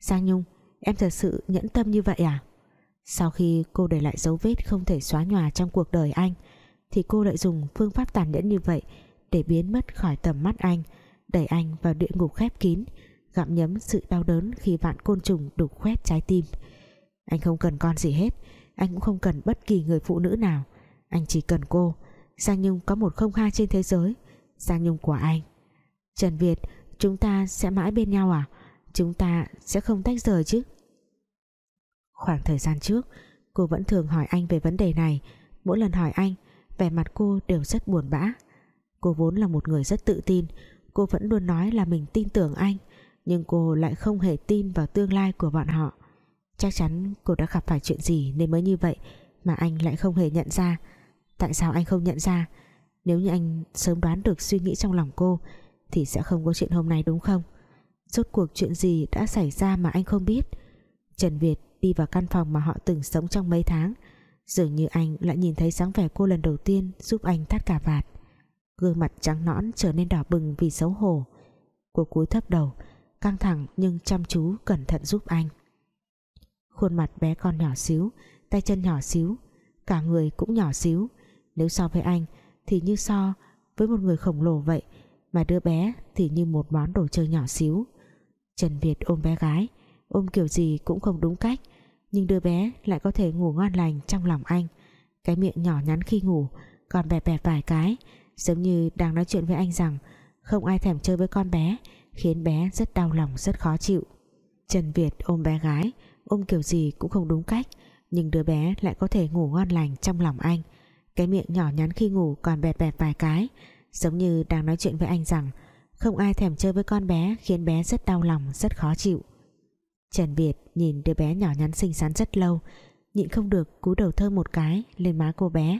Giang Nhung, em thật sự nhẫn tâm như vậy à? Sau khi cô để lại dấu vết không thể xóa nhòa trong cuộc đời anh, thì cô lại dùng phương pháp tàn nhẫn như vậy để biến mất khỏi tầm mắt anh, đẩy anh vào địa ngục khép kín gặm nhấm sự đau đớn khi vạn côn trùng đục khoét trái tim. Anh không cần con gì hết, anh cũng không cần bất kỳ người phụ nữ nào. Anh chỉ cần cô Giang Nhung có một không hai trên thế giới Giang Nhung của anh. Trần Việt, chúng ta sẽ mãi bên nhau à? Chúng ta sẽ không tách rời chứ? Khoảng thời gian trước, cô vẫn thường hỏi anh về vấn đề này. Mỗi lần hỏi anh, vẻ mặt cô đều rất buồn bã. Cô vốn là một người rất tự tin, cô vẫn luôn nói là mình tin tưởng anh nhưng cô lại không hề tin vào tương lai của bọn họ. Chắc chắn cô đã gặp phải chuyện gì nên mới như vậy mà anh lại không hề nhận ra. Tại sao anh không nhận ra? Nếu như anh sớm đoán được suy nghĩ trong lòng cô, thì sẽ không có chuyện hôm nay đúng không? Rốt cuộc chuyện gì đã xảy ra mà anh không biết? Trần Việt đi vào căn phòng mà họ từng sống trong mấy tháng. Dường như anh lại nhìn thấy dáng vẻ cô lần đầu tiên giúp anh thắt cả vạt. Gương mặt trắng nõn trở nên đỏ bừng vì xấu hổ. Cô cúi thấp đầu căng thẳng nhưng chăm chú, cẩn thận giúp anh. Khuôn mặt bé con nhỏ xíu, tay chân nhỏ xíu, cả người cũng nhỏ xíu. Nếu so với anh thì như so với một người khổng lồ vậy, mà đứa bé thì như một món đồ chơi nhỏ xíu. Trần Việt ôm bé gái, ôm kiểu gì cũng không đúng cách, nhưng đứa bé lại có thể ngủ ngon lành trong lòng anh. Cái miệng nhỏ nhắn khi ngủ, còn bẹp bẹp vài cái, giống như đang nói chuyện với anh rằng không ai thèm chơi với con bé khiến bé rất đau lòng, rất khó chịu. Trần Việt ôm bé gái, ôm kiểu gì cũng không đúng cách, nhưng đứa bé lại có thể ngủ ngon lành trong lòng anh. Cái miệng nhỏ nhắn khi ngủ còn bẹp bẹp vài cái, giống như đang nói chuyện với anh rằng, không ai thèm chơi với con bé khiến bé rất đau lòng, rất khó chịu. Trần Việt nhìn đứa bé nhỏ nhắn xinh xắn rất lâu, nhịn không được cúi đầu thơm một cái lên má cô bé.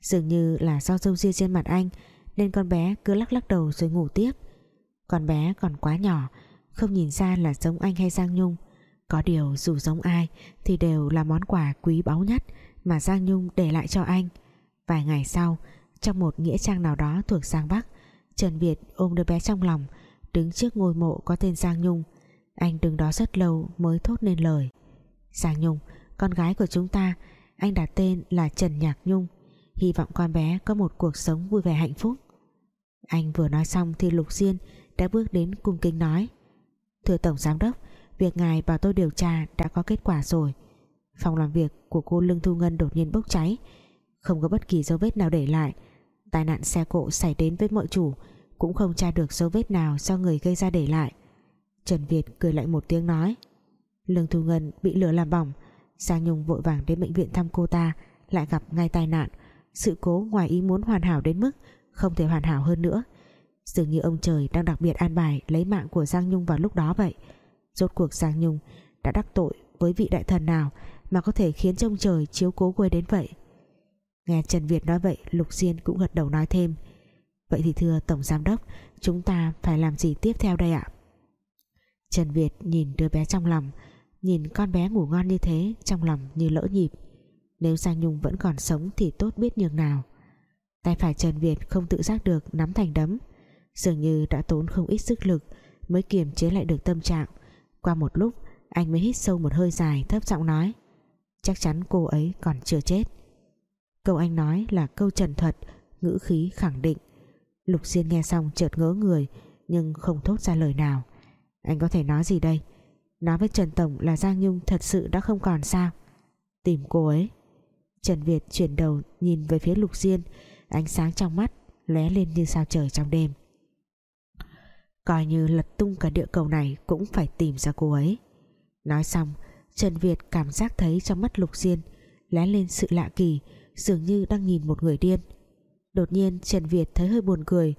Dường như là do râu ria trên mặt anh, nên con bé cứ lắc lắc đầu rồi ngủ tiếp con bé còn quá nhỏ, không nhìn ra là giống anh hay Giang Nhung. Có điều dù giống ai thì đều là món quà quý báu nhất mà Giang Nhung để lại cho anh. Vài ngày sau, trong một nghĩa trang nào đó thuộc Giang Bắc, Trần Việt ôm đứa bé trong lòng, đứng trước ngôi mộ có tên Giang Nhung. Anh đứng đó rất lâu mới thốt nên lời. Giang Nhung, Con gái của chúng ta, Anh đặt tên là Trần Nhạc Nhung. Hy vọng con bé có một cuộc sống vui vẻ hạnh phúc. Anh vừa nói xong thì Lục Diên đã bước đến cung kính nói. Thưa Tổng Giám Đốc, Việc ngài bảo tôi điều tra đã có kết quả rồi. Phòng làm việc của cô Lương Thu Ngân đột nhiên bốc cháy. Không có bất kỳ dấu vết nào để lại. Tai nạn xe cộ xảy đến với mọi chủ, Cũng không tra được dấu vết nào do người gây ra để lại. Trần Việt cười lại một tiếng nói. Lương Thu Ngân bị lửa làm bỏng. Giang Nhung vội vàng đến bệnh viện thăm cô ta, lại gặp ngay tai nạn. Sự cố ngoài ý muốn hoàn hảo đến mức không thể hoàn hảo hơn nữa dường như ông trời đang đặc biệt an bài lấy mạng của Giang Nhung vào lúc đó vậy. Rốt cuộc Giang Nhung đã đắc tội với vị đại thần nào mà có thể khiến trông trời chiếu cố quê đến vậy? Nghe Trần Việt nói vậy, Lục Diên cũng gật đầu nói thêm. Vậy thì thưa Tổng Giám Đốc, chúng ta phải làm gì tiếp theo đây ạ? Trần Việt nhìn đứa bé trong lòng, nhìn con bé ngủ ngon như thế, trong lòng như lỡ nhịp. Nếu Giang Nhung vẫn còn sống thì tốt biết nhường nào. Tay phải Trần Việt không tự giác được nắm thành đấm dường như đã tốn không ít sức lực mới kiềm chế lại được tâm trạng. Qua một lúc, anh mới hít sâu một hơi dài, thấp giọng nói, chắc chắn cô ấy còn chưa chết. Câu anh nói là câu trần thuật, ngữ khí khẳng định. Lục Diên nghe xong chợt ngỡ người, nhưng không thốt ra lời nào. Anh có thể nói gì đây? Nói với Trần Tổng là Giang Nhung thật sự đã không còn sao? Tìm cô ấy. Trần Việt chuyển đầu nhìn về phía Lục Diên ánh sáng trong mắt lóe lên như sao trời trong đêm coi như lật tung cả địa cầu này cũng phải tìm ra cô ấy. Nói xong, Trần Việt cảm giác thấy trong mắt Lục Diên lóe lên sự lạ kỳ, dường như đang nhìn một người điên. Đột nhiên, Trần Việt thấy hơi buồn cười.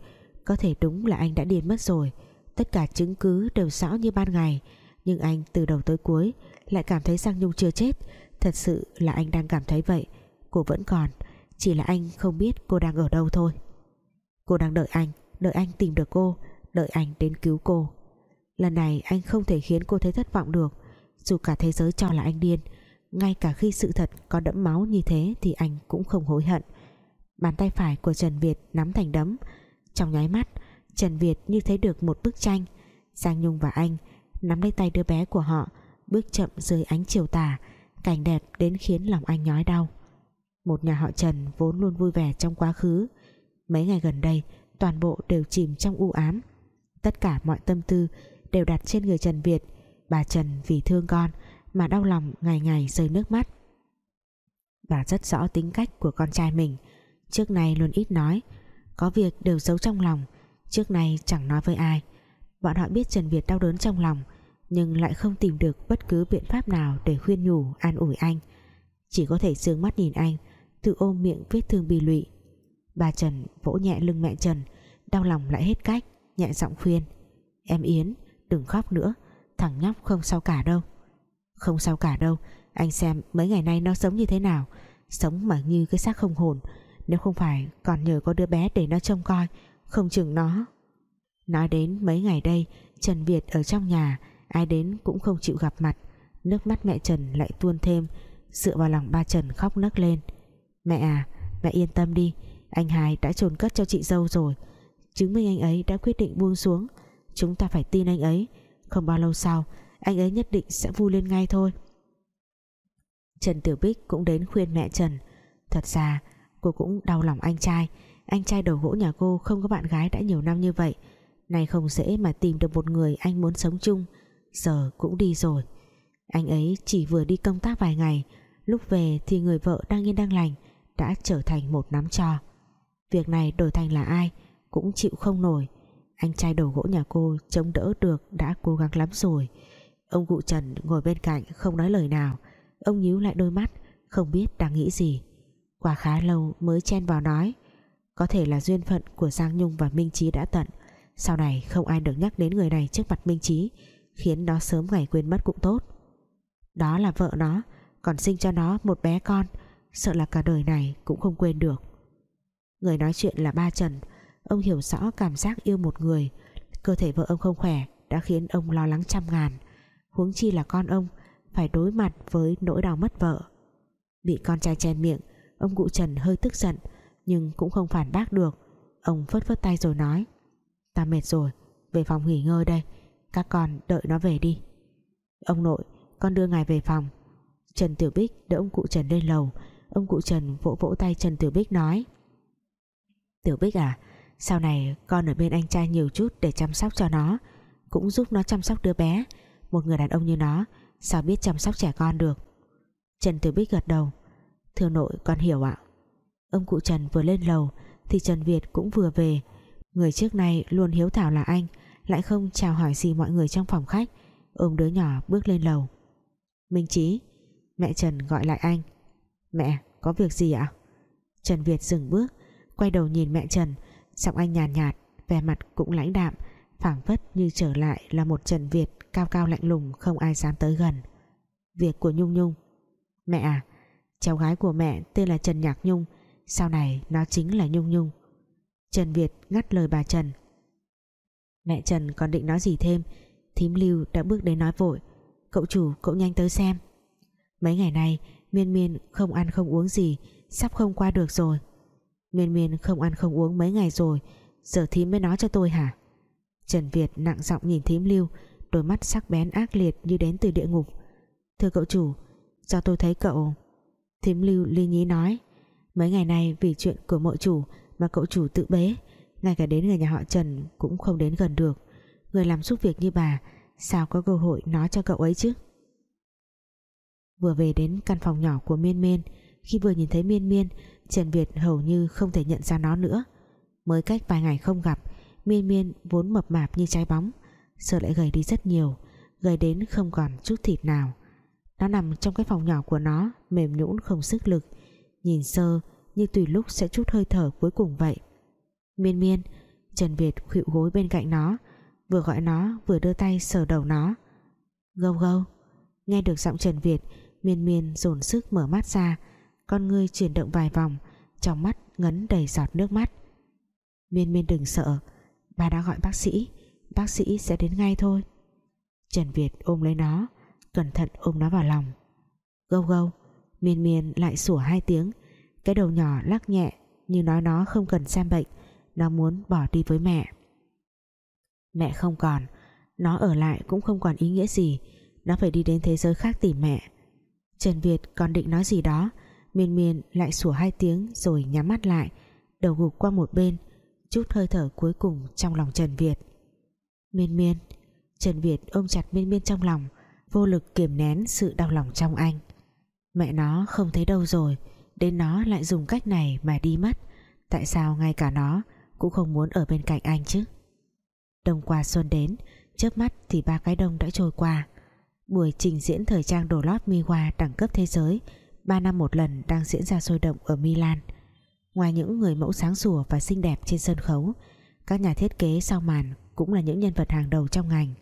Có thể đúng là anh đã điên mất rồi. Tất cả chứng cứ đều rõ như ban ngày. Nhưng anh từ đầu tới cuối lại cảm thấy Giang Nhung chưa chết. Thật sự là anh đang cảm thấy vậy. Cô vẫn còn, chỉ là anh không biết cô đang ở đâu thôi. Cô đang đợi anh đợi anh tìm được cô đợi anh đến cứu cô. Lần này anh không thể khiến cô thấy thất vọng được. Dù cả thế giới cho là anh điên, ngay cả khi sự thật có đẫm máu như thế thì anh cũng không hối hận. Bàn tay phải của Trần Việt nắm thành đấm. Trong nháy mắt, Trần Việt như thấy được một bức tranh. Giang Nhung và anh nắm lấy tay đứa bé của họ, bước chậm dưới ánh chiều tà, cảnh đẹp đến khiến lòng anh nhói đau. Một nhà họ Trần vốn luôn vui vẻ trong quá khứ. Mấy ngày gần đây, toàn bộ đều chìm trong u ám tất cả mọi tâm tư đều đặt trên người Trần Việt. Bà Trần vì thương con mà đau lòng ngày ngày rơi nước mắt. Bà rất rõ tính cách của con trai mình. Trước nay luôn ít nói, có việc đều giấu trong lòng. Trước nay chẳng nói với ai. Bọn họ biết Trần Việt đau đớn trong lòng, nhưng lại không tìm được bất cứ biện pháp nào để khuyên nhủ, an ủi anh. Chỉ có thể dương mắt nhìn anh, tự ôm miệng vết thương bì lụy. Bà Trần vỗ nhẹ lưng mẹ Trần, đau lòng lại hết cách nhẹ giọng khuyên. Em Yến, đừng khóc nữa, thằng nhóc không sao cả đâu. Không sao cả đâu, anh xem mấy ngày nay nó sống như thế nào. Sống mà như cái xác không hồn, nếu không phải còn nhờ có đứa bé để nó trông coi, không chừng nó. Nói đến mấy ngày đây, Trần Việt ở trong nhà, ai đến cũng không chịu gặp mặt. Nước mắt mẹ Trần lại tuôn thêm, dựa vào lòng ba Trần khóc nấc lên. Mẹ à mẹ yên tâm đi, anh Hải đã trồn cất cho chị dâu rồi chứng minh anh ấy đã quyết định buông xuống. Chúng ta phải tin anh ấy. Không bao lâu sau, anh ấy nhất định sẽ vui lên ngay thôi. Trần Tiểu Bích cũng đến khuyên mẹ Trần. Thật ra, cô cũng đau lòng anh trai. Anh trai đầu gỗ nhà cô không có bạn gái đã nhiều năm như vậy. Nay không dễ mà tìm được một người anh muốn sống chung. Giờ cũng đi rồi. Anh ấy chỉ vừa đi công tác vài ngày. Lúc về thì người vợ đang yên đang lành, đã trở thành một nắm trò. Việc này đổi thành là ai? Cũng chịu không nổi. Anh trai đầu gỗ nhà cô chống đỡ được đã cố gắng lắm rồi. Ông cụ Trần ngồi bên cạnh không nói lời nào. Ông nhíu lại đôi mắt, không biết đang nghĩ gì. Qua khá lâu mới chen vào nói, có thể là duyên phận của Giang Nhung và Minh Trí đã tận. Sau này không ai được nhắc đến người này trước mặt Minh Trí khiến nó sớm ngày quên mất cũng tốt. Đó là vợ nó, còn sinh cho nó một bé con, sợ là cả đời này cũng không quên được. Người nói chuyện là ba Trần ông hiểu rõ cảm giác yêu một người. Cơ thể vợ ông không khỏe, đã khiến ông lo lắng trăm ngàn. Huống chi là con ông, phải đối mặt với nỗi đau mất vợ. Bị con trai chen miệng, ông cụ Trần hơi tức giận, nhưng cũng không phản bác được. Ông phất phất tay rồi nói, ta mệt rồi, về phòng nghỉ ngơi đây, các con đợi nó về đi. Ông nội, con đưa ngài về phòng. Trần Tiểu Bích đỡ ông cụ Trần lên lầu. Ông cụ Trần vỗ vỗ tay Trần Tiểu Bích nói, Tiểu Bích à sau này, con ở bên anh trai nhiều chút để chăm sóc cho nó, cũng giúp nó chăm sóc đứa bé. Một người đàn ông như nó, sao biết chăm sóc trẻ con được? Trần Tiểu Bích gật đầu. Thưa nội, con hiểu ạ. Ông cụ Trần vừa lên lầu, thì Trần Việt cũng vừa về. Người trước nay luôn hiếu thảo là anh, lại không chào hỏi gì mọi người trong phòng khách, ôm đứa nhỏ bước lên lầu. Minh Chí, Mẹ Trần gọi lại anh. Mẹ, có việc gì ạ? Trần Việt dừng bước, Quay đầu nhìn mẹ Trần. Giọng anh nhàn nhạt, nhạt Vẻ mặt cũng lãnh đạm phảng phất như trở lại là một Trần Việt cao cao lạnh lùng không ai dám tới gần. Việc của Nhung Nhung. Mẹ à cháu gái của mẹ tên là Trần Nhạc Nhung sau này nó chính là Nhung Nhung. Trần Việt ngắt lời bà Trần. Mẹ Trần còn định nói gì thêm thím lưu đã bước đến nói vội cậu chủ cậu nhanh tới xem. Mấy ngày nay miên miên không ăn không uống gì sắp không qua được rồi miên miên không ăn không uống mấy ngày rồi, giờ thím mới nói cho tôi hả? Trần Việt nặng giọng nhìn thím lưu, đôi mắt sắc bén ác liệt như đến từ địa ngục. Thưa cậu chủ, do tôi thấy cậu, thím lưu ly nhí nói, mấy ngày nay vì chuyện của mộ chủ mà cậu chủ tự bế, ngay cả đến người nhà họ Trần cũng không đến gần được. Người làm giúp việc như bà, sao có cơ hội nói cho cậu ấy chứ? Vừa về đến căn phòng nhỏ của Miên Miên, khi vừa nhìn thấy Miên Miên Trần Việt hầu như không thể nhận ra nó nữa. Mới cách vài ngày không gặp, Miên Miên vốn mập mạp như trái bóng, giờ lại gầy đi rất nhiều, gầy đến không còn chút thịt nào. Nó nằm trong cái phòng nhỏ của nó, mềm nhũn không sức lực, nhìn sơ như tùy lúc sẽ chút hơi thở cuối cùng vậy. Miên Miên, Trần Việt khuỵu gối bên cạnh nó, vừa gọi nó, vừa đưa tay sờ đầu nó. Gâu gâu, nghe được giọng Trần Việt, Miên Miên dồn sức mở mắt ra con ngươi chuyển động vài vòng, trong mắt ngấn đầy giọt nước mắt. Miên Miên đừng sợ Bà đã gọi bác sĩ Bác sĩ sẽ đến ngay thôi. Trần Việt ôm lấy nó, Cẩn thận ôm nó vào lòng. Gâu gâu, Miên miên lại sủa hai tiếng, Cái đầu nhỏ lắc nhẹ Như nói nó không cần xem bệnh, Nó muốn bỏ đi với mẹ. Mẹ không còn, Nó ở lại cũng không còn ý nghĩa gì, Nó phải đi đến thế giới khác tìm mẹ. Trần Việt còn định nói gì đó Miên miên lại sủa hai tiếng Rồi nhắm mắt lại, Đầu gục qua một bên, chút hơi thở cuối cùng trong lòng Trần Việt. Miên miên, Trần Việt ôm chặt miên miên trong lòng, vô lực kiềm nén sự đau lòng trong anh. Mẹ nó không thấy đâu rồi, đến nó lại dùng cách này mà đi mất. Tại sao ngay cả nó cũng không muốn ở bên cạnh anh chứ? Đông qua xuân đến, chớp mắt thì ba cái đông đã trôi qua. Buổi trình diễn thời trang đồ lót Miwa đẳng cấp thế giới ba năm một lần đang diễn ra sôi động ở Milan. Ngoài những người mẫu sáng sủa và xinh đẹp trên sân khấu Các nhà thiết kế sau màn Cũng là những nhân vật hàng đầu trong ngành.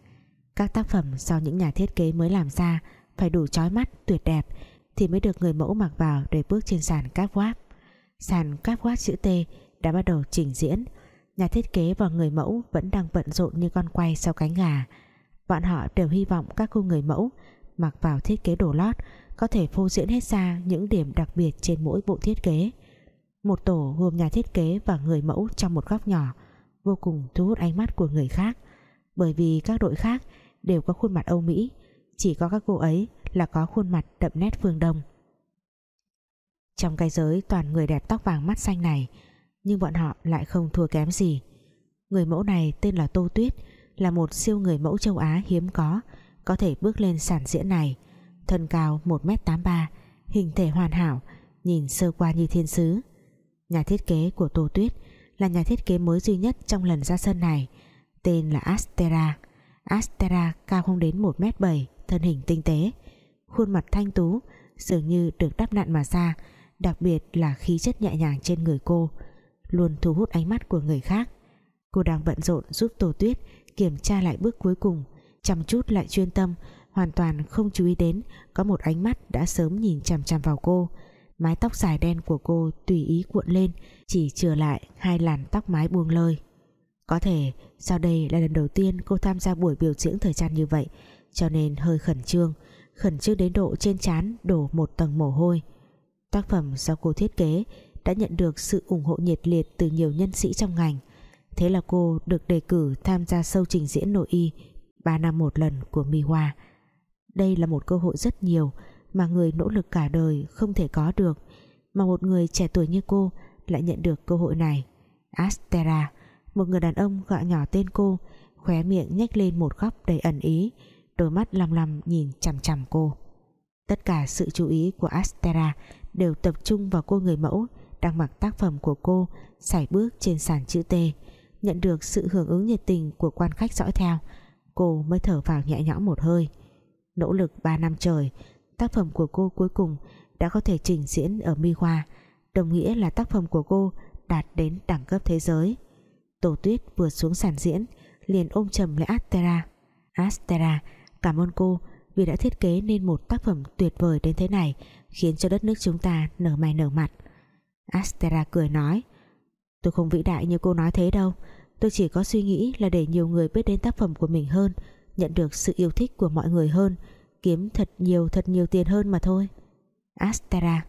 Các tác phẩm do những nhà thiết kế mới làm ra Phải đủ chói mắt, tuyệt đẹp Thì mới được người mẫu mặc vào Để bước trên sàn catwalk Sàn catwalk chữ T đã bắt đầu trình diễn. Nhà thiết kế và người mẫu Vẫn đang bận rộn như con quay sau cánh gà. Bọn họ đều hy vọng các cô người mẫu Mặc vào thiết kế đồ lót có thể phô diễn hết ra những điểm đặc biệt Trên mỗi bộ thiết kế. Một tổ gồm nhà thiết kế và người mẫu trong một góc nhỏ, vô cùng thu hút ánh mắt của người khác. Bởi vì các đội khác đều có khuôn mặt Âu Mỹ, chỉ có các cô ấy là có khuôn mặt đậm nét phương Đông. Trong cái giới toàn người đẹp tóc vàng mắt xanh này, nhưng bọn họ lại không thua kém gì. Người mẫu này tên là Tô Tuyết, là một siêu người mẫu châu Á hiếm có có thể bước lên sàn diễn này thân cao 1m83 hình thể hoàn hảo, nhìn sơ qua như thiên sứ. Nhà thiết kế của Tô Tuyết là nhà thiết kế mới duy nhất trong lần ra sân này, tên là Astera. Astera cao không đến 1m7 thân hình tinh tế. Khuôn mặt thanh tú, dường như được đắp nặn mà ra, đặc biệt là khí chất nhẹ nhàng trên người cô, luôn thu hút ánh mắt của người khác. Cô đang bận rộn giúp Tô Tuyết kiểm tra lại bước cuối cùng, chăm chút lại chuyên tâm hoàn toàn không chú ý đến, có một ánh mắt đã sớm nhìn chằm chằm vào cô. Mái tóc dài đen của cô tùy ý cuộn lên, chỉ chừa lại hai làn tóc mái buông lơi. Có thể, sau đây là lần đầu tiên cô tham gia buổi biểu diễn thời trang như vậy, cho nên hơi khẩn trương khẩn trương đến độ trên trán đổ một tầng mồ hôi. Tác phẩm do cô thiết kế đã nhận được sự ủng hộ nhiệt liệt từ nhiều nhân sĩ trong ngành. Thế là cô được đề cử tham gia sâu trình diễn nội y 3 năm một lần của Miwa đây là một cơ hội rất nhiều mà người nỗ lực cả đời không thể có được, mà một người trẻ tuổi như cô lại nhận được cơ hội này. Astera, một người đàn ông gọi nhỏ tên cô, khóe miệng nhếch lên một góc đầy ẩn ý, đôi mắt lăm lăm nhìn chằm chằm cô. Tất cả sự chú ý của Astera đều tập trung vào cô người mẫu đang mặc tác phẩm của cô sải bước trên sàn chữ T, nhận được sự hưởng ứng nhiệt tình của quan khách dõi theo. Cô mới thở vào nhẹ nhõm một hơi nỗ lực 3 năm trời, tác phẩm của cô cuối cùng đã có thể trình diễn ở Miwa đồng nghĩa là tác phẩm của cô đạt đến đẳng cấp thế giới. Tổ Tuyết vừa xuống sàn diễn, liền ôm chầm lấy Astera. Astera, cảm ơn cô vì đã thiết kế nên một tác phẩm tuyệt vời đến thế này, khiến cho đất nước chúng ta nở mày nở mặt. Astera cười nói, tôi không vĩ đại như cô nói thế đâu. Tôi chỉ có suy nghĩ là để nhiều người biết đến tác phẩm của mình hơn nhận được sự yêu thích của mọi người hơn, kiếm thật nhiều thật nhiều tiền hơn mà thôi. Astera.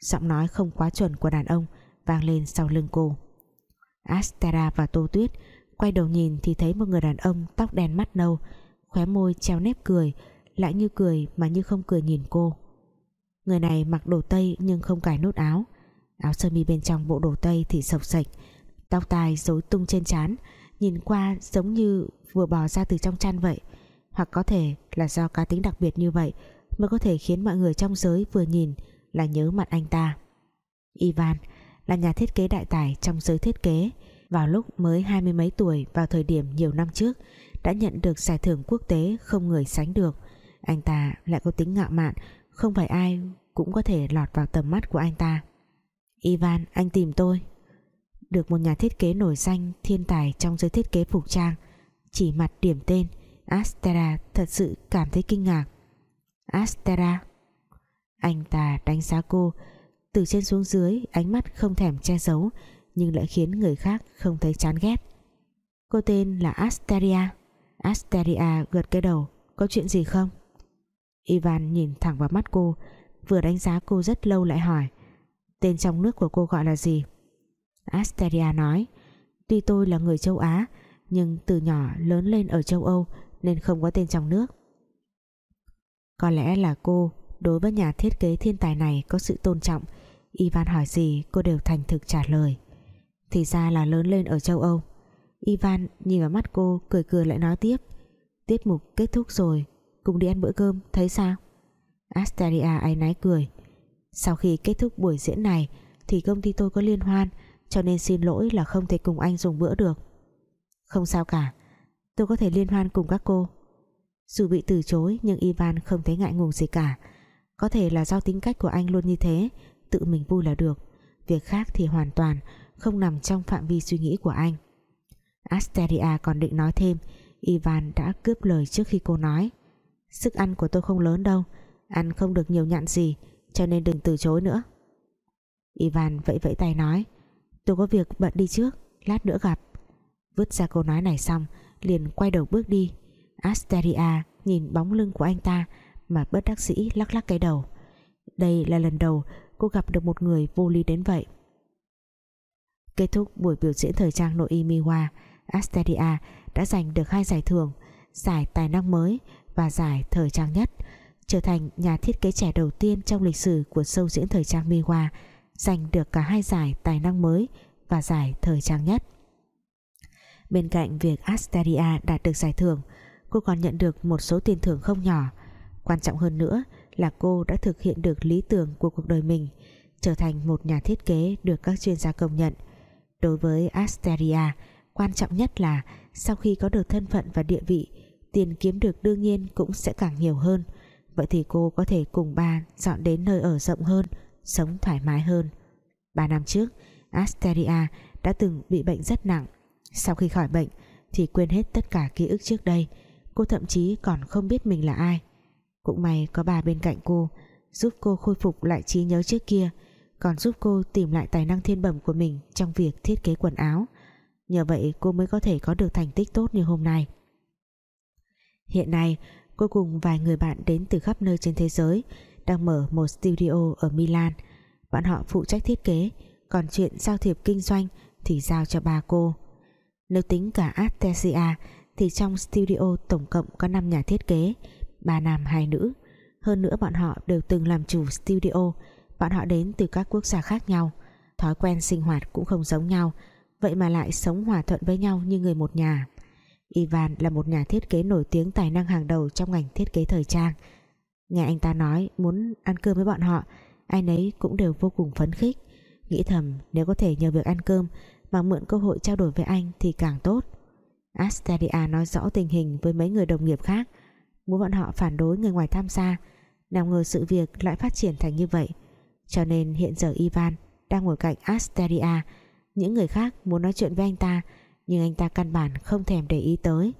Giọng nói không quá chuẩn của đàn ông vang lên sau lưng cô. Astera và Tô Tuyết quay đầu nhìn thì thấy một người đàn ông tóc đen mắt nâu, khóe môi treo nếp cười, lại như cười mà như không cười nhìn cô. Người này mặc đồ tây nhưng không cài nút áo. Áo sơ mi bên trong bộ đồ tây thì sộc sạch, tóc tai rối tung trên trán nhìn qua giống như vừa bò ra từ trong chăn vậy, hoặc có thể là do cá tính đặc biệt như vậy mới có thể khiến mọi người trong giới vừa nhìn là nhớ mặt anh ta. Ivan là nhà thiết kế đại tài trong giới thiết kế, vào lúc mới hai mươi mấy tuổi vào thời điểm nhiều năm trước, đã nhận được giải thưởng quốc tế không người sánh được. Anh ta lại có tính ngạo mạn, không phải ai cũng có thể lọt vào tầm mắt của anh ta. Ivan, anh tìm tôi được một nhà thiết kế nổi danh thiên tài trong giới thiết kế phục trang. Chỉ mặt điểm tên, Astera thật sự cảm thấy kinh ngạc. Astera. Anh ta đánh giá cô, từ trên xuống dưới, ánh mắt không thèm che giấu, nhưng lại khiến người khác không thấy chán ghét. Cô tên là Asteria. Asteria gật cái đầu, có chuyện gì không? Ivan nhìn thẳng vào mắt cô, vừa đánh giá cô rất lâu lại hỏi, tên trong nước của cô gọi là gì? Asteria nói, tuy tôi là người châu Á, nhưng từ nhỏ lớn lên ở châu Âu nên không có tên trong nước. Có lẽ là cô, đối với nhà thiết kế thiên tài này có sự tôn trọng, Ivan hỏi gì cô đều thành thực trả lời. Thì ra là lớn lên ở châu Âu. Ivan nhìn vào mắt cô, cười cười lại nói tiếp, tiết mục kết thúc rồi, cùng đi ăn bữa cơm, thấy sao? Asteria áy náy cười, sau khi kết thúc buổi diễn này thì công ty tôi có liên hoan cho nên xin lỗi là không thể cùng anh dùng bữa được. Không sao cả, tôi có thể liên hoan cùng các cô. Dù bị từ chối, nhưng Ivan không thấy ngại ngùng gì cả. Có thể là do tính cách của anh luôn như thế, tự mình vui là được. Việc khác thì hoàn toàn không nằm trong phạm vi suy nghĩ của anh. Asteria còn định nói thêm, Ivan đã cướp lời trước khi cô nói. Sức ăn của tôi không lớn đâu, ăn không được nhiều nhặn gì, cho nên đừng từ chối nữa. Ivan vẫy vẫy tay nói tôi có việc bận đi trước, lát nữa gặp. Vứt ra câu nói này xong, liền quay đầu bước đi. Asteria nhìn bóng lưng của anh ta mà bất đắc sĩ lắc lắc cái đầu. Đây là lần đầu cô gặp được một người vô lý đến vậy. Kết thúc buổi biểu diễn thời trang nội y Miwa Asteria đã giành được hai giải thưởng, giải tài năng mới và giải thời trang nhất, trở thành nhà thiết kế trẻ đầu tiên trong lịch sử của show diễn thời trang Miwa giành được cả hai giải tài năng mới và giải thời trang nhất. Bên cạnh việc Asteria đạt được giải thưởng, cô còn nhận được một số tiền thưởng không nhỏ. Quan trọng hơn nữa là cô đã thực hiện được lý tưởng của cuộc đời mình, trở thành một nhà thiết kế được các chuyên gia công nhận. Đối với Asteria, quan trọng nhất là sau khi có được thân phận và địa vị, tiền kiếm được đương nhiên cũng sẽ càng nhiều hơn. Vậy thì cô có thể cùng ba dọn đến nơi ở rộng hơn sống thoải mái hơn. 3 năm trước, Asteria đã từng bị bệnh rất nặng. Sau khi khỏi bệnh thì quên hết tất cả ký ức trước đây, cô thậm chí còn không biết mình là ai. Cũng may có bà bên cạnh cô, giúp cô khôi phục lại trí nhớ trước kia, còn giúp cô tìm lại tài năng thiên bẩm của mình trong việc thiết kế quần áo. Nhờ vậy cô mới có thể có được thành tích tốt như hôm nay. Hiện nay, cô cùng vài người bạn đến từ khắp nơi trên thế giới đang mở một studio ở Milan. Bọn họ phụ trách thiết kế, còn chuyện giao thiệp kinh doanh thì giao cho ba cô. Nếu tính cả Artesia thì trong studio tổng cộng có 5 nhà thiết kế, ba nam, hai nữ. Hơn nữa bọn họ đều từng làm chủ studio. Bọn họ đến từ các quốc gia khác nhau. Thói quen sinh hoạt cũng không giống nhau, vậy mà lại sống hòa thuận với nhau như người một nhà. Ivan là một nhà thiết kế nổi tiếng tài năng hàng đầu trong ngành thiết kế thời trang nghe anh ta nói muốn ăn cơm với bọn họ, ai nấy cũng đều vô cùng phấn khích. Nghĩ thầm, nếu có thể nhờ việc ăn cơm mà mượn cơ hội trao đổi với anh thì càng tốt. Asteria nói rõ tình hình với mấy người đồng nghiệp khác. Muốn bọn họ phản đối người ngoài tham gia, nào ngờ sự việc lại phát triển thành như vậy. Cho nên hiện giờ Ivan đang ngồi cạnh Asteria những người khác muốn nói chuyện với anh ta, nhưng anh ta căn bản không thèm để ý tới.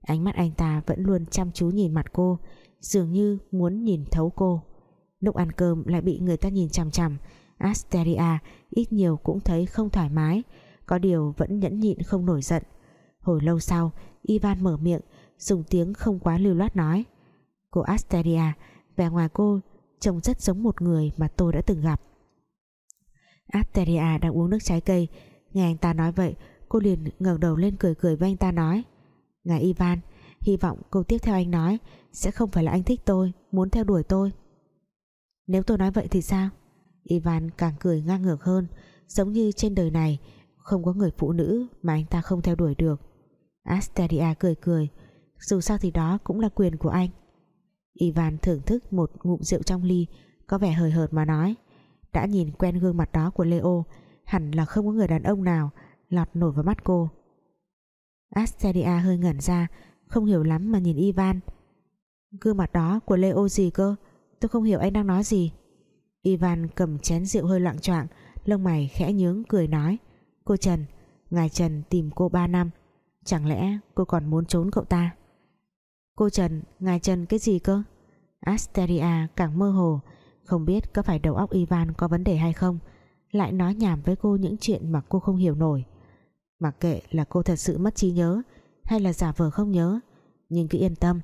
Ánh mắt anh ta vẫn luôn chăm chú nhìn mặt cô dường như muốn nhìn thấu cô. Lúc ăn cơm lại bị người ta nhìn chằm chằm. Asteria ít nhiều cũng thấy không thoải mái. Có điều vẫn nhẫn nhịn không nổi giận. Hồi lâu sau, Ivan mở miệng, dùng tiếng không quá lưu loát nói. Cô Asteria, vẻ ngoài cô trông rất giống một người mà tôi đã từng gặp. Asteria đang uống nước trái cây. Nghe anh ta nói vậy, cô liền ngẩng đầu lên cười cười với anh ta nói. Ngài Ivan, hy vọng câu tiếp theo anh nói sẽ không phải là anh thích tôi, muốn theo đuổi tôi. Nếu tôi nói vậy thì sao? Ivan càng cười ngang ngược hơn. Giống như trên đời này, không có người phụ nữ mà anh ta không theo đuổi được. Asteria cười cười. Dù sao thì đó cũng là quyền của anh. Ivan thưởng thức một ngụm rượu trong ly, có vẻ hời hợt mà nói. Đã nhìn quen gương mặt đó của Leo, hẳn là không có người đàn ông nào lọt nổi vào mắt cô. Asteria hơi ngẩn ra, không hiểu lắm mà nhìn Ivan gương mặt đó của Leo gì cơ? Tôi không hiểu anh đang nói gì. Ivan cầm chén rượu hơi loạn choạng, lông mày khẽ nhướng, cười nói, cô Trần, ngài Trần tìm cô 3 năm, chẳng lẽ cô còn muốn trốn cậu ta? Cô Trần, ngài Trần cái gì cơ? Asteria càng mơ hồ, không biết có phải đầu óc Ivan có vấn đề hay không, lại nói nhảm với cô những chuyện mà cô không hiểu nổi. Mặc kệ là cô thật sự mất trí nhớ, hay là giả vờ không nhớ, nhưng cứ yên tâm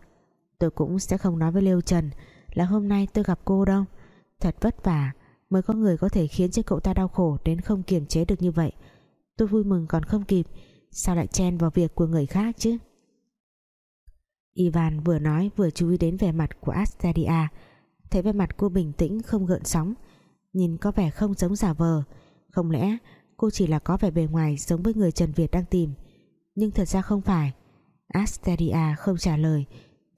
tôi cũng sẽ không nói với Lêu Trần là hôm nay tôi gặp cô đâu. Thật vất vả mới có người có thể khiến cho cậu ta đau khổ đến không kiềm chế được như vậy. Tôi vui mừng còn không kịp, sao lại chen vào việc của người khác chứ? Ivan vừa nói vừa chú ý đến vẻ mặt của Astadia. Thấy vẻ mặt cô bình tĩnh, không gợn sóng. Nhìn có vẻ không giống giả vờ. Không lẽ cô chỉ là có vẻ bề ngoài giống với người Trần Việt đang tìm? Nhưng thật ra không phải. Astadia không trả lời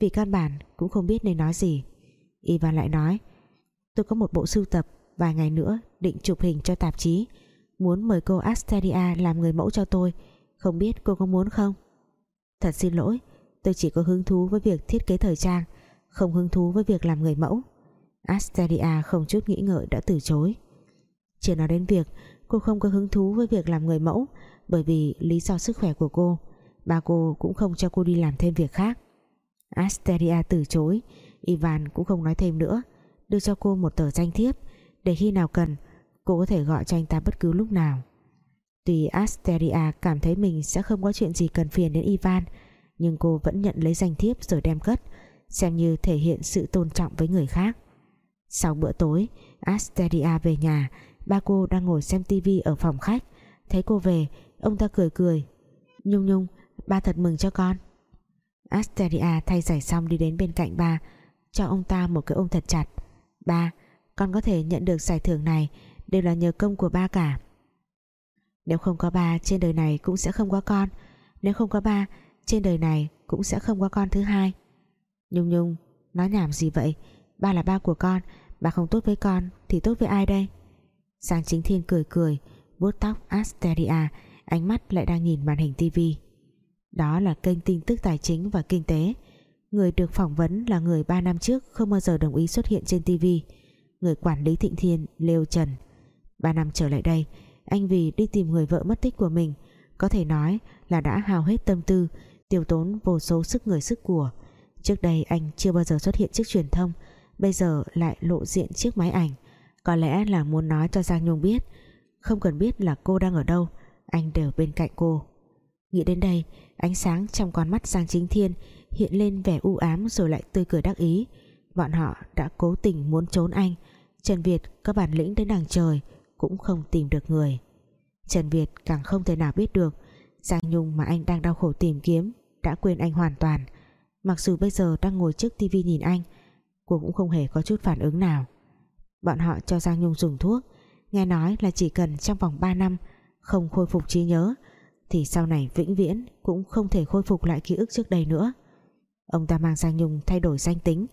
vì căn bản cũng không biết nên nói gì. Ivan lại nói, tôi có một bộ sưu tập vài ngày nữa định chụp hình cho tạp chí, muốn mời cô Asteria làm người mẫu cho tôi. Không biết cô có muốn không? Thật xin lỗi, tôi chỉ có hứng thú với việc thiết kế thời trang, không hứng thú với việc làm người mẫu. Asteria không chút nghĩ ngợi đã từ chối. Chưa nói đến việc cô không có hứng thú với việc làm người mẫu bởi vì lý do sức khỏe của cô ba cô cũng không cho cô đi làm thêm việc khác. Asteria từ chối. Ivan cũng không nói thêm nữa. Đưa cho cô một tờ danh thiếp. Để khi nào cần, cô có thể gọi cho anh ta bất cứ lúc nào. Tuy Asteria cảm thấy mình sẽ không có chuyện gì cần phiền đến Ivan, nhưng cô vẫn nhận lấy danh thiếp rồi đem cất, xem như thể hiện sự tôn trọng với người khác. Sau bữa tối, Asteria về nhà. Ba cô đang ngồi xem tivi ở phòng khách. Thấy cô về, ông ta cười cười. Nhung Nhung, ba thật mừng cho con. Asteria thay giày xong đi đến bên cạnh ba, cho ông ta một cái ôm thật chặt. Ba, con có thể nhận được giải thưởng này, đều là nhờ công của ba cả. Nếu không có ba, trên đời này cũng sẽ không có con. Nếu không có ba, trên đời này cũng sẽ không có con thứ hai. Nhung Nhung, nói nhảm gì vậy? Ba là ba của con, ba không tốt với con thì tốt với ai đây? Giang Chính Thiên cười cười, vuốt tóc Asteria, ánh mắt lại đang nhìn màn hình tivi đó là kênh tin tức tài chính và kinh tế. Người được phỏng vấn là người 3 năm trước không bao giờ đồng ý xuất hiện trên TV. người quản lý Thịnh Thiên, Lêu Trần. 3 năm trở lại đây, anh vì đi tìm người vợ mất tích của mình. Có thể nói là đã hào hết tâm tư, tiêu tốn vô số sức người sức của. Trước đây anh chưa bao giờ xuất hiện trước truyền thông, bây giờ lại lộ diện chiếc máy ảnh. Có lẽ là muốn nói cho Giang Nhung biết, không cần biết là cô đang ở đâu, anh đều bên cạnh cô nghĩ đến đây, ánh sáng trong con mắt Giang Chính Thiên hiện lên vẻ u ám rồi lại tươi cười đắc ý. Bọn họ đã cố tình muốn trốn anh. Trần Việt có bản lĩnh đến đằng trời cũng không tìm được người. Trần Việt càng không thể nào biết được Giang Nhung mà anh đang đau khổ tìm kiếm đã quên anh hoàn toàn. Mặc dù bây giờ đang ngồi trước tivi nhìn anh, cô cũng không hề có chút phản ứng nào. Bọn họ cho Giang Nhung dùng thuốc, nghe nói là chỉ cần trong vòng 3 năm không khôi phục trí nhớ thì sau này vĩnh viễn cũng không thể khôi phục lại ký ức trước đây nữa. Ông ta mang Giang Nhung thay đổi danh tính,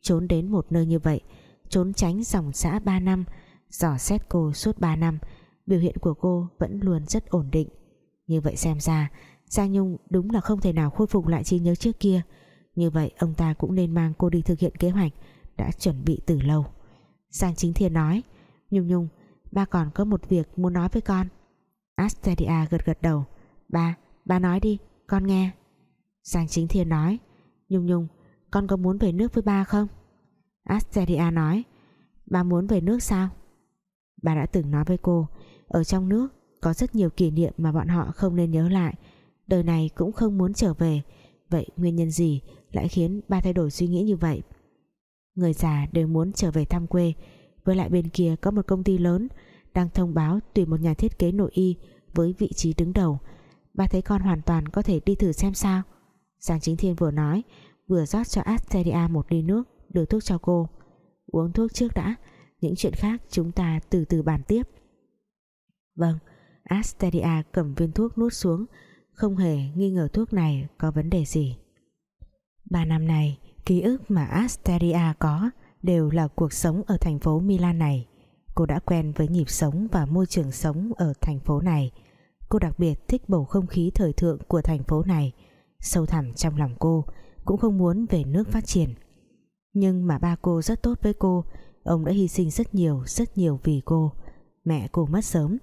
trốn đến một nơi như vậy, trốn tránh dòng xã 3 năm, dò xét cô suốt 3 năm, biểu hiện của cô vẫn luôn rất ổn định. Như vậy xem ra, Giang Nhung đúng là không thể nào khôi phục lại trí nhớ trước kia. Như vậy ông ta cũng nên mang cô đi thực hiện kế hoạch đã chuẩn bị từ lâu. Giang Chính Thiên nói, Nhung Nhung, ba còn có một việc muốn nói với con. Asteria gật gật đầu. Ba, ba nói đi, con nghe Giang Chính Thiên nói Nhung Nhung, con có muốn về nước với ba không? Asteria nói Ba muốn về nước sao? Ba đã từng nói với cô Ở trong nước có rất nhiều kỷ niệm mà bọn họ không nên nhớ lại Đời này cũng không muốn trở về Vậy nguyên nhân gì lại khiến ba thay đổi suy nghĩ như vậy? Người già đều muốn trở về thăm quê Với lại bên kia có một công ty lớn Đang thông báo tuyển một nhà thiết kế nội y Với vị trí đứng đầu Ba thấy con hoàn toàn có thể đi thử xem sao. Giang Chính Thiên vừa nói, Vừa rót cho Asteria một ly nước, Đưa thuốc cho cô. Uống thuốc trước đã, Những chuyện khác chúng ta từ từ bàn tiếp. Vâng Asteria cầm viên thuốc nuốt xuống, Không hề nghi ngờ thuốc này có vấn đề gì. Ba năm này Ký ức mà Asteria có Đều là cuộc sống ở thành phố Milan này. Cô đã quen với nhịp sống Và môi trường sống ở thành phố này. Cô đặc biệt thích bầu không khí thời thượng Của thành phố này. Sâu thẳm trong lòng cô, Cũng không muốn về nước phát triển. Nhưng mà ba cô rất tốt với cô. Ông đã hy sinh rất nhiều Rất nhiều vì cô. Mẹ cô mất sớm.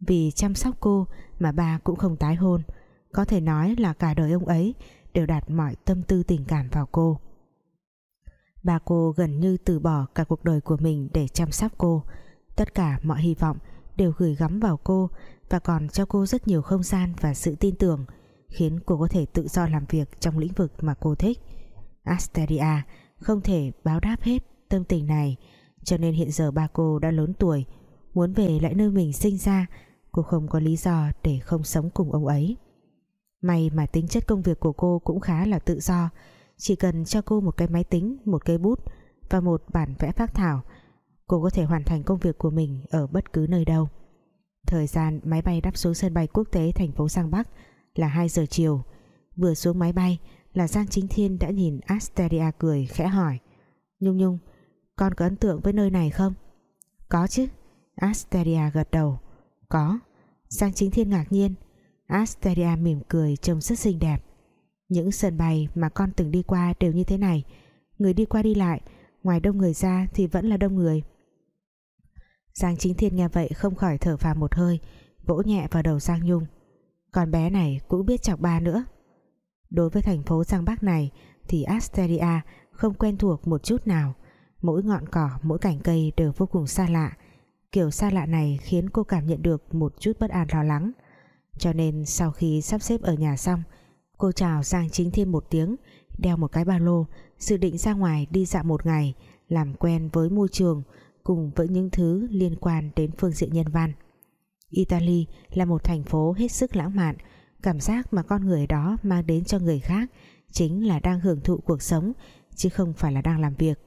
Vì chăm sóc cô mà ba cũng không tái hôn. Có thể nói là cả đời ông ấy Đều đặt mọi tâm tư tình cảm vào cô. Ba cô gần như từ bỏ cả cuộc đời của mình để chăm sóc cô. Tất cả mọi hy vọng đều gửi gắm vào cô và còn cho cô rất nhiều không gian và sự tin tưởng, Khiến cô có thể tự do làm việc trong lĩnh vực mà cô thích. Asteria không thể báo đáp hết tâm tình này, Cho nên hiện giờ ba cô đã lớn tuổi, Muốn về lại nơi mình sinh ra, Cô không có lý do để không sống cùng ông ấy. May mà tính chất công việc của cô cũng khá là tự do, chỉ cần cho cô một cái máy tính, một cây bút và một bản vẽ phác thảo, cô có thể hoàn thành công việc của mình ở bất cứ nơi đâu thời gian máy bay đáp xuống sân bay quốc tế thành phố Giang Bắc là 2 giờ chiều. Vừa xuống máy bay là Giang Chính Thiên đã nhìn Asteria cười khẽ hỏi, Nhung Nhung, con có ấn tượng với nơi này không? Có chứ, Asteria gật đầu. Có. Giang Chính Thiên ngạc nhiên. Asteria mỉm cười trông rất xinh đẹp. Những sân bay mà con từng đi qua đều như thế này. Người đi qua đi lại, Ngoài đông người ra thì vẫn là đông người. Giang Chính Thiên nghe vậy không khỏi thở phào một hơi Vỗ nhẹ vào đầu Giang Nhung. Con bé này cũng biết chọc ba nữa. Đối với thành phố Giang Bắc này Thì Asteria không quen thuộc một chút nào. Mỗi ngọn cỏ, mỗi cảnh cây đều vô cùng xa lạ. Kiểu xa lạ này khiến cô cảm nhận được một chút bất an lo lắng. Cho nên sau khi sắp xếp ở nhà xong Cô chào Giang Chính Thiên một tiếng Đeo một cái ba lô Dự định ra ngoài đi dạo một ngày Làm quen với môi trường Cùng với những thứ liên quan đến phương diện nhân văn. Italy là một thành phố hết sức lãng mạn. Cảm giác mà con người đó mang đến cho người khác Chính là đang hưởng thụ cuộc sống, Chứ không phải là đang làm việc.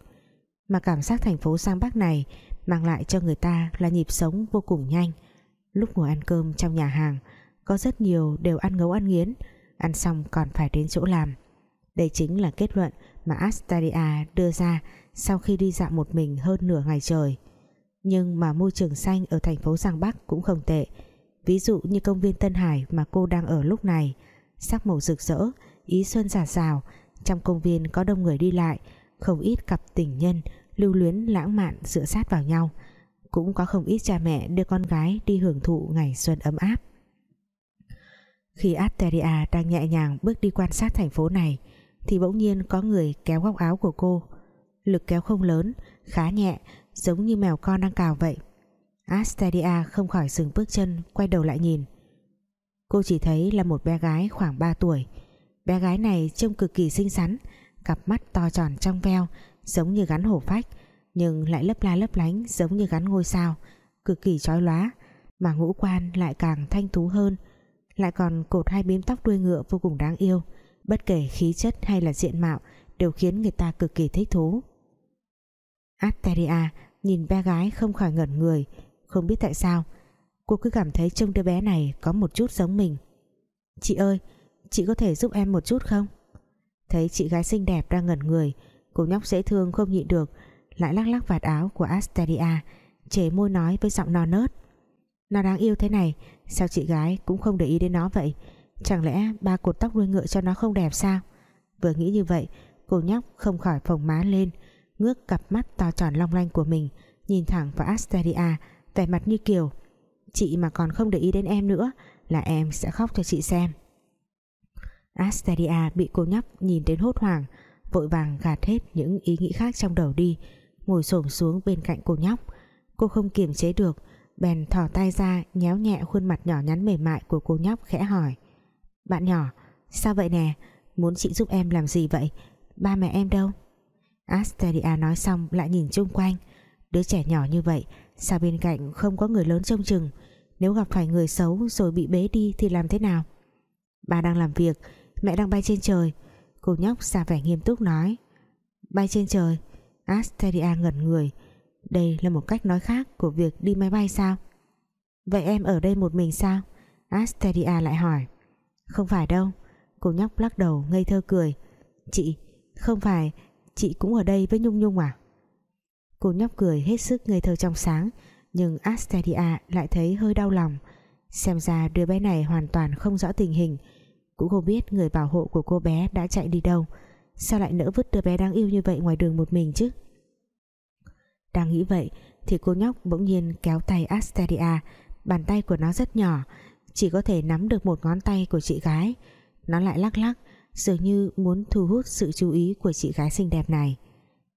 Mà cảm giác thành phố sang Bắc này Mang lại cho người ta là nhịp sống vô cùng nhanh. Lúc ngồi ăn cơm trong nhà hàng, Có rất nhiều đều ăn ngấu ăn nghiến, ăn xong còn phải đến chỗ làm. Đây chính là kết luận mà Astaria đưa ra sau khi đi dạo một mình hơn nửa ngày trời. Nhưng mà môi trường xanh ở thành phố Giang Bắc cũng không tệ. Ví dụ như công viên Tân Hải mà cô đang ở lúc này, sắc màu rực rỡ, ý xuân giả rào. Trong công viên có đông người đi lại, không ít cặp tình nhân lưu luyến lãng mạn dựa sát vào nhau. Cũng có không ít cha mẹ đưa con gái đi hưởng thụ ngày xuân ấm áp. Khi Asteria đang nhẹ nhàng bước đi quan sát thành phố này, thì bỗng nhiên có người kéo góc áo của cô. Lực kéo không lớn, khá nhẹ, giống như mèo con đang cào vậy. Astadia không khỏi dừng bước chân, quay đầu lại nhìn. Cô chỉ thấy là một bé gái khoảng 3 tuổi. Bé gái này trông cực kỳ xinh xắn, cặp mắt to tròn trong veo, giống như gắn hổ phách, nhưng lại lấp la lấp lánh giống như gắn ngôi sao, cực kỳ chói lóa, mà ngũ quan lại càng thanh tú hơn, lại còn cột hai bím tóc đuôi ngựa vô cùng đáng yêu bất kể khí chất hay là diện mạo đều khiến người ta cực kỳ thích thú Asteria nhìn bé gái không khỏi ngẩn người, không biết tại sao. Cô cứ cảm thấy trông đứa bé này có một chút giống mình. Chị ơi, chị có thể giúp em một chút không? Thấy chị gái xinh đẹp đang ngẩn người, cô nhóc dễ thương không nhịn được, lại lắc lắc vạt áo của Asteria Chế môi nói với giọng non nớt. Nó đáng yêu thế này, Sao chị gái cũng không để ý đến nó vậy? Chẳng lẽ ba cột tóc đuôi ngựa cho nó không đẹp sao? Vừa nghĩ như vậy, Cô nhóc không khỏi phồng má lên ngước cặp mắt to tròn long lanh của mình, nhìn thẳng vào Asteria, vẻ mặt như kiều. chị mà còn không để ý đến em nữa, là em sẽ khóc cho chị xem. Asteria bị cô nhóc nhìn đến hốt hoảng, vội vàng gạt hết những ý nghĩ khác trong đầu đi, ngồi xổm xuống bên cạnh cô nhóc. Cô không kiềm chế được, bèn thò tay ra, nhéo nhẹ khuôn mặt nhỏ nhắn mềm mại của cô nhóc khẽ hỏi, bạn nhỏ, sao vậy nè? Muốn chị giúp em làm gì vậy? Ba mẹ em đâu? Asteria nói xong lại nhìn chung quanh. Đứa trẻ nhỏ như vậy, sao bên cạnh không có người lớn trông chừng? Nếu gặp phải người xấu rồi bị bế đi thì làm thế nào? Ba đang làm việc, mẹ đang bay trên trời. Cô nhóc ra vẻ nghiêm túc nói. Bay trên trời? Asteria ngẩn người. Đây là một cách nói khác của việc đi máy bay sao? Vậy em ở đây một mình sao? Asteria lại hỏi. Không phải đâu. Cô nhóc lắc đầu, ngây thơ cười. Chị, không phải chị cũng ở đây với Nhung Nhung à? Cô nhóc cười hết sức ngây thơ trong sáng, nhưng Asteria lại thấy hơi đau lòng. Xem ra đứa bé này hoàn toàn không rõ tình hình. Cũng không biết người bảo hộ của cô bé đã chạy đi đâu. Sao lại nỡ vứt đứa bé đáng yêu như vậy ngoài đường một mình chứ? Đang nghĩ vậy thì cô nhóc bỗng nhiên kéo tay Asteria bàn tay của nó rất nhỏ, chỉ có thể nắm được một ngón tay của chị gái. Nó lại lắc lắc dường như muốn thu hút sự chú ý của chị gái xinh đẹp này.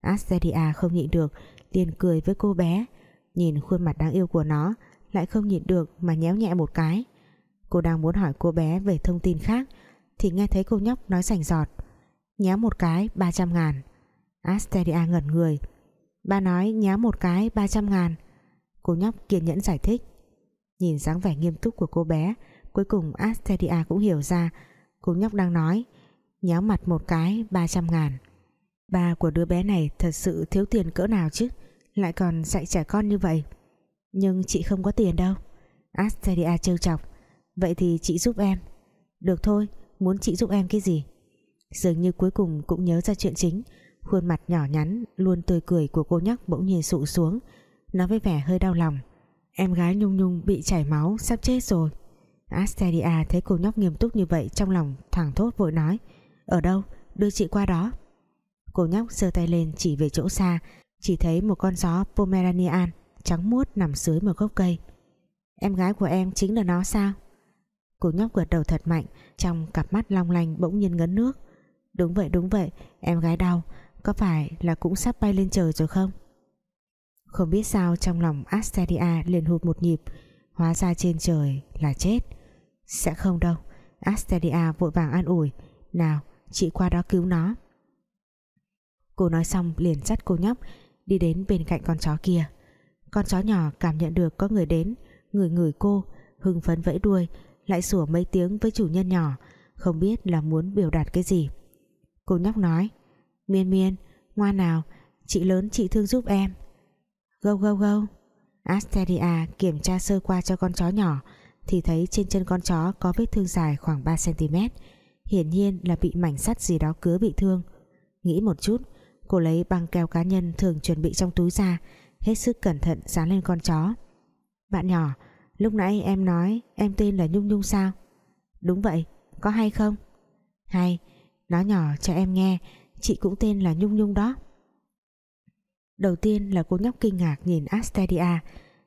Asteria không nhịn được, liền cười với cô bé. Nhìn khuôn mặt đáng yêu của nó, lại không nhịn được mà nhéo nhẹ một cái. Cô đang muốn hỏi cô bé về thông tin khác, thì nghe thấy cô nhóc nói sành giọt nhéo một cái 300 ngàn. Asteria ngẩn người. Ba nói, nhéo một cái 300 ngàn. Cô nhóc kiên nhẫn giải thích. Nhìn dáng vẻ nghiêm túc của cô bé, cuối cùng Asteria cũng hiểu ra. Cô nhóc đang nói nhéo mặt một cái 300 ngàn. Ba của đứa bé này thật sự thiếu tiền cỡ nào chứ? Lại còn dạy trẻ con như vậy. Nhưng chị không có tiền đâu. Asteria trêu chọc. Vậy thì chị giúp em. Được thôi, muốn chị giúp em cái gì? Dường như cuối cùng cũng nhớ ra chuyện chính. Khuôn mặt nhỏ nhắn, luôn tươi cười của cô nhóc bỗng nhiên sụ xuống. Nói với vẻ hơi đau lòng. Em gái Nhung Nhung bị chảy máu, sắp chết rồi. Asteria thấy cô nhóc nghiêm túc như vậy trong lòng thẳng thốt vội nói ở đâu? Đưa chị qua đó. Cô nhóc giơ tay lên chỉ về chỗ xa, chỉ thấy một con chó Pomeranian trắng muốt nằm dưới một gốc cây. Em gái của em chính là nó sao? Cô nhóc gật đầu thật mạnh, trong cặp mắt long lanh bỗng nhiên ngấn nước. Đúng vậy đúng vậy, em gái đau, có phải là cũng sắp bay lên trời rồi không? Không biết sao trong lòng Asteria liền hụt một nhịp, hóa ra trên trời là chết. Sẽ không đâu, Asteria vội vàng an ủi, nào chị qua đó cứu nó. Cô nói xong liền dắt cô nhóc đi đến bên cạnh con chó kia. Con chó nhỏ cảm nhận được có người đến, người người cô, hưng phấn vẫy đuôi, lại sủa mấy tiếng với chủ nhân nhỏ, không biết là muốn biểu đạt cái gì. Cô nhóc nói, miên miên ngoan nào, chị lớn chị thương giúp em. Gâu gâu gâu. Asteria kiểm tra sơ qua cho con chó nhỏ, thì thấy trên chân con chó có vết thương dài khoảng 3cm hiển nhiên là bị mảnh sắt gì đó cứa bị thương. Nghĩ một chút, cô lấy băng keo cá nhân thường chuẩn bị trong túi ra, hết sức cẩn thận dán lên con chó. Bạn nhỏ, lúc nãy em nói em tên là Nhung Nhung sao? Đúng vậy, có hay không? Hay nói nhỏ cho em nghe, chị cũng tên là Nhung Nhung đó. Đầu tiên là cô nhóc kinh ngạc nhìn Asteria,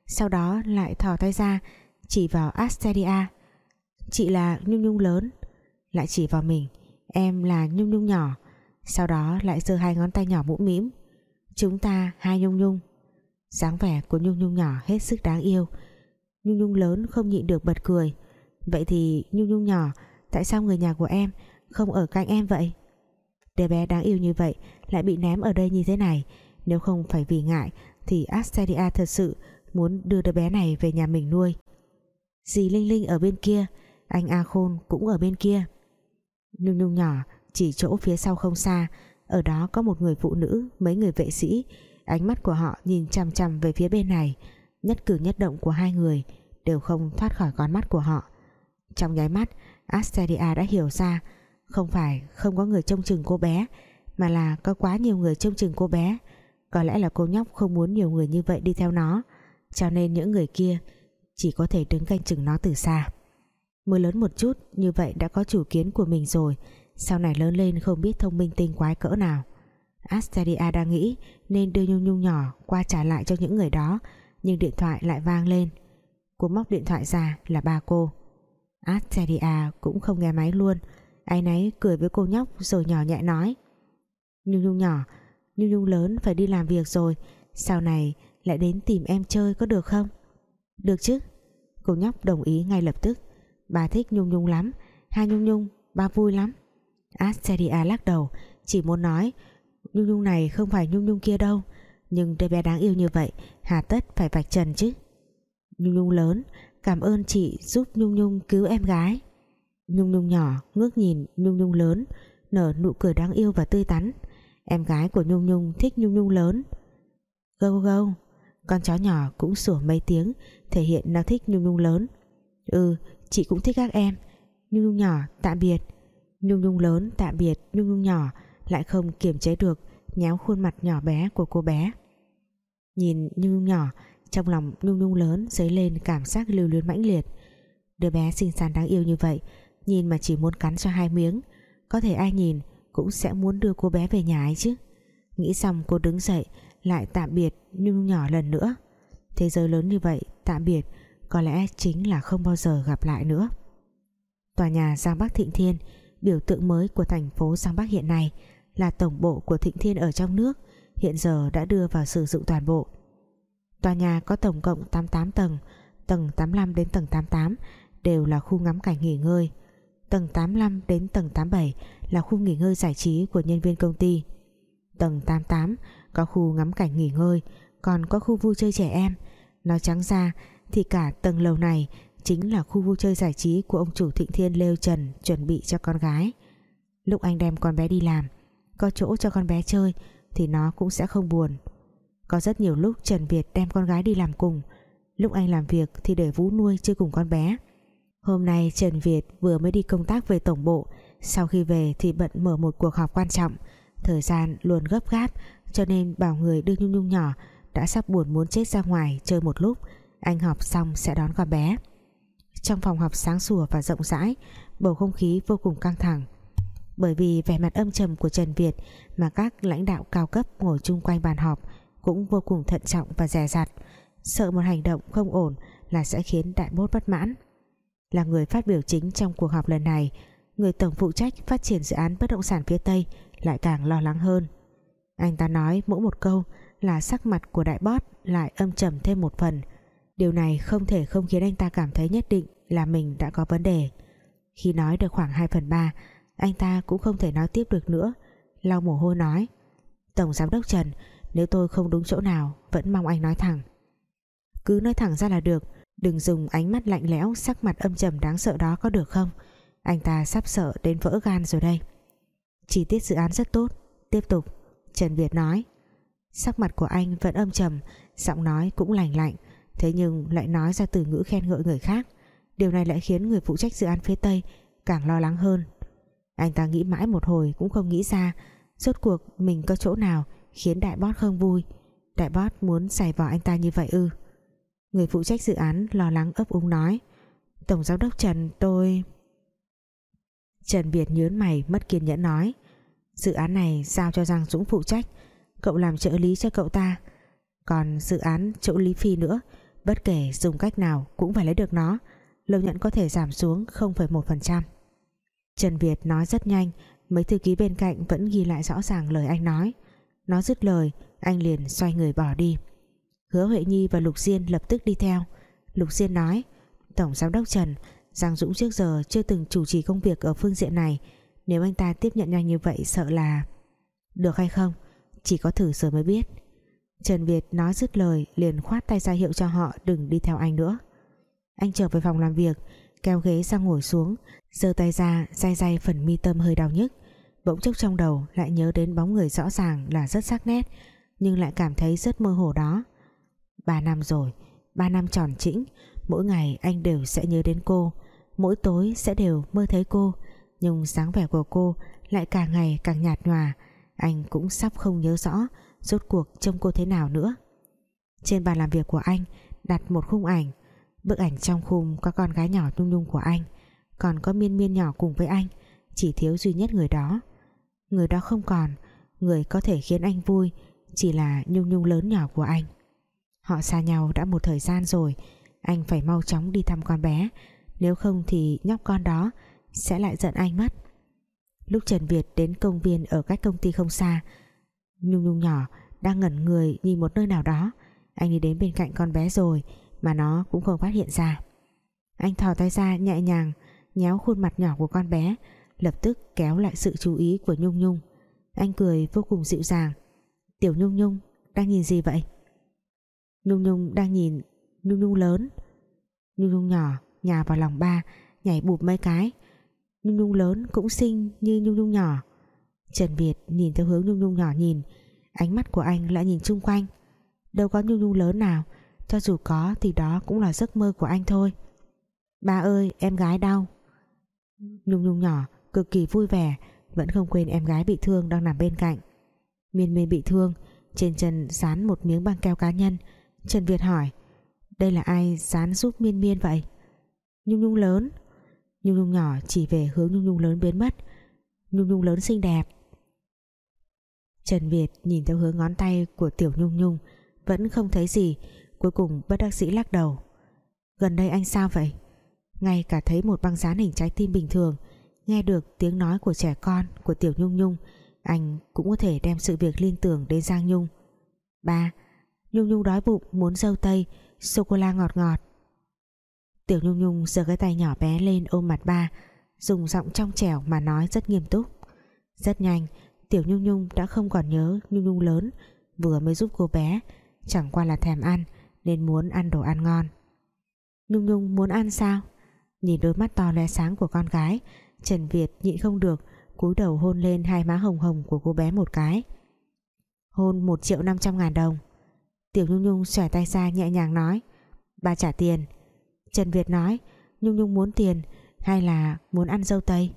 sau đó lại thò tay ra chỉ vào Asteria. Chị là Nhung Nhung lớn lại chỉ vào mình. Em là Nhung Nhung nhỏ. Sau đó lại giơ hai ngón tay nhỏ mũm mĩm. Chúng ta, hai Nhung Nhung. Dáng vẻ của Nhung Nhung nhỏ hết sức đáng yêu. Nhung Nhung lớn không nhịn được bật cười. Vậy thì, Nhung Nhung nhỏ, tại sao người nhà của em không ở cạnh em vậy? Đứa bé đáng yêu như vậy lại bị ném ở đây như thế này. Nếu không phải vì ngại, thì Asteria thật sự muốn đưa đứa bé này về nhà mình nuôi. Dì Linh Linh ở bên kia, anh A Khôn cũng ở bên kia. Nhung Nhung nhỏ, chỉ chỗ phía sau không xa. Ở đó có một người phụ nữ, mấy người vệ sĩ. Ánh mắt của họ nhìn chằm chằm về phía bên này. Nhất cử nhất động của hai người đều không thoát khỏi con mắt của họ. Trong nháy mắt Asteria đã hiểu ra không phải không có người trông chừng cô bé, mà là có quá nhiều người trông chừng cô bé. Có lẽ là cô nhóc không muốn nhiều người như vậy đi theo nó. Cho nên những người kia chỉ có thể đứng canh chừng nó từ xa mới lớn một chút, như vậy đã có chủ kiến của mình rồi. Sau này lớn lên không biết thông minh tinh quái cỡ nào. Asteria đang nghĩ nên đưa Nhung Nhung nhỏ qua trả lại cho những người đó, nhưng điện thoại lại vang lên. Cô móc điện thoại ra là ba cô. Asteria cũng không nghe máy luôn. Ai nấy cười với cô nhóc rồi nhỏ nhẹ nói. Nhung Nhung nhỏ, Nhung Nhung lớn phải đi làm việc rồi. Sau này lại đến tìm em chơi có được không? Được chứ. Cô nhóc đồng ý ngay lập tức. Bà thích Nhung Nhung lắm. Hai Nhung Nhung, ba vui lắm. Asteria lắc đầu, Chỉ muốn nói, Nhung Nhung này không phải Nhung Nhung kia đâu. Nhưng đứa bé đáng yêu như vậy, Hà tất phải vạch trần chứ. Nhung Nhung lớn, Cảm ơn chị giúp Nhung Nhung cứu em gái. Nhung Nhung nhỏ, ngước nhìn Nhung Nhung lớn, Nở nụ cười đáng yêu và tươi tắn. Em gái của Nhung Nhung thích Nhung Nhung lớn. Gâu gâu, Con chó nhỏ cũng sủa mấy tiếng, Thể hiện nó thích Nhung Nhung lớn. Ừ chị cũng thích các em. Nhung Nhung nhỏ, tạm biệt. Nhung Nhung lớn, tạm biệt. Nhung Nhung nhỏ, Lại không kiềm chế được, Nhéo khuôn mặt nhỏ bé của cô bé. Nhìn Nhung Nhung nhỏ, Trong lòng Nhung Nhung lớn dấy lên cảm giác lưu luyến mãnh liệt. Đứa bé xinh xắn đáng yêu như vậy, Nhìn mà chỉ muốn cắn cho hai miếng. Có thể ai nhìn cũng sẽ muốn đưa cô bé về nhà ấy chứ. Nghĩ xong cô đứng dậy, Lại tạm biệt Nhung nhỏ lần nữa. Thế giới lớn như vậy, tạm biệt. Có lẽ chính là không bao giờ gặp lại nữa Tòa nhà Giang Bắc Thịnh Thiên Biểu tượng mới của thành phố Giang Bắc hiện nay Là tổng bộ của Thịnh Thiên ở trong nước Hiện giờ đã đưa vào sử dụng toàn bộ Tòa nhà có tổng cộng 88 tầng Tầng 85 đến tầng 88 Đều là khu ngắm cảnh nghỉ ngơi Tầng 85 đến tầng 87 là khu nghỉ ngơi giải trí của nhân viên công ty. Tầng 88 có khu ngắm cảnh nghỉ ngơi, còn có khu vui chơi trẻ em. Nói trắng ra thì cả tầng lầu này chính là khu vui chơi giải trí của ông chủ Thịnh Thiên Lêu Trần chuẩn bị cho con gái. Lúc anh đem con bé đi làm, có chỗ cho con bé chơi thì nó cũng sẽ không buồn. Có rất nhiều lúc Trần Việt đem con gái đi làm cùng, lúc anh làm việc thì để Vũ nuôi chơi cùng con bé. Hôm nay Trần Việt vừa mới đi công tác về tổng bộ Sau khi về thì bận mở một cuộc họp quan trọng Thời gian luôn gấp gáp Cho nên bảo người đưa Nhung Nhung nhỏ Đã sắp buồn muốn chết ra ngoài chơi một lúc anh họp xong sẽ đón con bé. Trong phòng họp sáng sủa và rộng rãi, Bầu không khí vô cùng căng thẳng. Bởi vì vẻ mặt âm trầm của Trần Việt Mà các lãnh đạo cao cấp ngồi chung quanh bàn họp Cũng vô cùng thận trọng và dè dặt, Sợ một hành động không ổn Là sẽ khiến đại bốt bất mãn. Là người phát biểu chính trong cuộc họp lần này, người tổng phụ trách phát triển dự án bất động sản phía Tây lại càng lo lắng hơn. Anh ta nói mỗi một câu là sắc mặt của đại bót lại âm trầm thêm một phần điều này không thể không khiến anh ta cảm thấy nhất định là mình đã có vấn đề. Khi nói được khoảng 2 phần 3 anh ta cũng không thể nói tiếp được nữa. Lau mồ hôi nói, Tổng Giám đốc Trần, nếu tôi không đúng chỗ nào, vẫn mong anh nói thẳng. Cứ nói thẳng ra là được, Đừng dùng ánh mắt lạnh lẽo, Sắc mặt âm trầm đáng sợ đó có được không? Anh ta sắp sợ đến vỡ gan rồi đây. Chi tiết dự án rất tốt. Tiếp tục, Trần Việt nói, Sắc mặt của anh vẫn âm trầm, Giọng nói cũng lành lạnh. Thế nhưng lại nói ra từ ngữ khen ngợi người khác. Điều này lại khiến người phụ trách dự án phía Tây Càng lo lắng hơn. Anh ta nghĩ mãi một hồi cũng không nghĩ ra Rốt cuộc mình có chỗ nào Khiến đại bót không vui. Đại bót muốn xài vào anh ta như vậy ư? Người phụ trách dự án lo lắng ấp úng nói, Tổng giám đốc Trần, tôi Trần Việt nhớn mày mất kiên nhẫn nói, Dự án này giao cho Giang Dũng phụ trách? Cậu làm trợ lý cho cậu ta. Còn dự án chỗ Lý Phi nữa Bất kể dùng cách nào cũng phải lấy được nó. Lợi nhuận có thể giảm xuống 0,1% Trần Việt nói rất nhanh Mấy thư ký bên cạnh vẫn ghi lại rõ ràng lời anh nói. Nó dứt lời Anh liền xoay người bỏ đi. Hứa Huệ Nhi và Lục Diên lập tức đi theo. Lục Diên nói Tổng Giám đốc Trần Giang Dũng trước giờ chưa từng chủ trì công việc ở phương diện này. Nếu anh ta tiếp nhận nhanh như vậy sợ là Được hay không Chỉ có thử rồi mới biết. Trần Việt nói dứt lời, liền khoát tay ra hiệu cho họ đừng đi theo anh nữa. Anh trở về phòng làm việc, Kéo ghế sang ngồi xuống, giơ tay ra day day phần mi tâm hơi đau nhức. Bỗng chốc trong đầu lại nhớ đến bóng người rõ ràng là rất sắc nét, Nhưng lại cảm thấy rất mơ hồ đó. Ba năm rồi, Ba năm tròn trĩnh, Mỗi ngày anh đều sẽ nhớ đến cô, Mỗi tối sẽ đều mơ thấy cô, Nhưng dáng vẻ của cô Lại càng ngày càng nhạt nhòa. Anh cũng sắp không nhớ rõ Rốt cuộc trông cô thế nào nữa? Trên bàn làm việc của anh Đặt một khung ảnh. Bức ảnh trong khung có con gái nhỏ nhung nhung của anh, Còn có miên miên nhỏ cùng với anh, Chỉ thiếu duy nhất người đó. Người đó không còn, Người có thể khiến anh vui Chỉ là Nhung Nhung lớn nhỏ của anh. Họ xa nhau đã một thời gian rồi, Anh phải mau chóng đi thăm con bé, Nếu không thì nhóc con đó Sẽ lại giận anh mất. Lúc Trần Việt đến công viên Ở cách công ty không xa Nhung Nhung nhỏ đang ngẩn người Nhìn một nơi nào đó. Anh đi đến bên cạnh con bé rồi, Mà nó cũng không phát hiện ra. Anh thò tay ra nhẹ nhàng, Nhéo khuôn mặt nhỏ của con bé, Lập tức kéo lại sự chú ý của Nhung Nhung. Anh cười vô cùng dịu dàng. Tiểu Nhung Nhung, đang nhìn gì vậy? Nhung Nhung đang nhìn Nhung Nhung lớn. Nhung Nhung nhỏ nhào vào lòng ba, Nhảy bụp mấy cái. Nhung Nhung lớn cũng xinh như Nhung Nhung nhỏ. Trần Việt nhìn theo hướng Nhung Nhung nhỏ nhìn. Ánh mắt của anh lại nhìn chung quanh. Đâu có Nhung Nhung lớn nào, Cho dù có thì đó cũng là giấc mơ của anh thôi. Ba ơi, em gái đau. Nhung Nhung nhỏ, cực kỳ vui vẻ, Vẫn không quên em gái bị thương đang nằm bên cạnh. Miên miên bị thương, Trên chân dán một miếng băng keo cá nhân. Trần Việt hỏi, Đây là ai dán giúp miên miên vậy? Nhung Nhung lớn. Nhung Nhung nhỏ chỉ về hướng Nhung Nhung lớn biến mất. Nhung Nhung lớn xinh đẹp. Trần Việt nhìn theo hướng ngón tay của Tiểu Nhung Nhung, Vẫn không thấy gì, Cuối cùng bất đắc sĩ lắc đầu. Gần đây anh sao vậy? Ngay cả thấy một băng dán hình trái tim bình thường, Nghe được tiếng nói của trẻ con, Của Tiểu Nhung Nhung, Anh cũng có thể đem sự việc liên tưởng đến Giang Nhung. Ba, Nhung Nhung đói bụng, muốn dâu tây, Sô-cô-la ngọt ngọt. Tiểu Nhung Nhung giơ cái tay nhỏ bé lên ôm mặt ba, Dùng giọng trong trẻo mà nói rất nghiêm túc. Rất nhanh Tiểu Nhung Nhung đã không còn nhớ Nhung Nhung lớn, vừa mới giúp cô bé, chẳng qua là thèm ăn, nên muốn ăn đồ ăn ngon. Nhung Nhung muốn ăn sao? Nhìn đôi mắt to lóe sáng của con gái, Trần Việt nhịn không được, cúi đầu hôn lên hai má hồng hồng của cô bé một cái. Hôn một triệu năm trăm ngàn đồng. Tiểu Nhung Nhung xòe tay ra nhẹ nhàng nói, bà trả tiền. Trần Việt nói, Nhung Nhung muốn tiền, hay là muốn ăn dâu tây?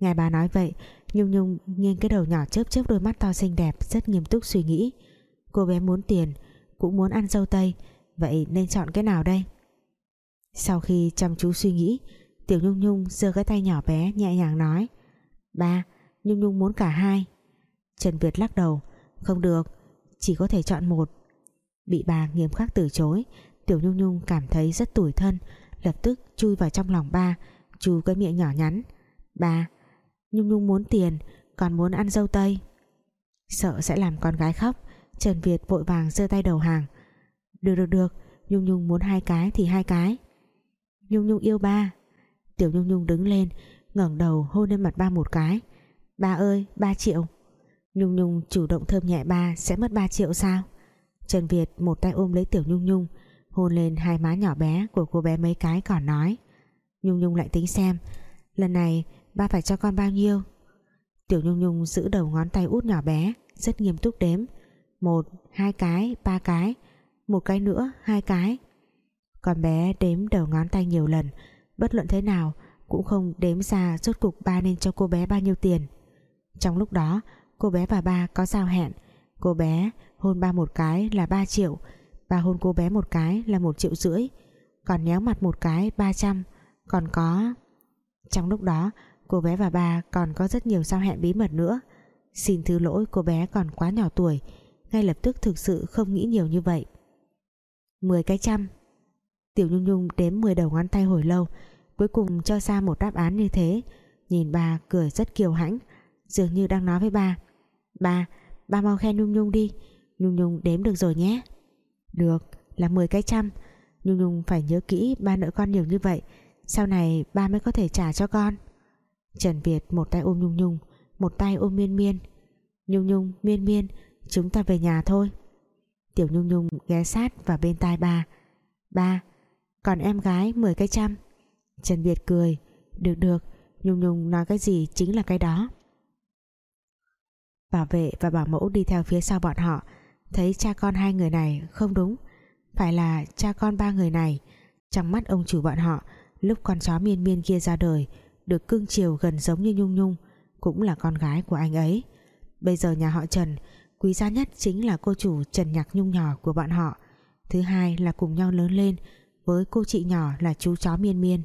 Nghe bà nói vậy Nhung Nhung nghiêng cái đầu nhỏ chớp chớp đôi mắt to xinh đẹp, rất nghiêm túc suy nghĩ. Cô bé muốn tiền, cũng muốn ăn dâu tây, vậy nên chọn cái nào đây? Sau khi chăm chú suy nghĩ, Tiểu Nhung Nhung giơ cái tay nhỏ bé nhẹ nhàng nói, ba, Nhung Nhung muốn cả hai. Trần Việt lắc đầu, không được, chỉ có thể chọn một. Bị bà nghiêm khắc từ chối, Tiểu Nhung Nhung cảm thấy rất tủi thân, lập tức chui vào trong lòng ba, chu cái miệng nhỏ nhắn, ba Nhung Nhung muốn tiền, còn muốn ăn dâu tây. Sợ sẽ làm con gái khóc, Trần Việt vội vàng giơ tay đầu hàng. Được được được, Nhung Nhung muốn hai cái thì hai cái. Nhung Nhung yêu ba. Tiểu Nhung Nhung đứng lên, ngẩng đầu hôn lên mặt ba một cái. Ba ơi, ba triệu. Nhung Nhung chủ động thơm nhẹ ba, sẽ mất ba triệu sao? Trần Việt một tay ôm lấy Tiểu Nhung Nhung, hôn lên hai má nhỏ bé của cô bé mấy cái còn nói. Nhung Nhung lại tính xem, lần này ba phải cho con bao nhiêu? Tiểu Nhung Nhung giữ đầu ngón tay út nhỏ bé rất nghiêm túc đếm. Một, hai cái, ba cái. Một cái nữa, hai cái. Con bé đếm đầu ngón tay nhiều lần. Bất luận thế nào cũng không đếm ra rốt cục ba nên cho cô bé bao nhiêu tiền. Trong lúc đó cô bé và ba có giao hẹn. Cô bé hôn ba một cái là ba triệu ba hôn cô bé một cái là một triệu rưỡi. Còn nhéo mặt một cái ba trăm. Còn có trong lúc đó cô bé và ba còn có rất nhiều giao hẹn bí mật nữa. Xin thứ lỗi cô bé còn quá nhỏ tuổi. Ngay lập tức thực sự không nghĩ nhiều như vậy. 10 cái trăm. Tiểu Nhung Nhung đếm 10 đầu ngón tay hồi lâu cuối cùng cho ra một đáp án như thế. Nhìn bà cười rất kiều hãnh. Dường như đang nói với ba ba, ba mau khen Nhung Nhung đi. Nhung Nhung đếm được rồi nhé. Được là 10 cái trăm. Nhung Nhung phải nhớ kỹ ba nợ con nhiều như vậy. Sau này ba mới có thể trả cho con. Trần Việt một tay ôm Nhung Nhung, một tay ôm Miên Miên. Nhung Nhung, Miên Miên, chúng ta về nhà thôi. Tiểu Nhung Nhung ghé sát vào bên tai ba. Ba, còn em gái 10 cái trăm. Trần Việt cười. Được được, Nhung Nhung nói cái gì chính là cái đó. Bảo vệ và bảo mẫu đi theo phía sau bọn họ. Thấy cha con hai người này không đúng. Phải là cha con ba người này. Trong mắt ông chủ bọn họ, Lúc con chó miên miên kia ra đời được cưng chiều gần giống như Nhung Nhung, Cũng là con gái của anh ấy. Bây giờ nhà họ Trần, Quý giá nhất chính là cô chủ Trần Nhạc Nhung nhỏ của bọn họ. Thứ hai là cùng nhau lớn lên, Với cô chị nhỏ là chú chó miên miên.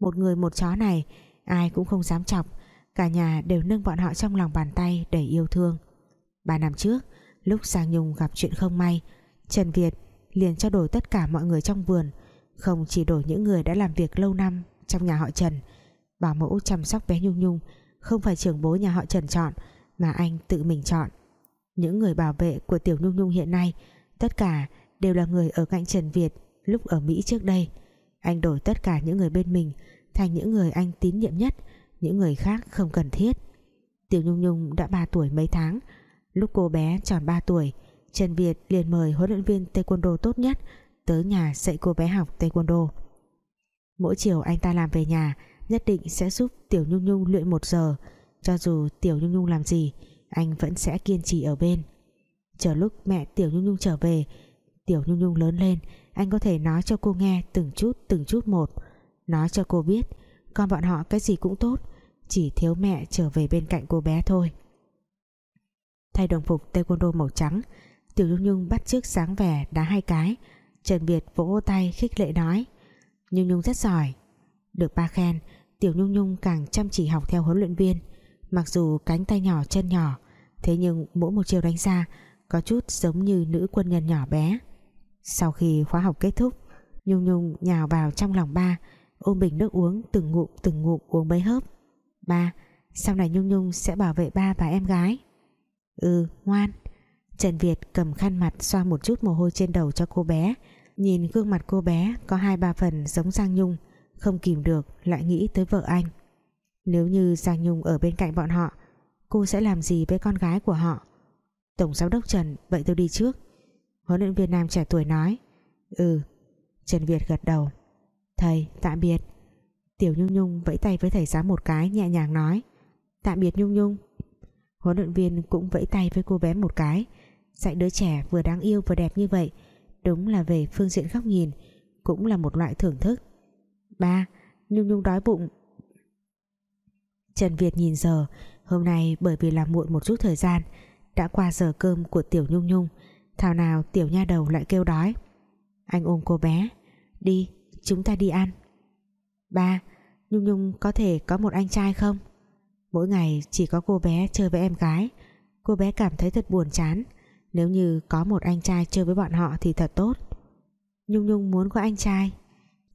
Một người một chó này, Ai cũng không dám chọc, Cả nhà đều nâng bọn họ trong lòng bàn tay đầy yêu thương. Ba năm trước, Lúc Giang Nhung gặp chuyện không may, Trần Việt liền cho đổi tất cả mọi người trong vườn, Không chỉ đổi những người đã làm việc lâu năm Trong nhà họ Trần Bảo mẫu chăm sóc bé Nhung Nhung, Không phải trưởng bố nhà họ Trần chọn, Mà anh tự mình chọn. Những người bảo vệ của Tiểu Nhung Nhung hiện nay, Tất cả đều là người ở cạnh Trần Việt Lúc ở Mỹ trước đây. Anh đổi tất cả những người bên mình Thành những người anh tín nhiệm nhất, Những người khác không cần thiết. Tiểu Nhung Nhung đã 3 tuổi mấy tháng. Lúc cô bé tròn 3 tuổi, Trần Việt liền mời huấn luyện viên taekwondo tốt nhất tới nhà dạy cô bé học taekwondo. Mỗi chiều anh ta làm về nhà nhất định sẽ giúp Tiểu Nhung Nhung luyện một giờ. Cho dù Tiểu Nhung Nhung làm gì, anh vẫn sẽ kiên trì ở bên. Chờ lúc mẹ Tiểu Nhung Nhung trở về, Tiểu Nhung Nhung lớn lên, anh có thể nói cho cô nghe từng chút từng chút một. Nói cho cô biết, con bọn họ cái gì cũng tốt, chỉ thiếu mẹ trở về bên cạnh cô bé thôi. Thay đồng phục taekwondo màu trắng, Tiểu Nhung Nhung bắt chước sáng vẻ, đá hai cái. Trần Việt vỗ tay khích lệ nói, Nhung Nhung rất giỏi. Được ba khen Tiểu Nhung Nhung càng chăm chỉ học theo huấn luyện viên. Mặc dù cánh tay nhỏ, chân nhỏ, Thế nhưng mỗi một chiều đánh ra Có chút giống như nữ quân nhân nhỏ bé. Sau khi khóa học kết thúc, Nhung Nhung nhào vào trong lòng ba, Ôm bình nước uống từng ngụm từng ngụm uống mấy hớp. Ba, Sau này Nhung Nhung sẽ bảo vệ ba và em gái. Ừ ngoan. Trần Việt cầm khăn mặt xoa một chút mồ hôi trên đầu cho cô bé. Nhìn gương mặt cô bé có hai ba phần giống Giang Nhung. Không kìm được, lại nghĩ tới vợ anh. Nếu như Giang Nhung ở bên cạnh bọn họ, Cô sẽ làm gì với con gái của họ? Tổng giám đốc Trần, Vậy tôi đi trước. Huấn luyện viên nam trẻ tuổi nói. Ừ Trần Việt gật đầu. Thầy tạm biệt. Tiểu Nhung Nhung vẫy tay với thầy giáo một cái, nhẹ nhàng nói. Tạm biệt Nhung Nhung. Huấn luyện viên cũng vẫy tay với cô bé một cái. Dạy đứa trẻ vừa đáng yêu vừa đẹp như vậy, Đúng là về phương diện góc nhìn, Cũng là một loại thưởng thức. Ba, Nhung Nhung đói bụng. Trần Việt nhìn giờ, Hôm nay bởi vì làm muộn một chút thời gian, Đã qua giờ cơm của Tiểu Nhung Nhung, Thảo nào Tiểu Nha Đầu lại kêu đói. Anh ôm cô bé, Đi, chúng ta đi ăn. Ba, Nhung Nhung có thể có một anh trai không? Mỗi ngày chỉ có cô bé chơi với em gái. Cô bé cảm thấy thật buồn chán, Nếu như có một anh trai chơi với bọn họ thì thật tốt. Nhung Nhung muốn có anh trai.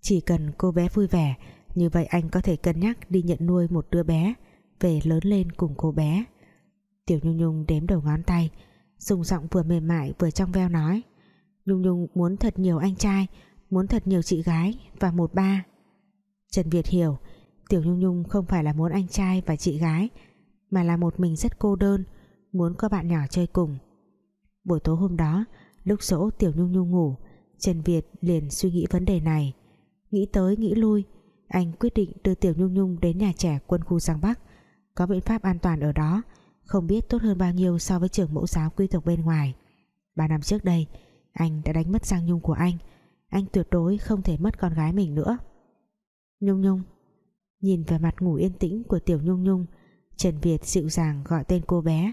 Chỉ cần cô bé vui vẻ, Như vậy anh có thể cân nhắc đi nhận nuôi một đứa bé, Về lớn lên cùng cô bé. Tiểu Nhung Nhung đếm đầu ngón tay, Dùng giọng vừa mềm mại vừa trong veo nói, Nhung Nhung muốn thật nhiều anh trai, Muốn thật nhiều chị gái Và một ba. Trần Việt hiểu, Tiểu Nhung Nhung không phải là muốn anh trai và chị gái, Mà là một mình rất cô đơn, Muốn có bạn nhỏ chơi cùng. Buổi tối hôm đó, Lúc dỗ Tiểu Nhung Nhung ngủ, Trần Việt liền suy nghĩ vấn đề này. Nghĩ tới nghĩ lui, Anh quyết định đưa Tiểu Nhung Nhung đến nhà trẻ quân khu Giang Bắc. Có biện pháp an toàn ở đó, Không biết tốt hơn bao nhiêu so với trường mẫu giáo quy tộc bên ngoài. Ba năm trước đây, Anh đã đánh mất Giang Nhung của anh. Anh tuyệt đối không thể mất con gái mình nữa. Nhung Nhung, Nhìn về mặt ngủ yên tĩnh của Tiểu Nhung Nhung, Trần Việt dịu dàng gọi tên cô bé.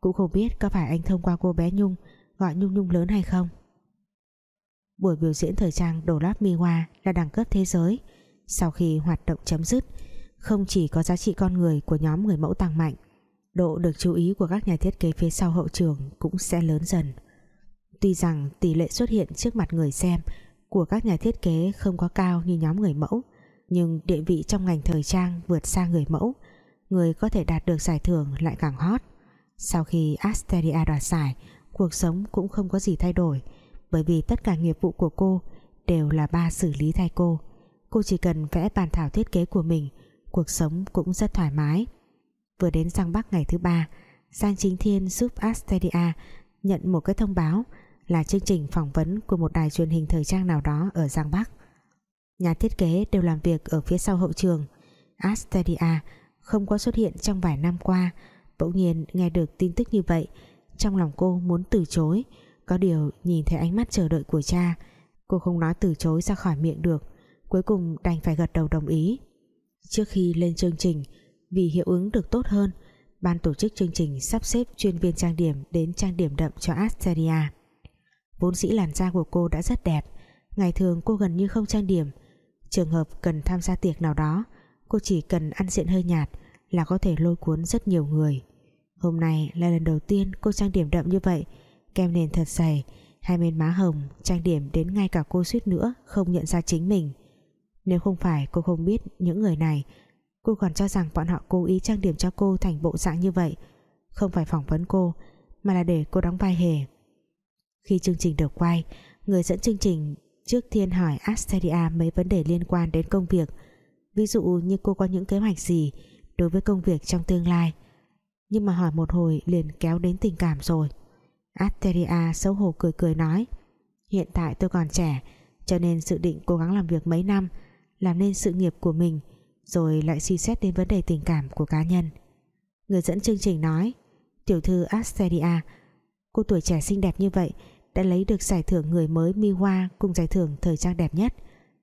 Cũng không biết có phải anh thông qua cô bé Nhung Gọi Nhung Nhung lớn hay không. Buổi biểu diễn thời trang đồ lót miwa là đẳng cấp thế giới. Sau khi hoạt động chấm dứt, Không chỉ có giá trị con người của nhóm người mẫu tăng mạnh, Độ được chú ý của các nhà thiết kế phía sau hậu trường cũng sẽ lớn dần. Tuy rằng tỷ lệ xuất hiện trước mặt người xem của các nhà thiết kế không có cao như nhóm người mẫu, nhưng địa vị trong ngành thời trang vượt xa người mẫu, người có thể đạt được giải thưởng lại càng hot. Sau khi Asteria đoạt giải, cuộc sống cũng không có gì thay đổi bởi vì tất cả nghiệp vụ của cô đều là ba xử lý thay cô. Cô chỉ cần vẽ bàn thảo thiết kế của mình, cuộc sống cũng rất thoải mái. Vừa đến Giang Bắc ngày thứ ba, Giang Chính Thiên giúp Asteria nhận một cái thông báo là chương trình phỏng vấn của một đài truyền hình thời trang nào đó ở Giang Bắc. Nhà thiết kế đều làm việc ở phía sau hậu trường. Asteria không có xuất hiện trong vài năm qua, Bỗng nhiên nghe được tin tức như vậy, Trong lòng cô muốn từ chối. Có điều nhìn thấy ánh mắt chờ đợi của cha, Cô không nói từ chối ra khỏi miệng được, Cuối cùng đành phải gật đầu đồng ý. Trước khi lên chương trình, Vì hiệu ứng được tốt hơn, Ban tổ chức chương trình sắp xếp chuyên viên trang điểm Đến trang điểm đậm cho Asteria Vốn dĩ làn da của cô đã rất đẹp, Ngày thường cô gần như không trang điểm. Trường hợp cần tham gia tiệc nào đó, Cô chỉ cần ăn diện hơi nhạt là có thể lôi cuốn rất nhiều người. Hôm nay là lần đầu tiên cô trang điểm đậm như vậy kem nền thật dày, hai bên má hồng, trang điểm đến ngay cả cô suýt nữa không nhận ra chính mình. Nếu không phải cô không biết những người này, cô còn cho rằng bọn họ cố ý trang điểm cho cô thành bộ dạng như vậy. Không phải phỏng vấn cô, mà là để cô đóng vai hề. Khi chương trình được quay, người dẫn chương trình trước tiên hỏi Asteria mấy vấn đề liên quan đến công việc. Ví dụ như cô có những kế hoạch gì đối với công việc trong tương lai? Nhưng mà hỏi một hồi liền kéo đến tình cảm rồi. Asteria xấu hổ cười cười nói, hiện tại tôi còn trẻ, cho nên dự định cố gắng làm việc mấy năm, làm nên sự nghiệp của mình, rồi lại suy xét đến vấn đề tình cảm của cá nhân. Người dẫn chương trình nói, tiểu thư Asteria cô tuổi trẻ xinh đẹp như vậy đã lấy được giải thưởng người mới mi hoa cùng giải thưởng thời trang đẹp nhất.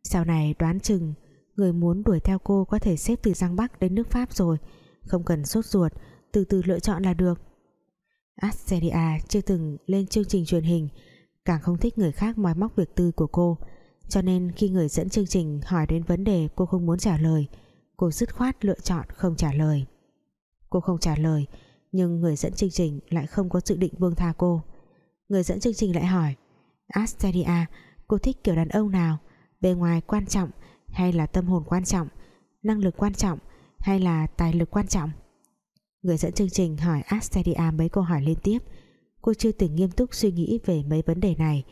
Sau này đoán chừng, người muốn đuổi theo cô có thể xếp từ Giang Bắc đến nước Pháp rồi, không cần sốt ruột, từ từ lựa chọn là được. Asteria chưa từng lên chương trình truyền hình, càng không thích người khác moi móc việc tư của cô. Cho nên khi người dẫn chương trình hỏi đến vấn đề cô không muốn trả lời, cô dứt khoát lựa chọn không trả lời. Cô không trả lời, nhưng người dẫn chương trình lại không có dự định buông tha cô. Người dẫn chương trình lại hỏi Asteria cô thích kiểu đàn ông nào? Bề ngoài quan trọng hay là tâm hồn quan trọng? Năng lực quan trọng hay là tài lực quan trọng? Người dẫn chương trình hỏi Asteria mấy câu hỏi liên tiếp. Cô chưa từng nghiêm túc suy nghĩ về mấy vấn đề này,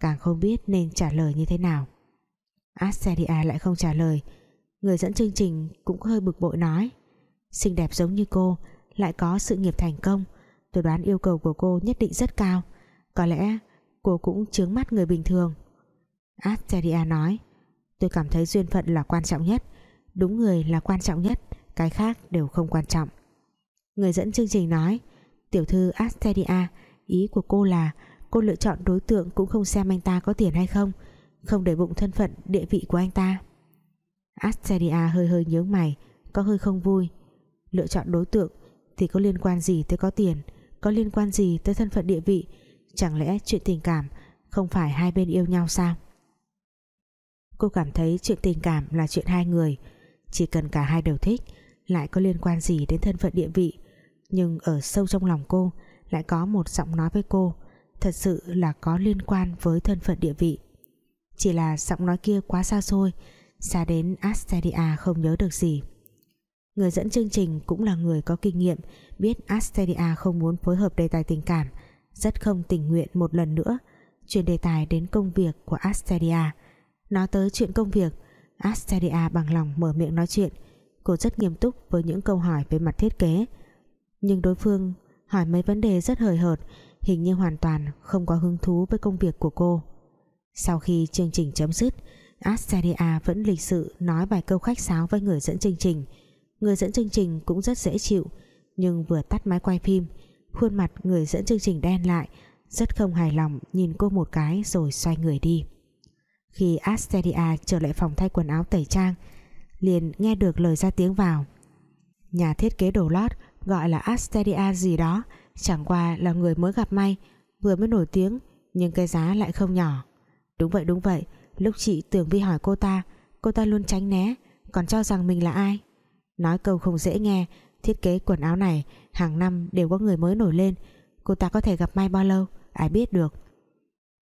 càng không biết nên trả lời như thế nào. Asteria lại không trả lời. Người dẫn chương trình cũng hơi bực bội nói, xinh đẹp giống như cô, lại có sự nghiệp thành công. Tôi đoán yêu cầu của cô nhất định rất cao. Có lẽ cô cũng chướng mắt người bình thường. Asteria nói, tôi cảm thấy duyên phận là quan trọng nhất. Đúng người là quan trọng nhất, cái khác đều không quan trọng người dẫn chương trình nói, tiểu thư Asteria, ý của cô là cô lựa chọn đối tượng cũng không xem anh ta có tiền hay không không để bụng thân phận địa vị của anh ta. Asteria hơi hơi nhướng mày, có hơi không vui. Lựa chọn đối tượng thì có liên quan gì tới có tiền, có liên quan gì tới thân phận địa vị? Chẳng lẽ chuyện tình cảm không phải hai bên yêu nhau sao? Cô cảm thấy chuyện tình cảm là chuyện hai người, chỉ cần cả hai đều thích, lại có liên quan gì đến thân phận địa vị? Nhưng ở sâu trong lòng cô, lại có một giọng nói với cô, thật sự là có liên quan với thân phận địa vị. Chỉ là giọng nói kia quá xa xôi, xa đến Asteria không nhớ được gì. Người dẫn chương trình cũng là người có kinh nghiệm, biết Asteria không muốn phối hợp đề tài tình cảm, rất không tình nguyện một lần nữa, chuyển đề tài đến công việc của Asteria nói tới chuyện công việc Asteria bằng lòng mở miệng nói chuyện. Cô rất nghiêm túc với những câu hỏi về mặt thiết kế nhưng đối phương hỏi mấy vấn đề rất hời hợt, hình như hoàn toàn không có hứng thú với công việc của cô. Sau khi chương trình chấm dứt Asteria vẫn lịch sự nói vài câu khách sáo với người dẫn chương trình. Người dẫn chương trình cũng rất dễ chịu, nhưng vừa tắt máy quay phim, khuôn mặt người dẫn chương trình đen lại, rất không hài lòng nhìn cô một cái rồi xoay người đi. Khi Asteria trở lại phòng thay quần áo tẩy trang, liền nghe được lời ra tiếng vào. Nhà thiết kế đồ lót gọi là Asteria gì đó, chẳng qua là người mới gặp may, vừa mới nổi tiếng, nhưng cái giá lại không nhỏ. Đúng vậy đúng vậy, lúc chị Tưởng Vi hỏi cô ta cô ta luôn tránh né, còn cho rằng mình là ai? Nói câu không dễ nghe, thiết kế quần áo này, hàng năm đều có người mới nổi lên, cô ta có thể gặp may bao lâu, ai biết được.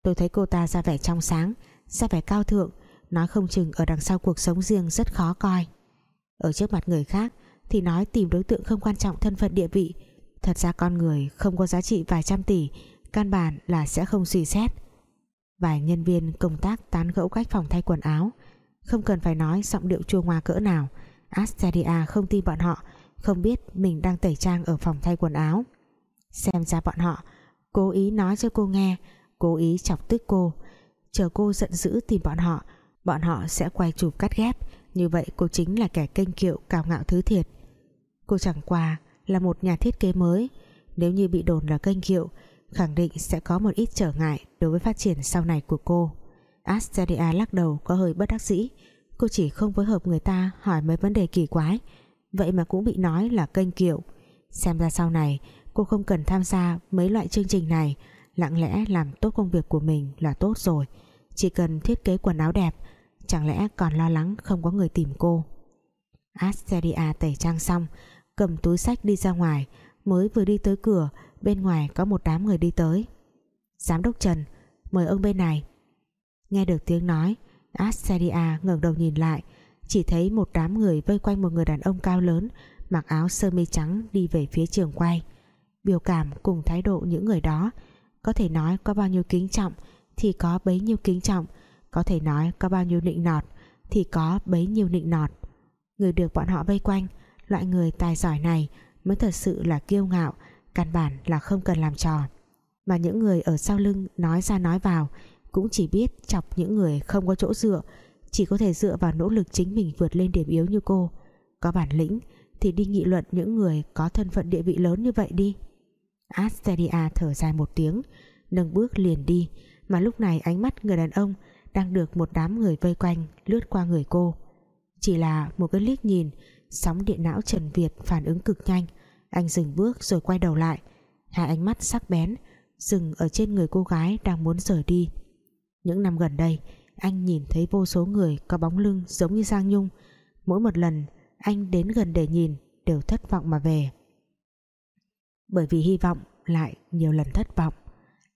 Tôi thấy cô ta ra vẻ trong sáng, ra vẻ cao thượng, nói không chừng ở đằng sau cuộc sống riêng rất khó coi. Ở trước mặt người khác thì nói tìm đối tượng không quan trọng thân phận địa vị. Thật ra con người không có giá trị vài trăm tỷ, căn bản là sẽ không suy xét. Vài nhân viên công tác tán gẫu cách phòng thay quần áo. Không cần phải nói giọng điệu chua ngoa cỡ nào. Asteria không tin bọn họ, không biết mình đang tẩy trang ở phòng thay quần áo. Xem ra bọn họ cố ý nói cho cô nghe, cố ý chọc tức cô. Chờ cô giận dữ tìm bọn họ bọn họ sẽ quay chụp cắt ghép. Như vậy cô chính là kẻ kênh kiệu, cao ngạo thứ thiệt cô chẳng qua là một nhà thiết kế mới. Nếu như bị đồn là kênh kiệu khẳng định sẽ có một ít trở ngại đối với phát triển sau này của cô. Asteria lắc đầu, có hơi bất đắc dĩ. Cô chỉ không phối hợp người ta hỏi mấy vấn đề kỳ quái. Vậy mà cũng bị nói là kênh kiệu. Xem ra sau này, cô không cần tham gia mấy loại chương trình này. Lặng lẽ làm tốt công việc của mình là tốt rồi. Chỉ cần thiết kế quần áo đẹp, chẳng lẽ còn lo lắng không có người tìm cô? Asteria tẩy trang xong cầm túi sách đi ra ngoài. Mới vừa đi tới cửa, bên ngoài có một đám người đi tới. Giám đốc Trần, mời ông bên này. Nghe được tiếng nói Asteria ngẩng đầu nhìn lại. Chỉ thấy một đám người vây quanh một người đàn ông cao lớn, mặc áo sơ mi trắng đi về phía trường quay. Biểu cảm cùng thái độ những người đó, có thể nói có bao nhiêu kính trọng thì có bấy nhiêu kính trọng, có thể nói có bao nhiêu nịnh nọt thì có bấy nhiêu nịnh nọt. Người được bọn họ vây quanh loại người tài giỏi này mới thật sự là kiêu ngạo, căn bản là không cần làm trò. Mà những người ở sau lưng nói ra nói vào cũng chỉ biết chọc những người không có chỗ dựa, chỉ có thể dựa vào nỗ lực chính mình vượt lên điểm yếu như cô. Có bản lĩnh thì đi nghị luận những người có thân phận địa vị lớn như vậy đi. Asteria thở dài một tiếng, nâng bước liền đi, mà lúc này ánh mắt người đàn ông đang được một đám người vây quanh lướt qua người cô. Chỉ là một cái liếc nhìn sóng điện não Trần Việt phản ứng cực nhanh. Anh dừng bước rồi quay đầu lại. Hai ánh mắt sắc bén dừng ở trên người cô gái đang muốn rời đi. Những năm gần đây, anh nhìn thấy vô số người có bóng lưng giống như Giang Nhung. Mỗi một lần, anh đến gần để nhìn đều thất vọng mà về. Bởi vì hy vọng lại nhiều lần thất vọng.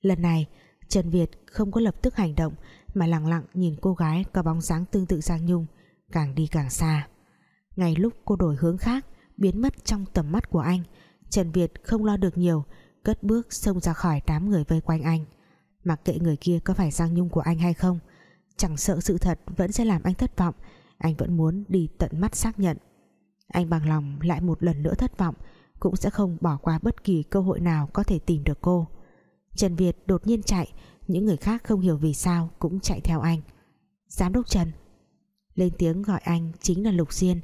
Lần này, Trần Việt không có lập tức hành động mà lặng lặng nhìn cô gái có bóng dáng tương tự Giang Nhung, càng đi càng xa ngay lúc cô đổi hướng khác, biến mất trong tầm mắt của anh, Trần Việt không lo được nhiều, cất bước xông ra khỏi đám người vây quanh anh. Mặc kệ người kia có phải Giang Nhung của anh hay không, chẳng sợ sự thật vẫn sẽ làm anh thất vọng, anh vẫn muốn đi tận mắt xác nhận. Anh bằng lòng lại một lần nữa thất vọng, cũng sẽ không bỏ qua bất kỳ cơ hội nào có thể tìm được cô. Trần Việt đột nhiên chạy, những người khác không hiểu vì sao cũng chạy theo anh. Giám đốc Trần. Lên tiếng gọi anh chính là Lục Diên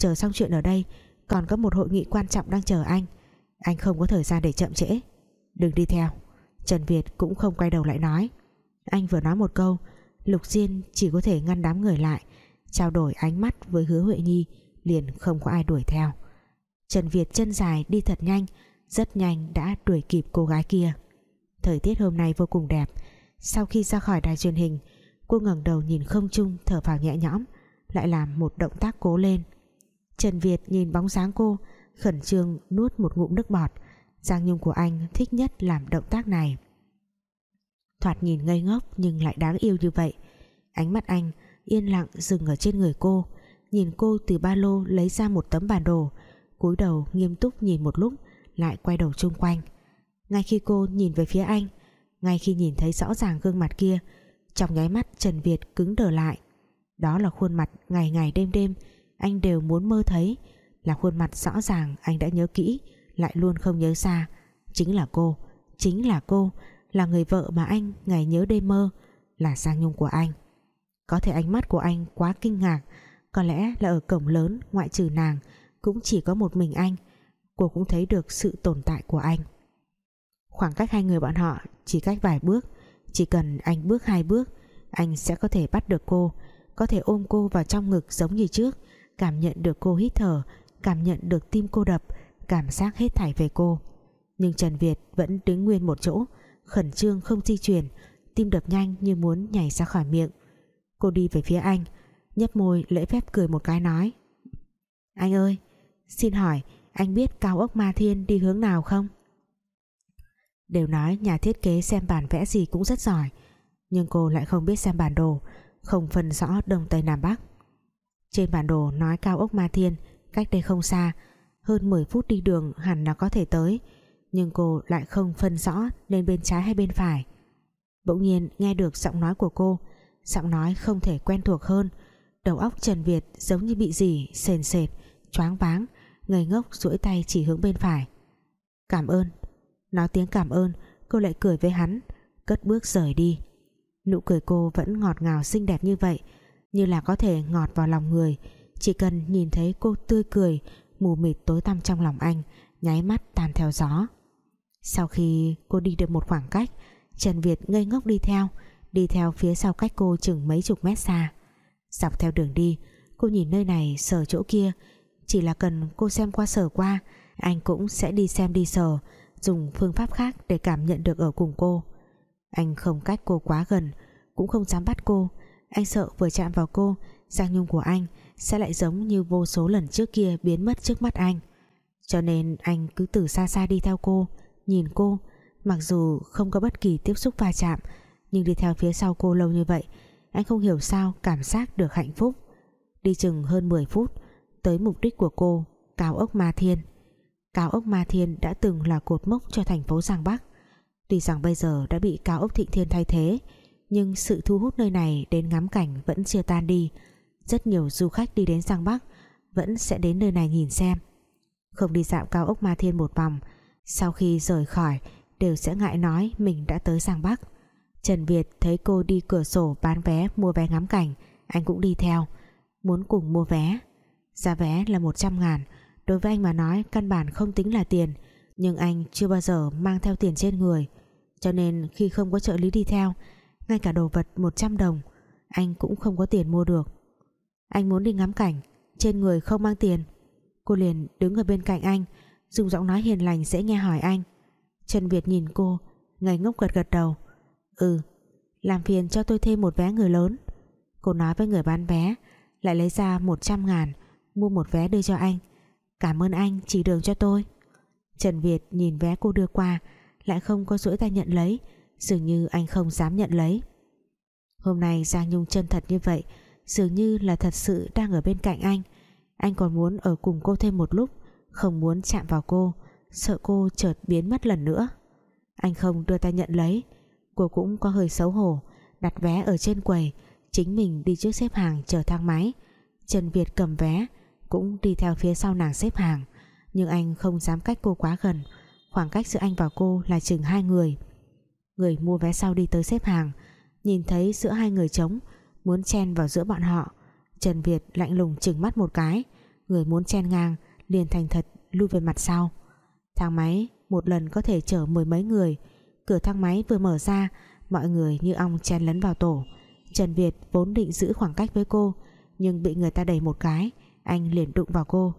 chờ xong chuyện ở đây, còn có một hội nghị quan trọng đang chờ anh. Anh không có thời gian để chậm trễ. Đừng đi theo. Trần Việt cũng không quay đầu lại nói. Anh vừa nói một câu, Lục Diên chỉ có thể ngăn đám người lại, trao đổi ánh mắt với hứa Huệ Nhi, liền không có ai đuổi theo. Trần Việt chân dài đi thật nhanh, rất nhanh đã đuổi kịp cô gái kia. Thời tiết hôm nay vô cùng đẹp. Sau khi ra khỏi đài truyền hình, cô ngẩng đầu nhìn không trung thở phào nhẹ nhõm, lại làm một động tác cố lên. Trần Việt nhìn bóng dáng cô, khẩn trương nuốt một ngụm nước bọt. Giang Nhung của anh thích nhất làm động tác này. Thoạt nhìn ngây ngốc nhưng lại đáng yêu như vậy. Ánh mắt anh yên lặng dừng ở trên người cô, nhìn cô từ ba lô lấy ra một tấm bản đồ, cúi đầu nghiêm túc nhìn một lúc, lại quay đầu chung quanh. Ngay khi cô nhìn về phía anh, ngay khi nhìn thấy rõ ràng gương mặt kia, trong nháy mắt Trần Việt cứng đờ lại. Đó là khuôn mặt ngày ngày đêm đêm anh đều muốn mơ thấy. Là khuôn mặt rõ ràng, anh đã nhớ kỹ, lại luôn không nhớ xa. Chính là cô, chính là cô, là người vợ mà anh ngày nhớ đêm mơ, là Giang Nhung của anh. Có thể ánh mắt của anh quá kinh ngạc, có lẽ là ở cổng lớn ngoại trừ nàng cũng chỉ có một mình anh. Cô cũng thấy được sự tồn tại của anh. Khoảng cách hai người bọn họ chỉ cách vài bước, chỉ cần anh bước hai bước, anh sẽ có thể bắt được cô, có thể ôm cô vào trong ngực giống như trước cảm nhận được cô hít thở, cảm nhận được tim cô đập, cảm giác hết thảy về cô. Nhưng Trần Việt vẫn đứng nguyên một chỗ, khẩn trương không di chuyển, tim đập nhanh như muốn nhảy ra khỏi miệng. Cô đi về phía anh, nhấp môi lễ phép cười một cái nói, anh ơi, xin hỏi anh biết cao ốc ma thiên đi hướng nào không? Đều nói nhà thiết kế xem bản vẽ gì cũng rất giỏi, nhưng cô lại không biết xem bản đồ, không phân rõ đông tây nam bắc trên bản đồ nói cao ốc ma thiên, cách đây không xa, hơn 10 phút đi đường hẳn là có thể tới, nhưng cô lại không phân rõ nên bên trái hay bên phải. Bỗng nhiên nghe được giọng nói của cô, giọng nói không thể quen thuộc hơn, đầu óc Trần Việt giống như bị gì sền sệt, choáng váng, ngây ngốc duỗi tay chỉ hướng bên phải. Cảm ơn. Nói tiếng cảm ơn, cô lại cười với hắn, cất bước rời đi. Nụ cười cô vẫn ngọt ngào xinh đẹp như vậy như là có thể ngọt vào lòng người. Chỉ cần nhìn thấy cô tươi cười, mù mịt tối tăm trong lòng anh, nháy mắt tan theo gió. Sau khi cô đi được một khoảng cách, Trần Việt ngây ngốc đi theo đi theo phía sau cách cô chừng mấy chục mét xa. Dọc theo đường đi, cô nhìn nơi này sờ chỗ kia. Chỉ là cần cô xem qua sờ qua, anh cũng sẽ đi xem đi sờ, dùng phương pháp khác để cảm nhận được ở cùng cô. Anh không cách cô quá gần, cũng không dám bắt cô anh sợ vừa chạm vào cô, Giang Nhung của anh sẽ lại giống như vô số lần trước kia biến mất trước mắt anh. Cho nên anh cứ từ xa xa đi theo cô, nhìn cô. Mặc dù không có bất kỳ tiếp xúc va chạm, nhưng đi theo phía sau cô lâu như vậy, anh không hiểu sao cảm giác được hạnh phúc. Đi chừng hơn 10 phút, tới mục đích của cô, cao ốc Ma Thiên. Cao ốc Ma Thiên đã từng là cột mốc cho thành phố Giang Bắc. Tuy rằng bây giờ đã bị cao ốc Thịnh Thiên thay thế nhưng sự thu hút nơi này đến ngắm cảnh vẫn chưa tan đi. Rất nhiều du khách đi đến Giang Bắc vẫn sẽ đến nơi này nhìn xem. Không đi dạo cao ốc Ma Thiên một vòng, sau khi rời khỏi, đều sẽ ngại nói mình đã tới Giang Bắc. Trần Việt thấy cô đi cửa sổ bán vé mua vé ngắm cảnh, anh cũng đi theo, muốn cùng mua vé. Giá vé là 100 ngàn, đối với anh mà nói căn bản không tính là tiền, nhưng anh chưa bao giờ mang theo tiền trên người, cho nên khi không có trợ lý đi theo ngay cả đồ vật 100 đồng, anh cũng không có tiền mua được. Anh muốn đi ngắm cảnh, trên người không mang tiền. Cô liền đứng ở bên cạnh anh, dùng giọng nói hiền lành dễ nghe hỏi anh. Trần Việt nhìn cô, ngây ngốc gật gật đầu. Ừ làm phiền cho tôi thêm một vé người lớn. Cô nói với người bán vé, lại lấy ra 100 ngàn, mua một vé đưa cho anh. Cảm ơn anh, chỉ đường cho tôi. Trần Việt nhìn vé cô đưa qua, lại không có duỗi tay nhận lấy dường như anh không dám nhận lấy. Hôm nay Giang Nhung chân thật như vậy, dường như là thật sự đang ở bên cạnh anh. Anh còn muốn ở cùng cô thêm một lúc, không muốn chạm vào cô, sợ cô chợt biến mất lần nữa. Anh không đưa tay nhận lấy, cô cũng có hơi xấu hổ, đặt vé ở trên quầy, chính mình đi trước xếp hàng chờ thang máy. Trần Việt cầm vé, cũng đi theo phía sau nàng xếp hàng. Nhưng anh không dám cách cô quá gần, khoảng cách giữa anh và cô là chừng hai người người mua vé sau đi tới xếp hàng. Nhìn thấy giữa hai người trống, muốn chen vào giữa bọn họ, Trần Việt lạnh lùng chừng mắt một cái. Người muốn chen ngang, liền thành thật lui về mặt sau. Thang máy một lần có thể chở mười mấy người. Cửa thang máy vừa mở ra, mọi người như ong chen lấn vào tổ. Trần Việt vốn định giữ khoảng cách với cô, nhưng bị người ta đẩy một cái, anh liền đụng vào cô.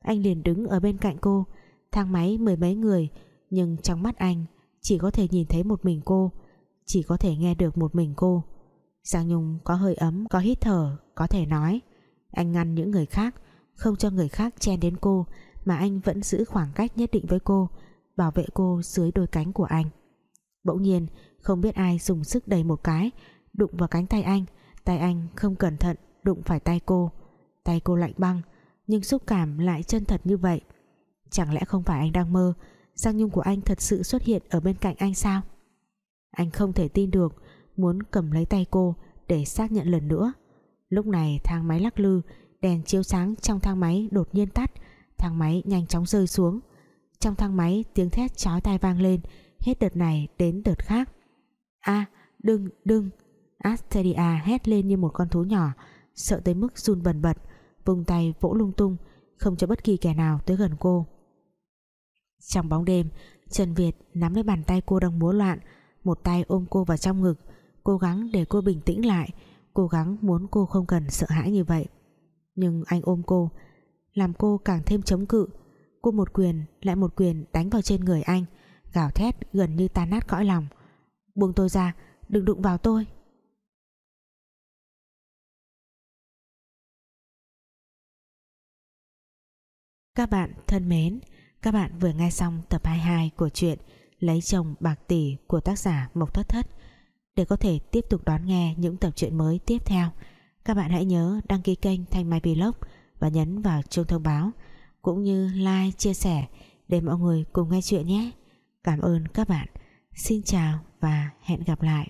Anh liền đứng ở bên cạnh cô. Thang máy mười mấy người, nhưng trong mắt anh chỉ có thể nhìn thấy một mình cô, chỉ có thể nghe được một mình cô. Giang Nhung có hơi ấm, có hít thở, có thể nói, anh ngăn những người khác, không cho người khác chen đến cô, mà anh vẫn giữ khoảng cách nhất định với cô, bảo vệ cô dưới đôi cánh của anh. Bỗng nhiên, không biết ai dùng sức đầy một cái, đụng vào cánh tay anh tay anh không cẩn thận đụng phải tay cô. Tay cô lạnh băng, nhưng xúc cảm lại chân thật như vậy. Chẳng lẽ không phải anh đang mơ Giang Nhung của anh thật sự xuất hiện ở bên cạnh anh sao? Anh không thể tin được, muốn cầm lấy tay cô để xác nhận lần nữa. Lúc này thang máy lắc lư, đèn chiếu sáng trong thang máy đột nhiên tắt, thang máy nhanh chóng rơi xuống. Trong thang máy, tiếng thét chói tai vang lên, hết đợt này đến đợt khác. A đừng đừng Asteria hét lên như một con thú nhỏ, sợ tới mức run bần bật vùng tay vỗ lung tung, không cho bất kỳ kẻ nào tới gần cô trong bóng đêm Trần Việt nắm lấy bàn tay cô đang múa loạn một tay ôm cô vào trong ngực cố gắng để cô bình tĩnh lại cố gắng muốn cô không cần sợ hãi như vậy. Nhưng anh ôm cô làm cô càng thêm chống cự. Cô một quyền lại một quyền đánh vào trên người anh gào thét gần như tan nát cõi lòng. Buông tôi ra đừng đụng vào tôi. Các bạn thân mến, các bạn vừa nghe xong tập 22 của truyện Lấy chồng bạc tỷ của tác giả Mộc Thất Thất. Để có thể tiếp tục đón nghe những tập truyện mới tiếp theo, các bạn hãy nhớ đăng ký kênh Thanh Mai Vlog và nhấn vào chuông thông báo cũng như like, chia sẻ để mọi người cùng nghe chuyện nhé. Cảm ơn các bạn. Xin chào và hẹn gặp lại.